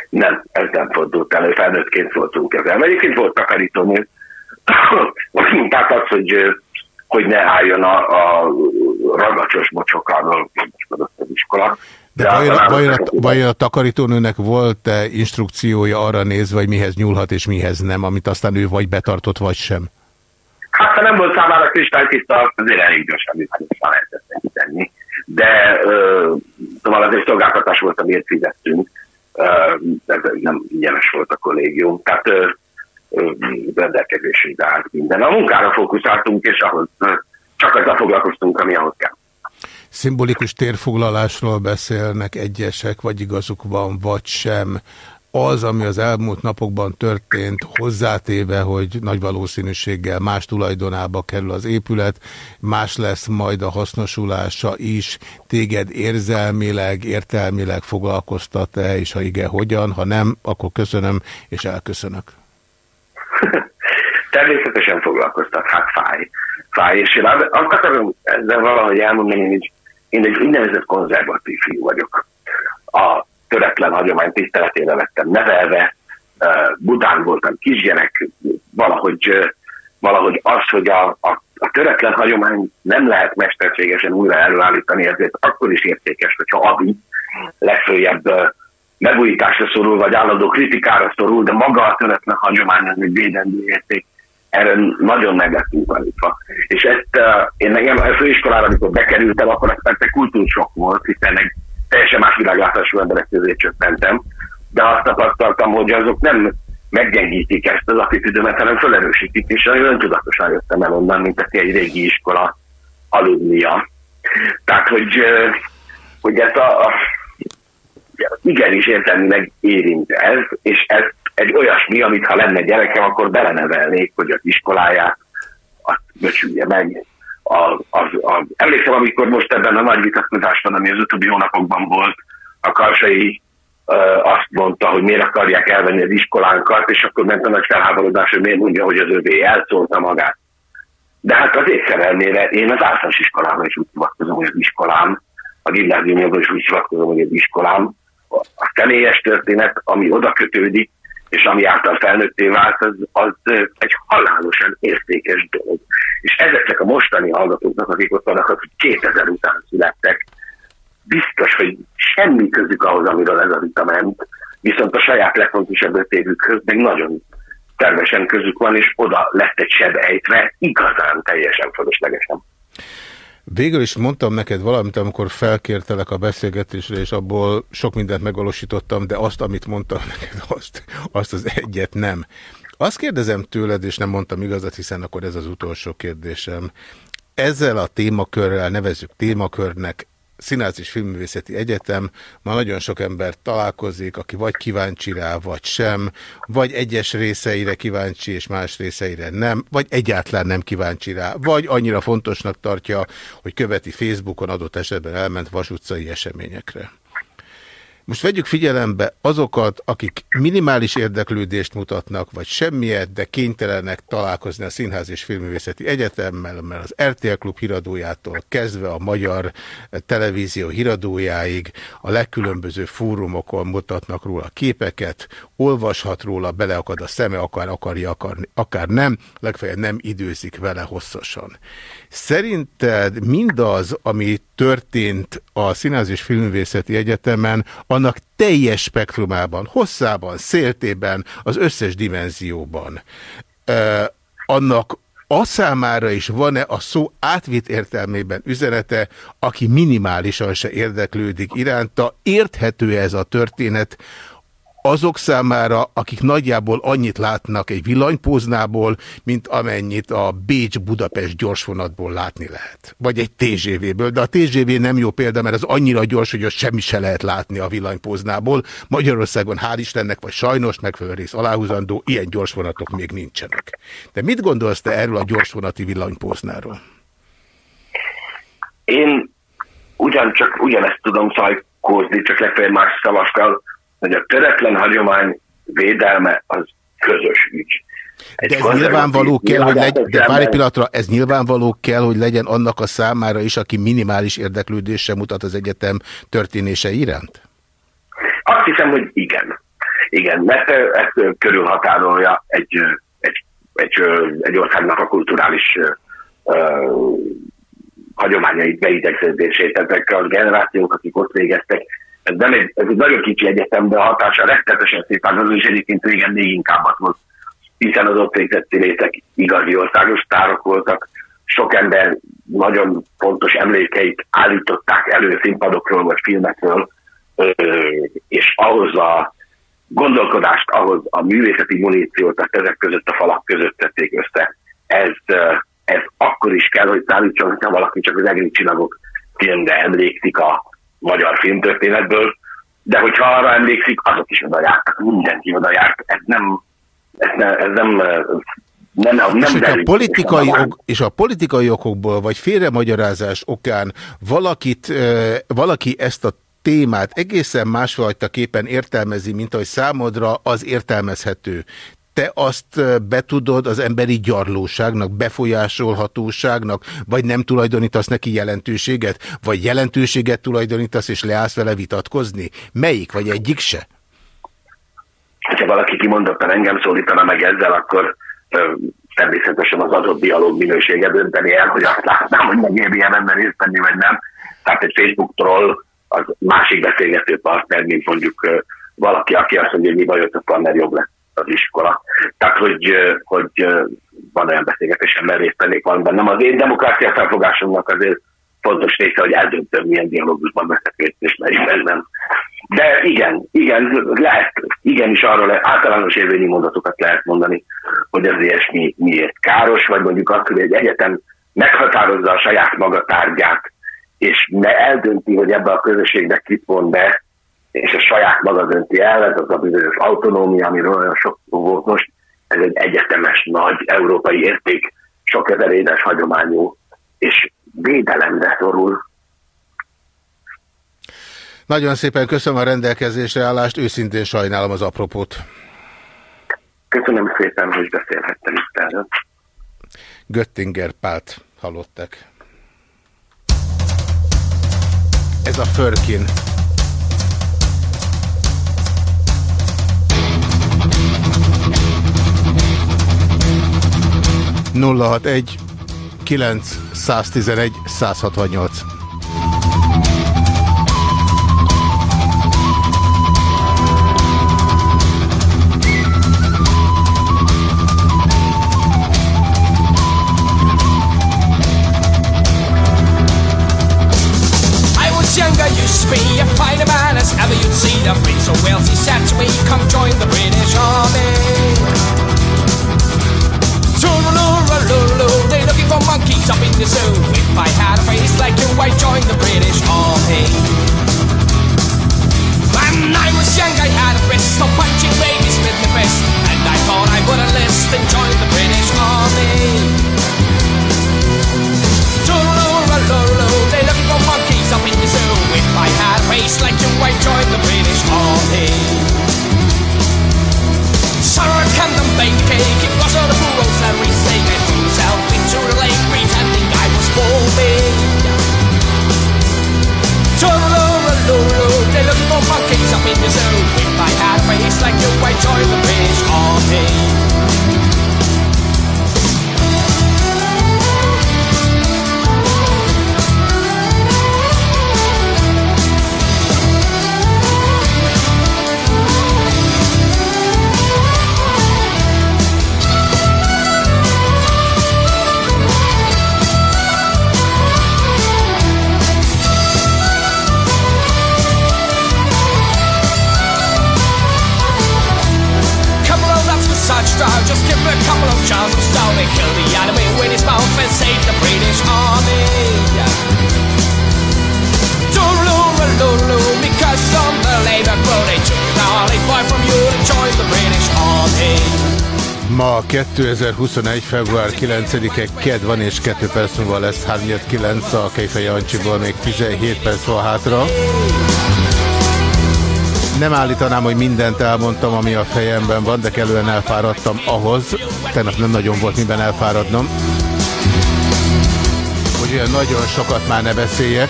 Nem, ez nem fordult elő, felnőttként voltunk ezzel. Egyébként volt takarítónő, tehát az, hogy, hogy ne álljon a, a ragacsos mocsokáról, most az iskola. De vajon, általában vajon, ezek- a, vajon a takarítónőnek volt-e instrukciója arra nézve, hogy mihez nyúlhat és mihez nem, amit aztán ő vagy betartott, vagy sem? Hát ha nem volt számára kristálytiszta, azért elég gyorsan bizonyosan lehetett tenni. De ö, szóval az egy szolgáltatás volt, amiért fizettünk. Ez nem ingyenes volt a kollégium. Tehát rendelkezésünkre állt minden. A munkára fókuszáltunk, és ahhoz csak azzal foglalkoztunk, ami ahhoz kell. Szimbolikus térfoglalásról beszélnek egyesek, vagy igazuk van, vagy sem. Az, ami az elmúlt napokban történt, hozzátéve, hogy nagy valószínűséggel más tulajdonába kerül az épület, más lesz majd a hasznosulása is, téged érzelmileg, értelmileg foglalkoztat-e, és ha igen, hogyan, ha nem, akkor köszönöm, és elköszönök. Természetesen foglalkoztat, hát fáj. Fáj, és én azt akarom ezzel valahogy elmondani, hogy én egy úgynevezett konzervatív fiú vagyok. A töretlen hagyomány tiszteletére lettem nevelve, Budán voltam kisgyerek, valahogy, valahogy az, hogy a, a, a töretlen hagyomány nem lehet mesterségesen újra előállítani, ezért akkor is értékes, hogyha abi legfőjebb megújításra szorul, vagy állandó kritikára szorul, de maga a töretlen hagyomány az egy védendő érték. Erre nagyon meg lettünk tanítva. És ezt én nekem a főiskolára, amikor bekerültem, akkor ez persze kultúrsok volt, hiszen egy teljesen más világlátású emberek közé csöppentem, de azt tapasztaltam, hogy azok nem meggyengítik ezt az attitűdömet, hanem felerősítik, és nagyon öntudatosan jöttem el onnan, mint aki egy régi iskola alumnia. Tehát, hogy, hogy ezt a, a igenis értelmileg érint ez, és ez egy olyasmi, amit ha lenne gyerekem, akkor belenevelnék, hogy az iskoláját azt becsülje meg. A, az, a, emlékszem, amikor most ebben a nagy vitatkozásban, ami az utóbbi hónapokban volt, a Karsai uh, azt mondta, hogy miért akarják elvenni az iskolánkat, és akkor ment a nagy felháborodás, hogy miért mondja, hogy az övé elszólta magát. De hát az észrevelmére én az általános iskolában is úgy hivatkozom, hogy az iskolám, a gimnáziumban is úgy hivatkozom, hogy az iskolám, a személyes történet, ami oda kötődik, és ami által felnőtté vált, az, az egy halálosan értékes dolog. És ezeknek a mostani hallgatóknak, akik ott vannak, akik 2000 után születtek, biztos, hogy semmi közük ahhoz, amiről ez a vita ment, viszont a saját legfontosabb öt évükhöz meg nagyon úttervesen közük van, és oda lett egy seb ejtve, igazán teljesen fölöslegesen. Végül is mondtam neked valamit, amikor felkértelek a beszélgetésre, és abból sok mindent megvalósítottam, de azt, amit mondtam neked, azt, azt az egyet nem. Azt kérdezem tőled, és nem mondtam igazat, hiszen akkor ez az utolsó kérdésem. Ezzel a témakörrel, nevezzük témakörnek, Színház és Filmművészeti Egyetem ma nagyon sok ember találkozik, aki vagy kíváncsi rá, vagy sem, vagy egyes részeire kíváncsi, és más részeire nem, vagy egyáltalán nem kíváncsi rá, vagy annyira fontosnak tartja, hogy követi Facebookon adott esetben elment vasutcai eseményekre. Most vegyük figyelembe azokat, akik minimális érdeklődést mutatnak, vagy semmiet, de kénytelenek találkozni a Színház és Filművészeti Egyetemmel, mert az RTL Klub híradójától kezdve a Magyar Televízió híradójáig a legkülönböző fórumokon mutatnak róla képeket, olvashat róla, beleakad a szeme, akár akarja, akar, akár nem, legfeljebb nem időzik vele hosszasan. Szerinted mindaz, ami történt a Színház és Filmvészeti Egyetemen, annak teljes spektrumában, hosszában, széltében, az összes dimenzióban, eh, annak a számára is van-e a szó átvitt értelmében üzenete, aki minimálisan se érdeklődik iránta, érthető ez a történet, azok számára, akik nagyjából annyit látnak egy villanypóznából, mint amennyit a Bécs-Budapest gyorsvonatból látni lehet. Vagy egy TGV-ből, de a TGV nem jó példa, mert az annyira gyors, hogy ott semmi se lehet látni a villanypóznából. Magyarországon hál' Istennek, vagy sajnos megfelelő rész aláhúzandó, ilyen gyorsvonatok még nincsenek. De mit gondolsz te erről a gyorsvonati villanypóznáról? Én ugyancsak ugyanezt tudom szajkózni, csak legfeljebb más szavakkal, hogy a töretlen hagyomány védelme az közös ügy. Egy de ez nyilvánvaló kell, hogy legyen, de pár pillanatra, ez nyilvánvaló kell, hogy legyen annak a számára is, aki minimális érdeklődésre mutat az egyetem történése iránt? Azt hiszem, hogy igen. Igen, mert ezt körülhatárolja egy, egy, egy, egy országnak a kulturális uh, hagyományait, beidegződését. Ezek a generációk, akik ott végeztek, ez, nem egy, ez egy nagyon kicsi egyetem, de a hatása rettetesen szép az is egyébként régen még inkább az volt, hiszen az ott végzett színészek igazi országos tárok voltak, sok ember nagyon fontos emlékeit állították elő színpadokról vagy filmekről, és ahhoz a gondolkodást, ahhoz a művészeti muníciót, tehát ezek között a falak között tették össze. Ez, ez akkor is kell, hogy szállítson, hogyha valaki csak az egri csillagok filmre emlékszik a, magyar filmtörténetből, de hogyha arra emlékszik, azok is oda jártak, mindenki oda járt. Ez nem, ez, ne, ez nem nem, nem és, a politikai ok, és a politikai okokból, vagy félremagyarázás okán valakit, valaki ezt a témát egészen másfajta értelmezi, mint ahogy számodra az értelmezhető te azt betudod az emberi gyarlóságnak, befolyásolhatóságnak, vagy nem tulajdonítasz neki jelentőséget, vagy jelentőséget tulajdonítasz, és leállsz vele vitatkozni? Melyik, vagy egyik se? Ha valaki kimondottan engem szólítana meg ezzel, akkor természetesen az adott dialóg minősége dönteni el, hogy azt látnám, hogy megéri ebben részt venni, vagy nem. Tehát egy Facebook troll az másik beszélgető partner, mint mondjuk valaki, aki azt mondja, hogy mi bajot, akkor mert jobb lesz az iskola. Tehát, hogy, hogy van olyan beszélgetés, amiben részt vennék valamiben. Nem az én demokrácia felfogásomnak azért fontos része, hogy eldöntöm, milyen dialógusban veszek és melyikben nem. De igen, igen, lehet, igenis arról lehet, általános érvényi mondatokat lehet mondani, hogy az ilyesmi miért káros, vagy mondjuk azt, hogy egy egyetem meghatározza a saját maga tárgyát, és ne eldönti, hogy ebbe a közösségbe kit von be, és a saját maga dönti el, ez az a bizonyos autonómia, amiről olyan sok volt most, ez egy egyetemes, nagy európai érték, sok ezer éves hagyományú, és védelemre szorul. Nagyon szépen köszönöm a rendelkezésre állást, őszintén sajnálom az apropót. Köszönöm szépen, hogy beszélhettem itt erről. Göttinger Pált hallottak. Ez a Förkin. 061 9 111 168. 2021. február 9-e KED van, és 2 perc múlva lesz 3-9 a Kejfej Jancsiból, még 17 perc van hátra. Nem állítanám, hogy mindent elmondtam, ami a fejemben van, de kellően elfáradtam ahhoz. Tegnap nem nagyon volt miben elfáradnom. Hogy olyan nagyon sokat már ne beszéljek.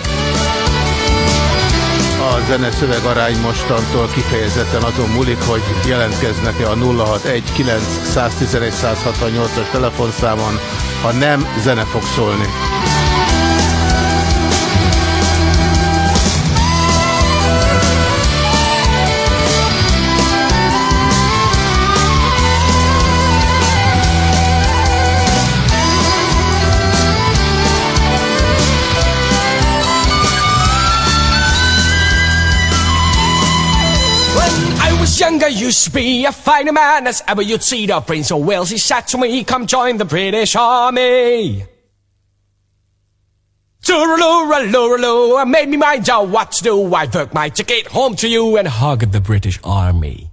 A zene-szöveg arány mostantól kifejezetten azon múlik, hogy jelentkeznek-e a 0619 111 168-as telefonszámon. Ha nem, zene fog szólni. Younger, used to be a finer man as ever you'd see the Prince of Wales. He said to me, Come join the British Army. Toodaloo, I made me mind out what to do. I worked my ticket home to you and hugged the British Army.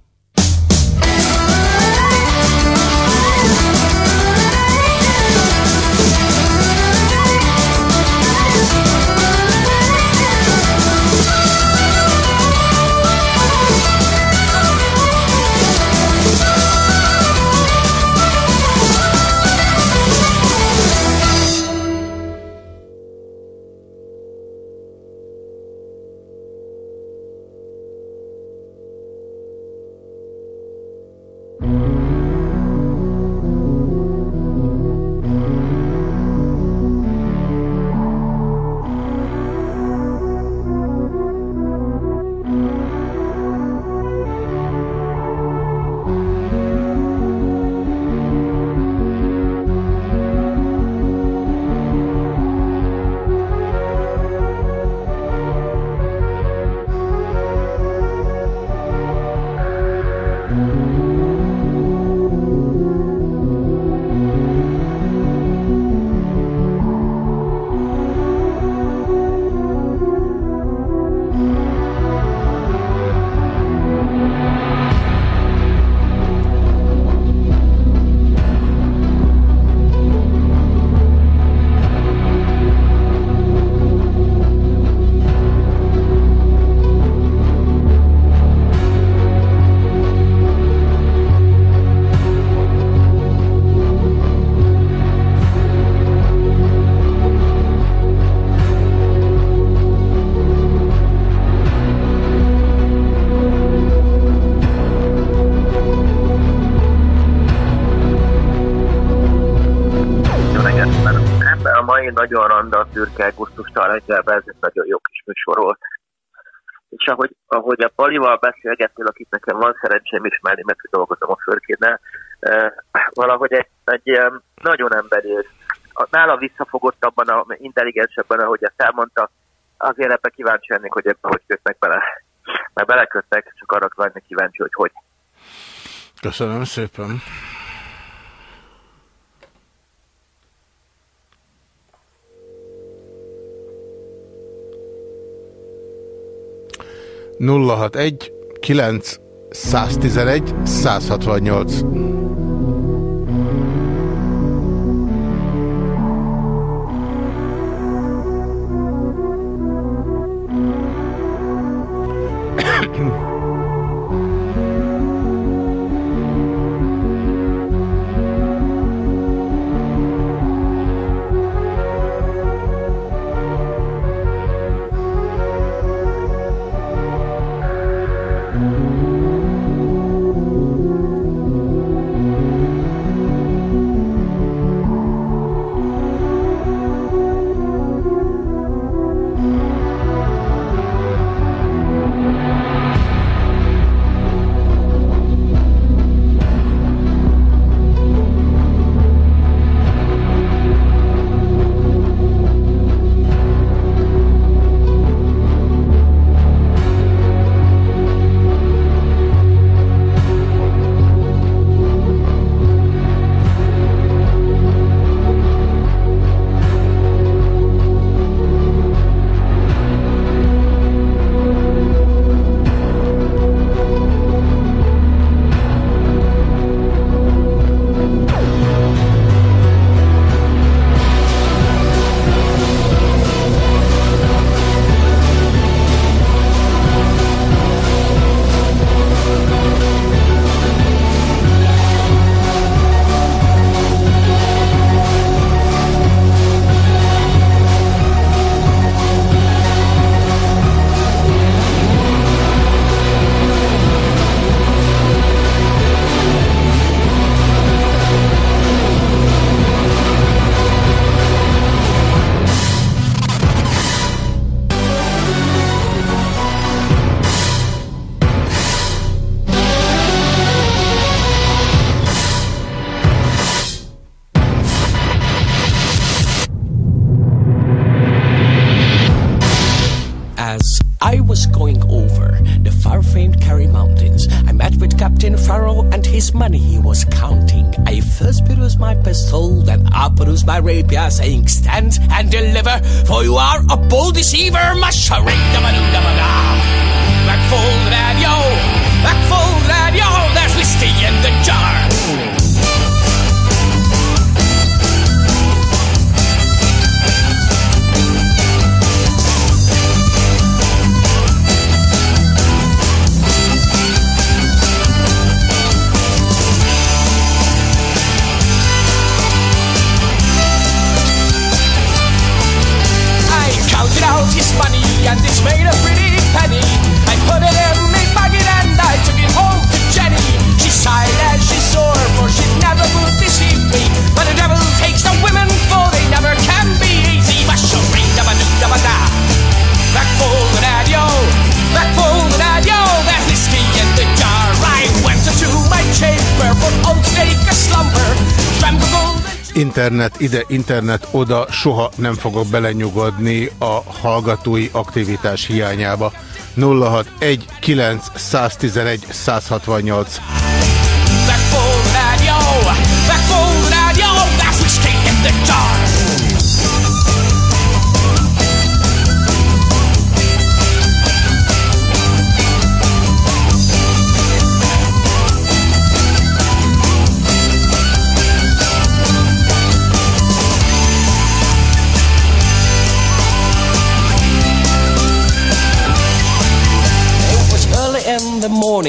Szürke gusztustalan reggelben ez egy nagyon jó kis műsor volt. És ahogy, ahogy a Palival beszélgettél, akit nekem van szerencsém ismerni, mert dolgozom a fölkénnel, eh, valahogy egy, egy ilyen nagyon emberi, nála visszafogottabban, a, intelligensebben, ahogy ezt elmondta, azért ebbe kíváncsi lennék, hogy ebbe hogy kötnek bele. Mert beleköttek, csak arra lennék kíváncsi, hogy hogy. Köszönöm szépen. Nulla hat egy kilenc 111 168 Internet ide, internet oda, soha nem fogok belenyugodni a hallgatói aktivitás hiányába. 061 911 168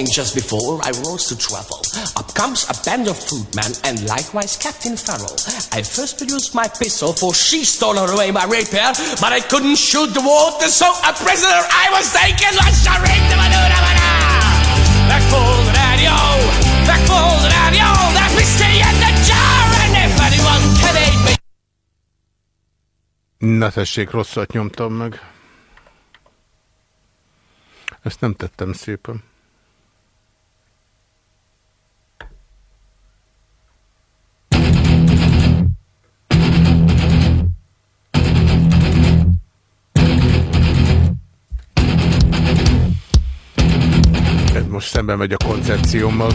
morning, just before I rose to travel. Up comes a band of footmen and likewise Captain Farrell. I first produced my pistol, for she stole away my rapier, but I couldn't shoot the water, so a prisoner I was taken. Let's Back full the radio, back full the radio. There's whiskey in the jar, and if anyone can aid me. Na tessék, rosszat nyomtam meg. Ezt nem tettem szépen. Most szembe megy a koncepciómmal.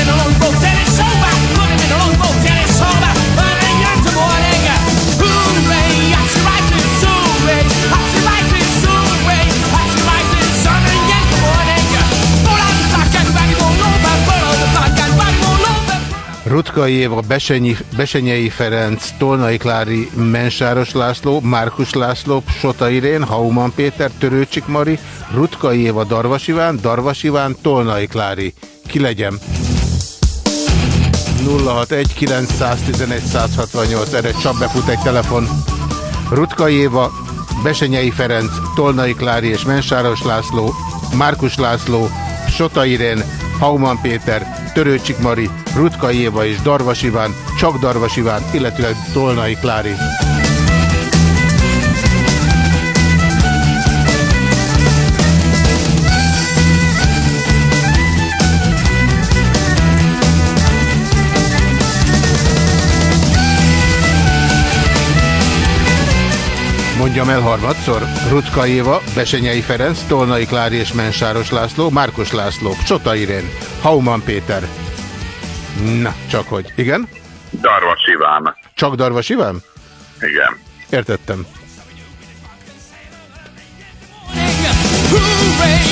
It all over. Rutkai Éva, Besenyi, Besenyei Ferenc, Tolnai Klári, Mensáros László, Márkus László, Sota Irén, Hauman Péter, Törőcsik Mari, Rutkai Éva, Darvas Iván, Darvas Iván, Tolnai Klári. Ki legyen? 061 911 168, erre csak befut egy telefon. Rutkai Éva, Besenyei Ferenc, Tolnai Klári és Mensáros László, Márkus László, Sota Irén, Hauman Péter, Törőcsik Mari, Rutkai Éva és Darvas Iván, csak Darvas Iván, illetőleg Tolnai Klári. Mondjam el harmadszor. Rutka Éva, Besenyei Ferenc, Tolnai Klári és Mensáros László, Márkus László, Csota Irén, Hauman Péter. Na, csak hogy. Igen? Darvas Iván. Csak Darvas Iván? Igen. Értettem. Hooray!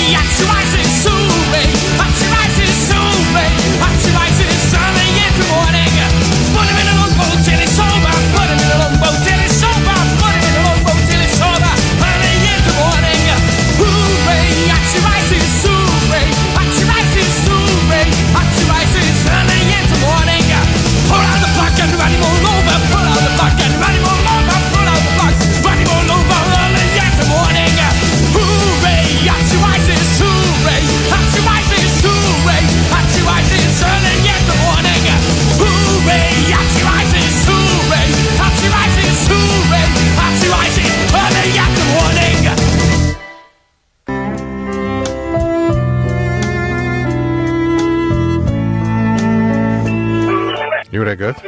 Reggelt!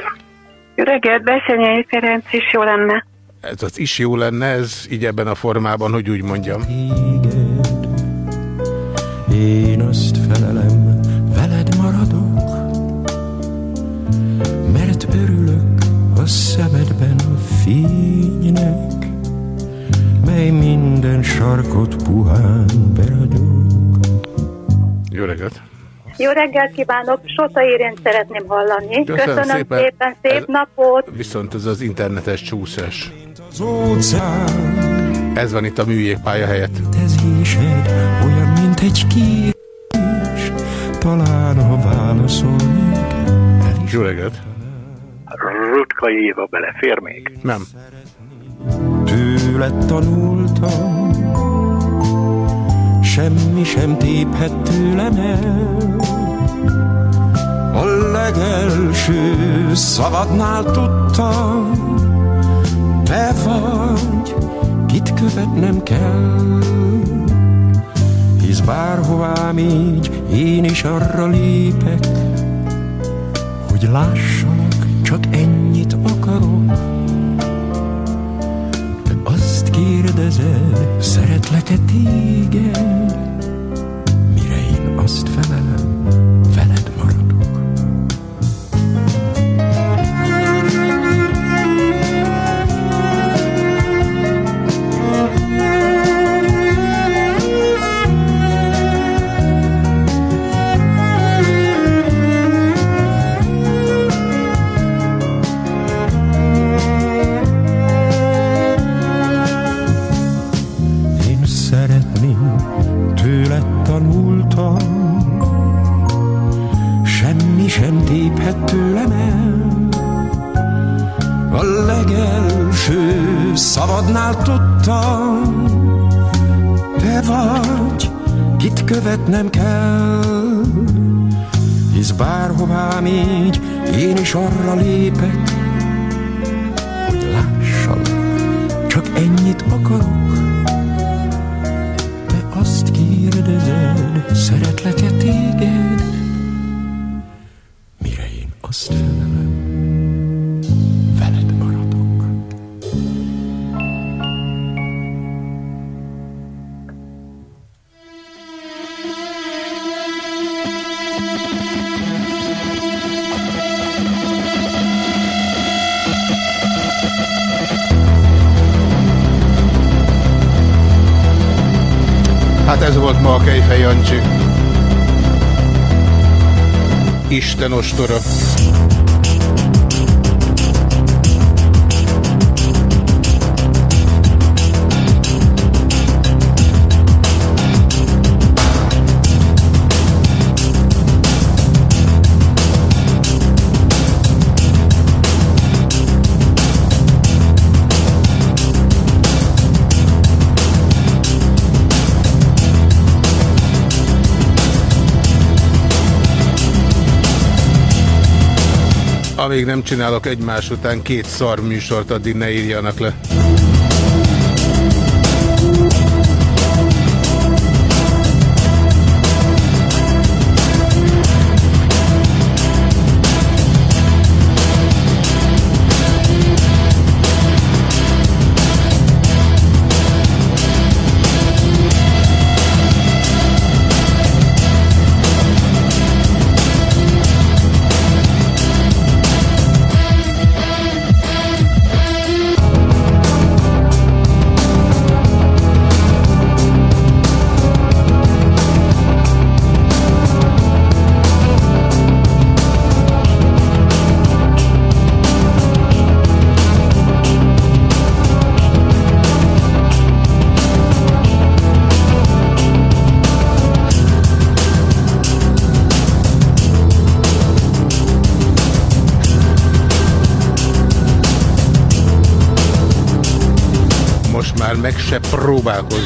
Jó reggelt, Bessenyei Ferenc is jó lenne. Ez az is jó lenne, ez így ebben a formában, hogy úgy mondjam. Én azt felelem, veled maradok, mert örülök a szemedben a fénynek, mely minden sarkot puhán beragyog. Jó reggelt! Jó reggelt kívánok, Sota Irént szeretném hallani. Köszönöm Köszönöm, szépen. szépen, szép Ez- napot. Viszont ez az internetes csúszás. Ez van itt a műjégpálya helyett. tezésed olyan, mint egy kérés, talán ha válaszolnék, Jó reggelt! Rutka Éva belefér még? Nem. Tőled tanultam, semmi sem téphet tőlem el. Legelső szavadnál tudtam, te vagy, kit követnem kell. Hisz bárhová így, én is arra lépek, hogy lássalak, csak ennyit akarok. Te azt kérdezed, szeretlek-e téged? Mire én azt felelem, szavadnál tudtam, te vagy, kit követnem kell. Hisz bárhová így, én is arra lépek, hogy lássalak, csak ennyit akarok. Te azt kérdezed, szeretlek-e Isten ostora. Amíg nem csinálok egymás után két szar műsort, addig ne írjanak le.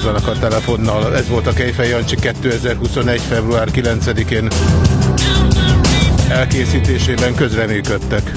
Próbálkozzanak a telefonnal. Ez volt a Kejfej Jancsi 2021. február 9-én. Elkészítésében közreműködtek.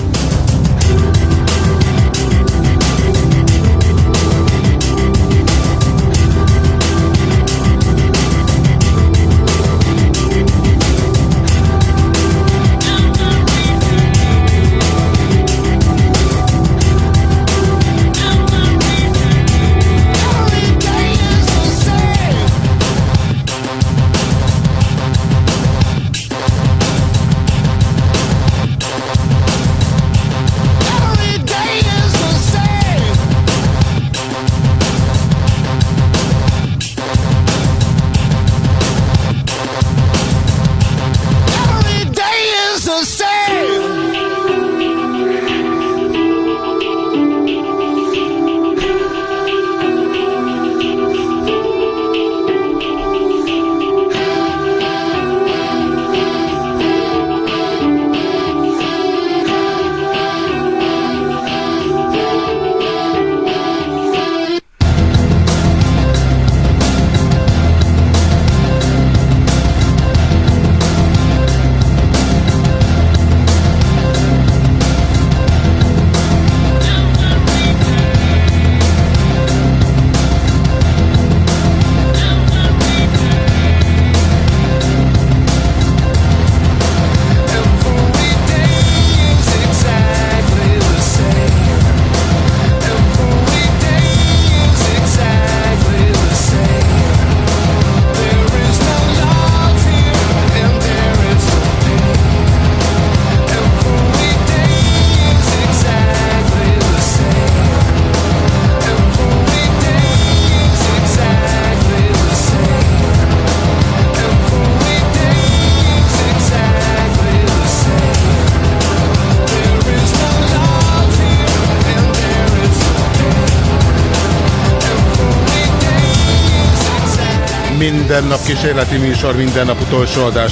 Minden nap kísérleti műsor, minden nap utolsó adás.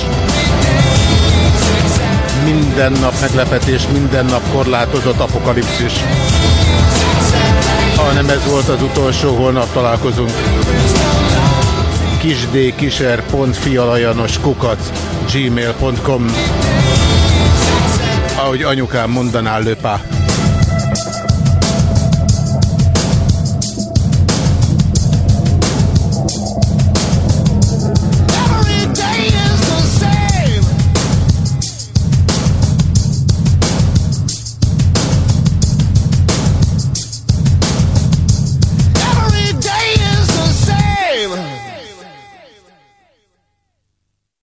Minden nap meglepetés, minden nap korlátozott apokalipszis. Ha nem ez volt az utolsó, holnap találkozunk. kisdkiser.fialajanos kukac gmail.com Ahogy anyukám mondaná, löpá.